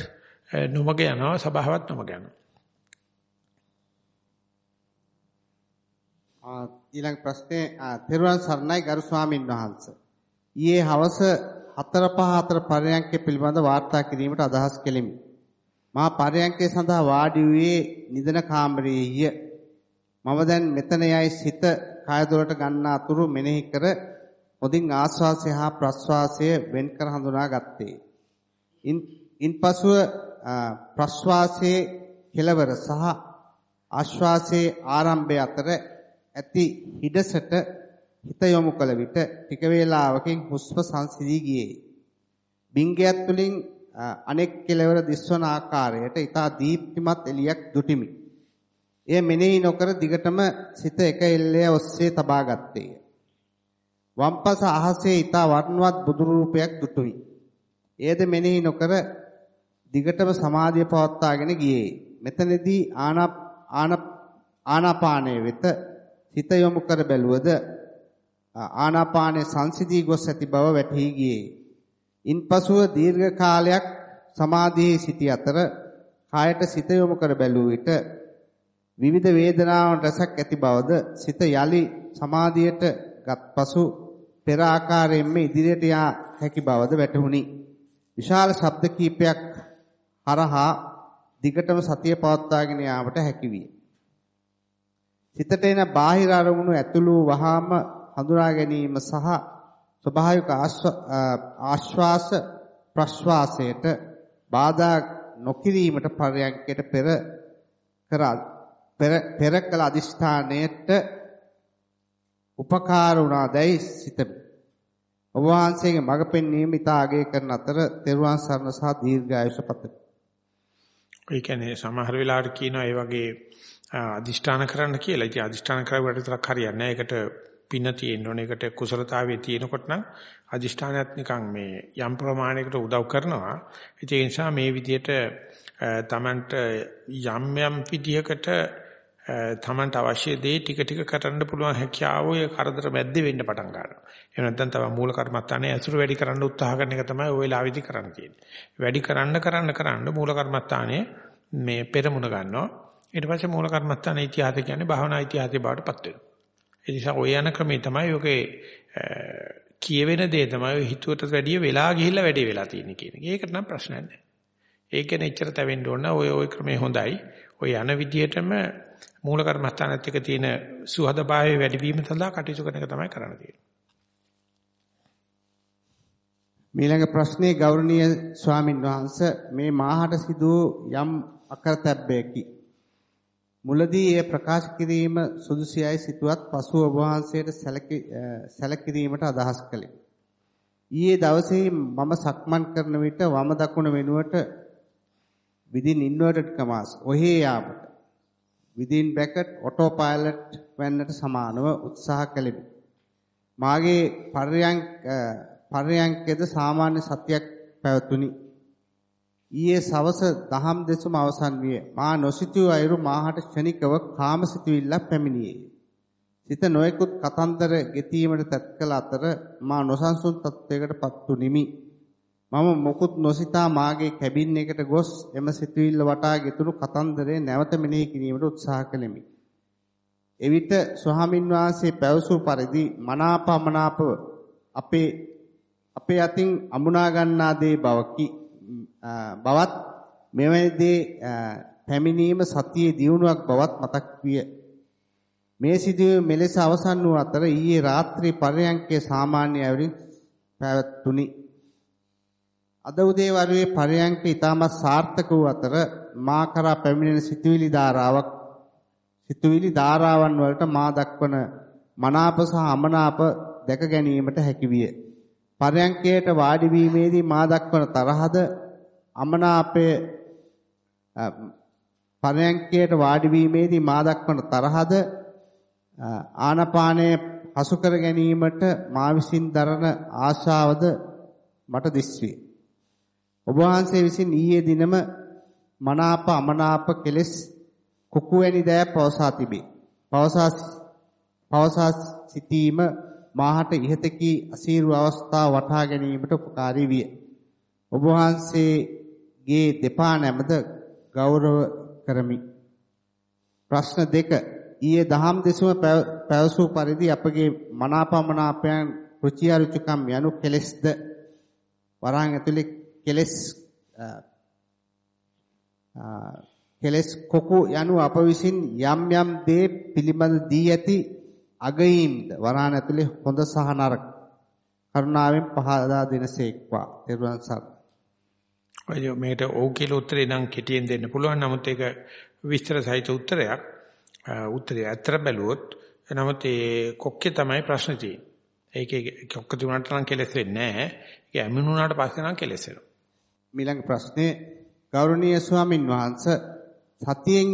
නොමග යනවා සබාවත් නොමග යනවා. ඊළඟ ප්‍රශ්නේ තෙරුවන් සරණයි ගරු ස්වාමින් වහන්සේ. ඊයේ හවස 4 5 4 පරයන්ක පිළිබඳ වාර්තා කිරීමට අදහස් කෙලිමි. මා පරයන්කේ සඳහා වාඩි වූයේ නිදන කාමරයේය. මම දැන් මෙතන යයි සිත කය දොරට ගන්න අතුරු මෙනෙහි කර හොඳින් ආස්වාසය හා ප්‍රස්වාසය වෙන්කර හඳුනා ගත්තේ. ඉන්පසුව ප්‍රස්වාසයේ කෙලවර සහ ආශ්වාසයේ ආරම්භය අතර ඇති හිඩසට හිත යොමු කළ විට ටික වේලාවකින් හුස්ම සංසිඳී ගියේ. බින්ගයත් තුළින් අනෙක් කෙලවර දිස්වන ආකාරයට ඊතා දීප්තිමත් එළියක් දුටිමි. එය මෙනෙහි නොකර දිගටම සිත එක එල්ලය ඔස්සේ තබා ගත්තේය. වම්පස අහසේ ඊතා වර්ණවත් බුදු රූපයක් දුටුවි. එයද මෙනෙහි නොකර දිගටම සමාධිය පවත්වාගෙන ගියේ. මෙතනදී ආනාපානයේ වෙත සිත යොමු කර බැලුවද ආනාපානයේ සංසිදී ගොස් ඇති බව වැටහි ගියේ. ඉන්පසුව දීර්ඝ කාලයක් සමාධියේ සිටි අතර කායට සිත යොමු කර බැලුව විට විවිධ වේදනාවන් රසක් ඇති බවද සිත යලි සමාධියට ගත්පසු පෙර ආකාරයෙන්ම ඉදිරියට යා හැකි බවද වැටහුණි. විශාල ශබ්ද කීපයක් හරහා දිගටම සතිය පවත්වාගෙන යාමට හැකි විය. සිතට එන බාහිර අරමුණු ඇතුළු වහාම හඳුනා ගැනීම සහ ස්වභාවික ආශ්වාස ප්‍රශ්වාසයට බාධා නොකිරීමට පරයන්කයට පෙර කර පෙර කළ අදිෂ්ඨානයට උපකාර වුණාදැයි සිතමි. ඔබ වහන්සේගේ මඟ පෙන්වීම ඉතා අගය කරන අතර තෙරුවන් සරණ සහ දීර්ඝායුෂ පතමි. ඒ කියන්නේ සමහර වෙලාවට කියනවා ඒ වගේ අදිෂ්ඨාන කරන්න කියලා. ඉතින් අදිෂ්ඨාන කරුවට විතරක් හරියන්නේ නැහැ. ඒකට පින තියෙන්න ඕනේ. ඒකට කුසලතාවයේ තියෙනකොට නම් අදිෂ්ඨානයත් නිකන් මේ යම් ප්‍රමාණයකට උදව් කරනවා. ඒ නිසා මේ විදිහට Tamanට යම් යම් විදිහකට තමන්ට අවශ්‍ය දේ ටික ටික කරන්න පුළුවන් හැකියාව ඔය කරදර මැද්දේ වෙන්න පටන් ගන්නවා. එහෙම නැත්නම් තව මූල කර්මත්තානේ ඇසුරු වැඩි කරන්න උත්සාහ කරන එක තමයි ওই වෙලාවෙදි කරන්න තියෙන්නේ. වැඩි කරන්න කරන්න කරන්න මූල කර්මත්තානේ මේ පෙරමුණ ගන්නවා. ඊට පස්සේ මූල කර්මත්තානේ ඉතිහාසය කියන්නේ භාවනා ඉතිහාසය බවට පත් වෙනවා. ඒ නිසා ඔය යන ක්‍රමේ තමයි ඔකේ කියවෙන දේ තමයි හිතුවට වැඩිය වෙලා ගිහිල්ලා වැඩි වෙලා තියෙන්නේ කියන එක. ඒකට නම් ප්‍රශ්නයක් නැහැ. ඒක නෙච්චර තැවෙන්න ඕන ඔය ඔය ක්‍රමේ හොඳයි. ඔය යන විදිහටම මූල කර්මස්ථානත් එක්ක තියෙන සුහදභාවය වැඩි වීම සඳහා කටයුතු කරන එක තමයි කරන්න තියෙන්නේ. මීළඟ ප්‍රශ්නේ ගෞරවනීය ස්වාමින් වහන්සේ මේ මාහට සිදු යම් අකරතැබ්බයකි. මුලදී එය ප්‍රකාශ කිරීම සුදුසියයි සිතුවත් පසුව ඔබ වහන්සේට සැලකිරීමට අදහස් කළේ. ඊයේ දවසේ මම සක්මන් කරන විට වම දකුණ වෙනුවට within inverted commas ඔහේ යාමට within bracket auto pilot වෙන්නට සමානව උත්සාහ කළෙමි. මාගේ පර්යංක පර්යංකයේද සාමාන්‍ය සතියක් පැවතුණි. ඊයේ සවස දහම් දෙසුම අවසන් විය. මා නොසිතූ අයුරු මාහට ක්ෂණිකව කාමසිතුවිල්ලක් පැමිණියේ. සිත නොයෙකුත් කතන්දර ගෙතීමට තත් කළ අතර මා නොසන්සුන් තත්වයකට පත්තු නිමි. මම මොකුත් නොසිතා මාගේ කැබින් එකට ගොස් එම සිතුවිල්ල වටා ගෙතුණු කතන්දරේ නැවත මෙනෙහි කිරීමට උත්සාහ කළෙමි. එවිට ස්වාමින් වහන්සේ පැවසූ පරිදි මනාපමනාප අපේ අපේ අතින් අමුණා ගන්නා දේ බවකි බවත් මෙවැනි දේ පැමිණීම සතියේ දියුණුවක් බවත් මතක් විය. මේ සිදුවීම මෙලෙස අවසන් වූ අතර ඊයේ රාත්‍රී පරයන්කේ සාමාන්‍ය ඇවරින් පැවැත්තුනි. අද උදේ වරුවේ පරයන්ක ඊටමත් සාර්ථක වූ අතර මා කරා පැමිණෙන සිතුවිලි ධාරාවක් සිතුවිලි ධාරාවන් වලට මා දක්වන මනාප සහ අමනාප දැක ගැනීමට හැකි විය. පරයන්කයට වාඩි වීමේදී මා දක්වන තරහද අමනාපය පරයන්කයට වාඩි වීමේදී මා දක්වන තරහද ආනපානය හසු කර ගැනීමට මා විසින් දරන ආශාවද මට දිස්විය. ඔබ වහන්සේ විසින් ඊයේ දිනම මනාප අමනාප කෙලෙස් කුකුවැනි දෑ පවසා තිබේ. පවසා පවසා සිටීම මාහට ඉහතකී අසීරු අවස්ථා වටහා ගැනීමට උපකාරී විය. ඔබ වහන්සේගේ දෙපා නැමද ගෞරව කරමි. ප්‍රශ්න දෙක ඊයේ දහම් දෙසුම පැවසූ පරිදි අපගේ මනාපමනාපයන් රුචි අරුචිකම් යනු කෙලෙස්ද වරහන් ඇතුලේ කෙලෙස් කෙලෙස් කොකු යනු අප විසින් යම් යම් දේ පිළිබඳ දී ඇති අගීම්ද වරහන් ඇතුලේ හොඳ සහ නරක කරුණාවෙන් පහදා දෙනසේක්වා තෙරුවන් සරණයි ඔය මේකට ඔව් කියලා උත්තරේ නම් කෙටියෙන් දෙන්න පුළුවන්. නමුත් ඒක විස්තර සහිත උත්තරයක්. උත්තරය ඇත්තට බැලුවොත් නමුත් ඒ කොක්කේ තමයි ප්‍රශ්නේ තියෙන්නේ. ඒකේ කොක්ක තුනට නම් කෙලස් වෙන්නේ නැහැ. ඒක ඇමිනුනාට පස්සේ නම් කෙලස් වෙනවා. ඊළඟ ප්‍රශ්නේ ගෞරවනීය ස්වාමින් වහන්සේ සතියෙන්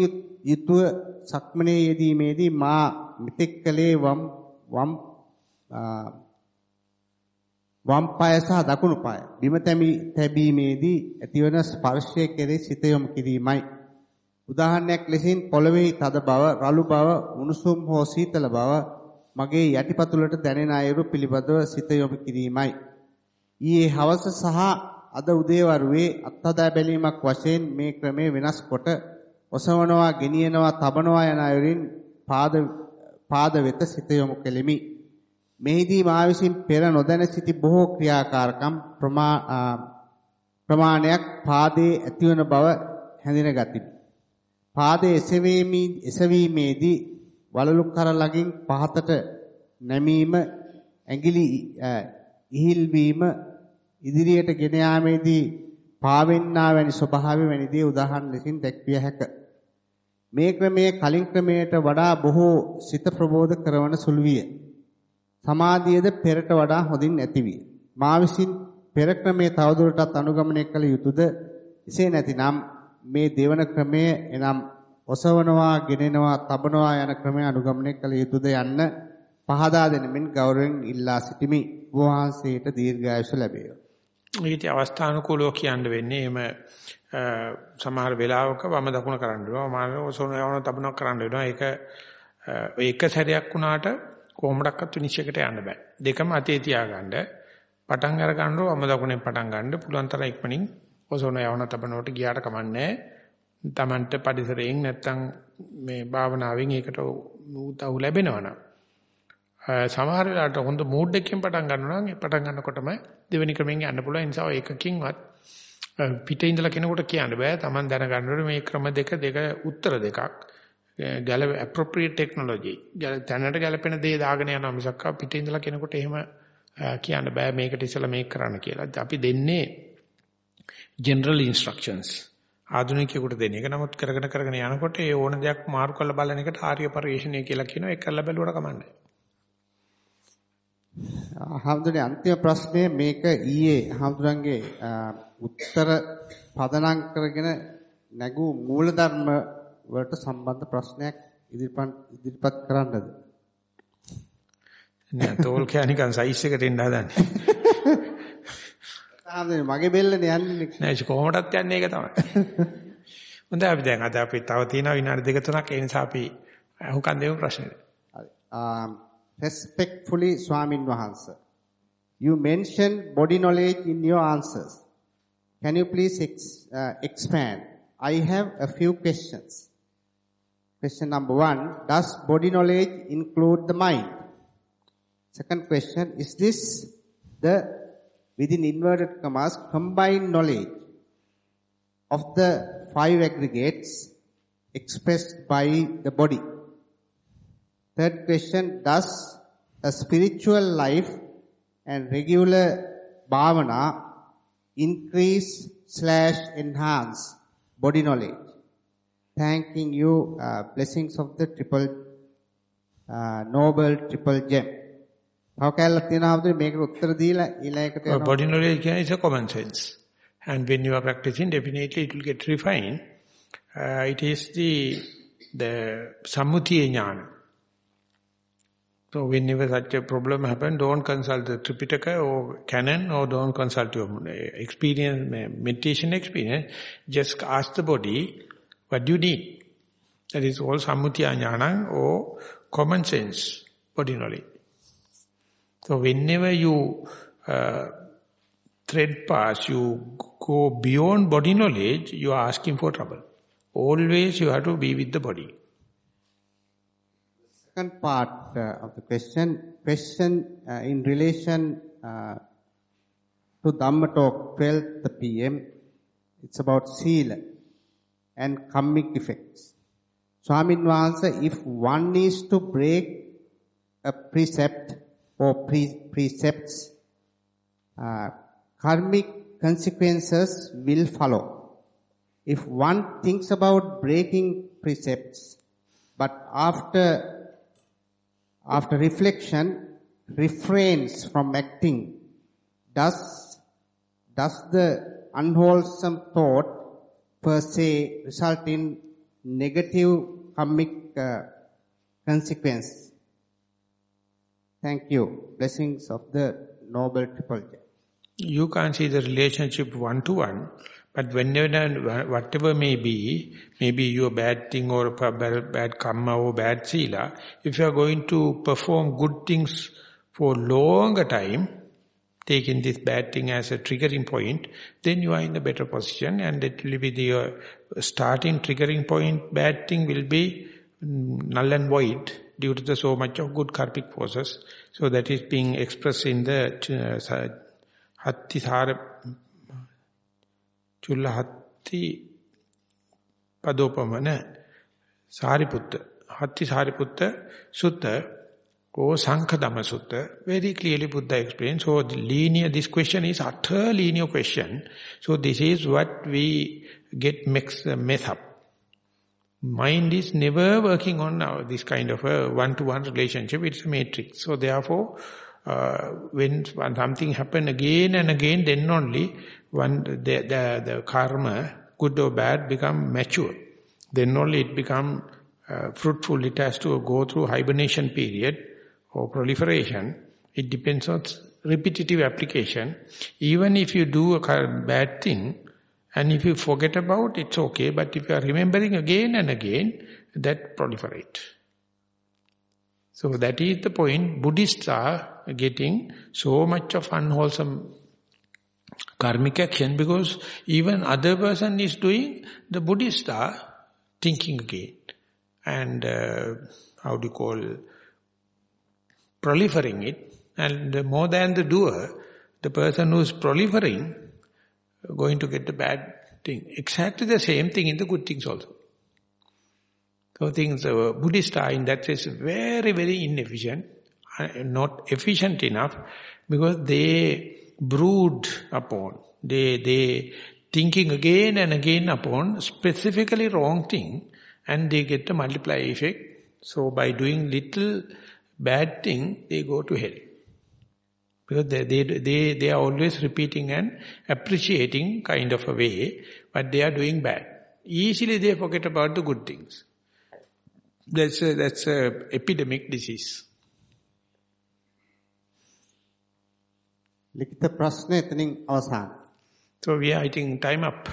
යුතුව සක්මනේ යෙදීමේදී මා මෙතෙක් කලේ වම් වම් වම් පාය සහ දකුණු පාය බිම තැබීමේදී ඇතිවන ස්පර්ශය කෙරෙහි සිත යොමු කිරීමයි. උදාහරණයක් ලෙසින් පොළවේ තද බව, රළු බව, උණුසුම් හෝ සීතල බව මගේ යටිපතුලට දැනෙන අයුරු පිළිබඳව සිත යොමු කිරීමයි. ඊයේ හවස සහ අද උදේවරුේ අත්හදා බැලීමක් වශයෙන් මේ ක්‍රමය වෙනස් කොට ඔසවනවා, ගෙනියනවා, තබනවා යන අයුරින් පාද පාද වෙත සිත යොමු කෙලිමි. මෙහිදී මා විසින් පෙර නොදැන සිටි බොහෝ ක්‍රියාකාරකම් ප්‍රමාණයක් පාදයේ ඇතිවන බව හැඳින ගතිමි. පාදයේ එසවීමේ එසවීමේදී වලලු කර ළඟින් පහතට නැමීම ඇඟිලි ඉහිල් වීම ඉදිරියට ගෙන යාමේදී පාවෙන්නා වැනි ස්වභාවය වැනි දේ උදාහරණ ලෙසින් දැක්විය හැක. මේ ක්‍රමයේ කලින් ක්‍රමයට වඩා බොහෝ සිත ප්‍රබෝධ කරන සුළු විය. සමාධියද පෙරට වඩා හොඳින් ඇතිවිය. මා විසින් පෙර ක්‍රමයේ තවදුරටත් අනුගමනය කළ යුතුයද? එසේ නැතිනම් මේ දෙවන ක්‍රමය එනම් ඔසවනවා, ගෙනෙනවා, තබනවා යන ක්‍රමය අනුගමනය කළ යුතුයද යන්න පහදා දෙනමින් ගෞරවයෙන් ඉල්ලා සිටිමි. වහන්සේට දීර්ඝායුෂ ලැබේවා. ඊට අවස්ථානුකූලව කියන්න වෙන්නේ එම සමහර වෙලාවක වම දකුණ කරන්න වෙනවා. මානව ඔසවන යවන තබනක් කරන්න වෙනවා. ඒක ඔය එක සැරයක් වුණාට කොහොමඩක්වත් විනිශ්චයකට යන්න බෑ. දෙකම අතේ තියාගන්න පටන් අර ගන්නව වම දකුණෙන් පටන් ගන්න පුළුවන් තරම් ඉක්මනින් ඔසවන යවන තබනවට ගියාට කමන්නේ තමන්ට පරිසරයෙන් නැත්තම් මේ භාවනාවෙන් ඒකට උදව් ලැබෙනවනම් සමහර වෙලාවට හොඳ මූඩ් එකකින් පටන් ගන්නවා නම් ඒ පටන් ගන්නකොටම දෙවෙනි ක්‍රමෙන් යන්න පුළුවන් ඒ නිසා එකකින්වත් පිටේ ඉඳලා කෙනෙකුට කියන්න බෑ Taman දැනගන්න ඕනේ මේ ක්‍රම දෙක දෙක උත්තර දෙකක් ගැල appropriate technology දැනට ගැලපෙන දේ දාගෙන යනවා මිසක් පිටේ ඉඳලා කෙනෙකුට එහෙම කියන්න බෑ මේකට ඉස්සලා මේක කරන්න කියලා. අපි දෙන්නේ general instructions. ආධුනිකයෙකුට දෙන එක. නමුත් කරගෙන කරගෙන යනකොට ඒ ඕන දෙයක් මාරු කරලා බලන එකට ආර්ය පරිශ්‍රණය කියලා කියනවා. ඒක කරලා බැලුවට කමන්නේ. හම්දුනේ අන්තිම ප්‍රශ්නේ මේක ඊයේ හම්දුරන්ගේ උත්තර පදනම් කරගෙන නැගූ මූලධර්ම වලට සම්බන්ධ ප්‍රශ්නයක් ඉදිරිපත් කරන්නද? නෑ තෝල් කෑනිකන් සයිස් එකට එන්න හදන්නේ. හම්දුනේ මගේ බෙල්ලනේ යන්නේ. නෑ කොහොමදත් යන්නේ ඒක තමයි. හොඳයි අපි දැන් අද අපි තව තියෙනවා විනාඩි දෙක තුනක් ඒ නිසා අපි අහුම්කන් දෙමු ප්‍රශ්නෙට. හරි. respectfully Swamin Wahansa. You mentioned body knowledge in your answers. Can you please ex, uh, expand? I have a few questions. Question number one, does body knowledge include the mind? Second question, is this the, within inverted commas, combined knowledge of the five aggregates expressed by the body? Third question, does a spiritual life and regular bhavana increase slash enhance body knowledge. Thanking you, uh, blessings of the triple, uh, noble triple gem. How can make Body knowledge is a common sense. And when you are practicing, definitely it will get refined. Uh, it is the, the sammutiya jnana. So whenever such a problem happens, don't consult the Tripitaka or Canon or don't consult your experience, meditation experience. Just ask the body, what do you need? That is all Sammutya Jnana or common sense, body knowledge. So whenever you uh, thread pass, you go beyond body knowledge, you are asking for trouble. Always you have to be with the body second part uh, of the question, question uh, in relation uh, to Dhamma talk 12th PM, it's about seal and karmic effects. Swamin Wahansa, if one needs to break a precept or pre precepts, uh, karmic consequences will follow. If one thinks about breaking precepts, but after after reflection, refrains from acting, does, does the unwholesome thought per se result in negative karmic uh, consequence? Thank you. Blessings of the Noble Triple J. You can't see the relationship one-to-one, -one, but whenever, whatever may be, maybe your bad thing or bad, karma or bad sila, if you are going to perform good things for longer time, taking this bad thing as a triggering point, then you are in a better position and it will be the uh, starting triggering point, bad thing will be null and void due to the so much of good karmic forces. So that is being expressed in the uh, Hatti චුල්ලහත්ති පදෝපමන Sariputta හත්ති Sariputta සුත්ත or Sankhadama Sutta, very clearly Buddha explains. So linear, this question is utter linear question. So this is what we get mix, uh, mess up. Mind is never working on now this kind of a one-to-one -one relationship. It's a matrix. So therefore, uh, when, something happen again and again, then only when the, the, the karma, good or bad, become mature. Then only it become uh, fruitful. It has to go through hibernation period or proliferation. It depends on repetitive application. Even if you do a bad thing And if you forget about it's okay, but if you are remembering again and again, that proliferate. So that is the point. Buddhists are getting so much of unwholesome karmic action because even other person is doing, the Buddhists are thinking again. And uh, how do you call, proliferating it. And more than the doer, the person who is proliferating, going to get the bad thing. Exactly the same thing in the good things also. So things, uh, Buddhists are in that sense very, very inefficient, uh, not efficient enough, because they brood upon, they, they thinking again and again upon specifically wrong thing, and they get the multiply effect. So by doing little bad thing, they go to hell. Because they, they, they, they are always repeating and appreciating kind of a way, but they are doing bad. Easily they forget about the good things. That's a, that's a epidemic disease. ලිඛිත ප්‍රශ්න එතනින් අවසන්. So we are I think time up.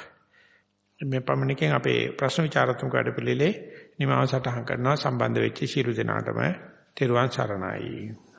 මේ පමණකින් අපේ ප්‍රශ්න විචාරතුමක වැඩ පිළිලේ නිමාව සටහන් කරනවා සම්බන්ධ වෙච්ච සියලු දෙනාටම තෙරුවන් සරණයි.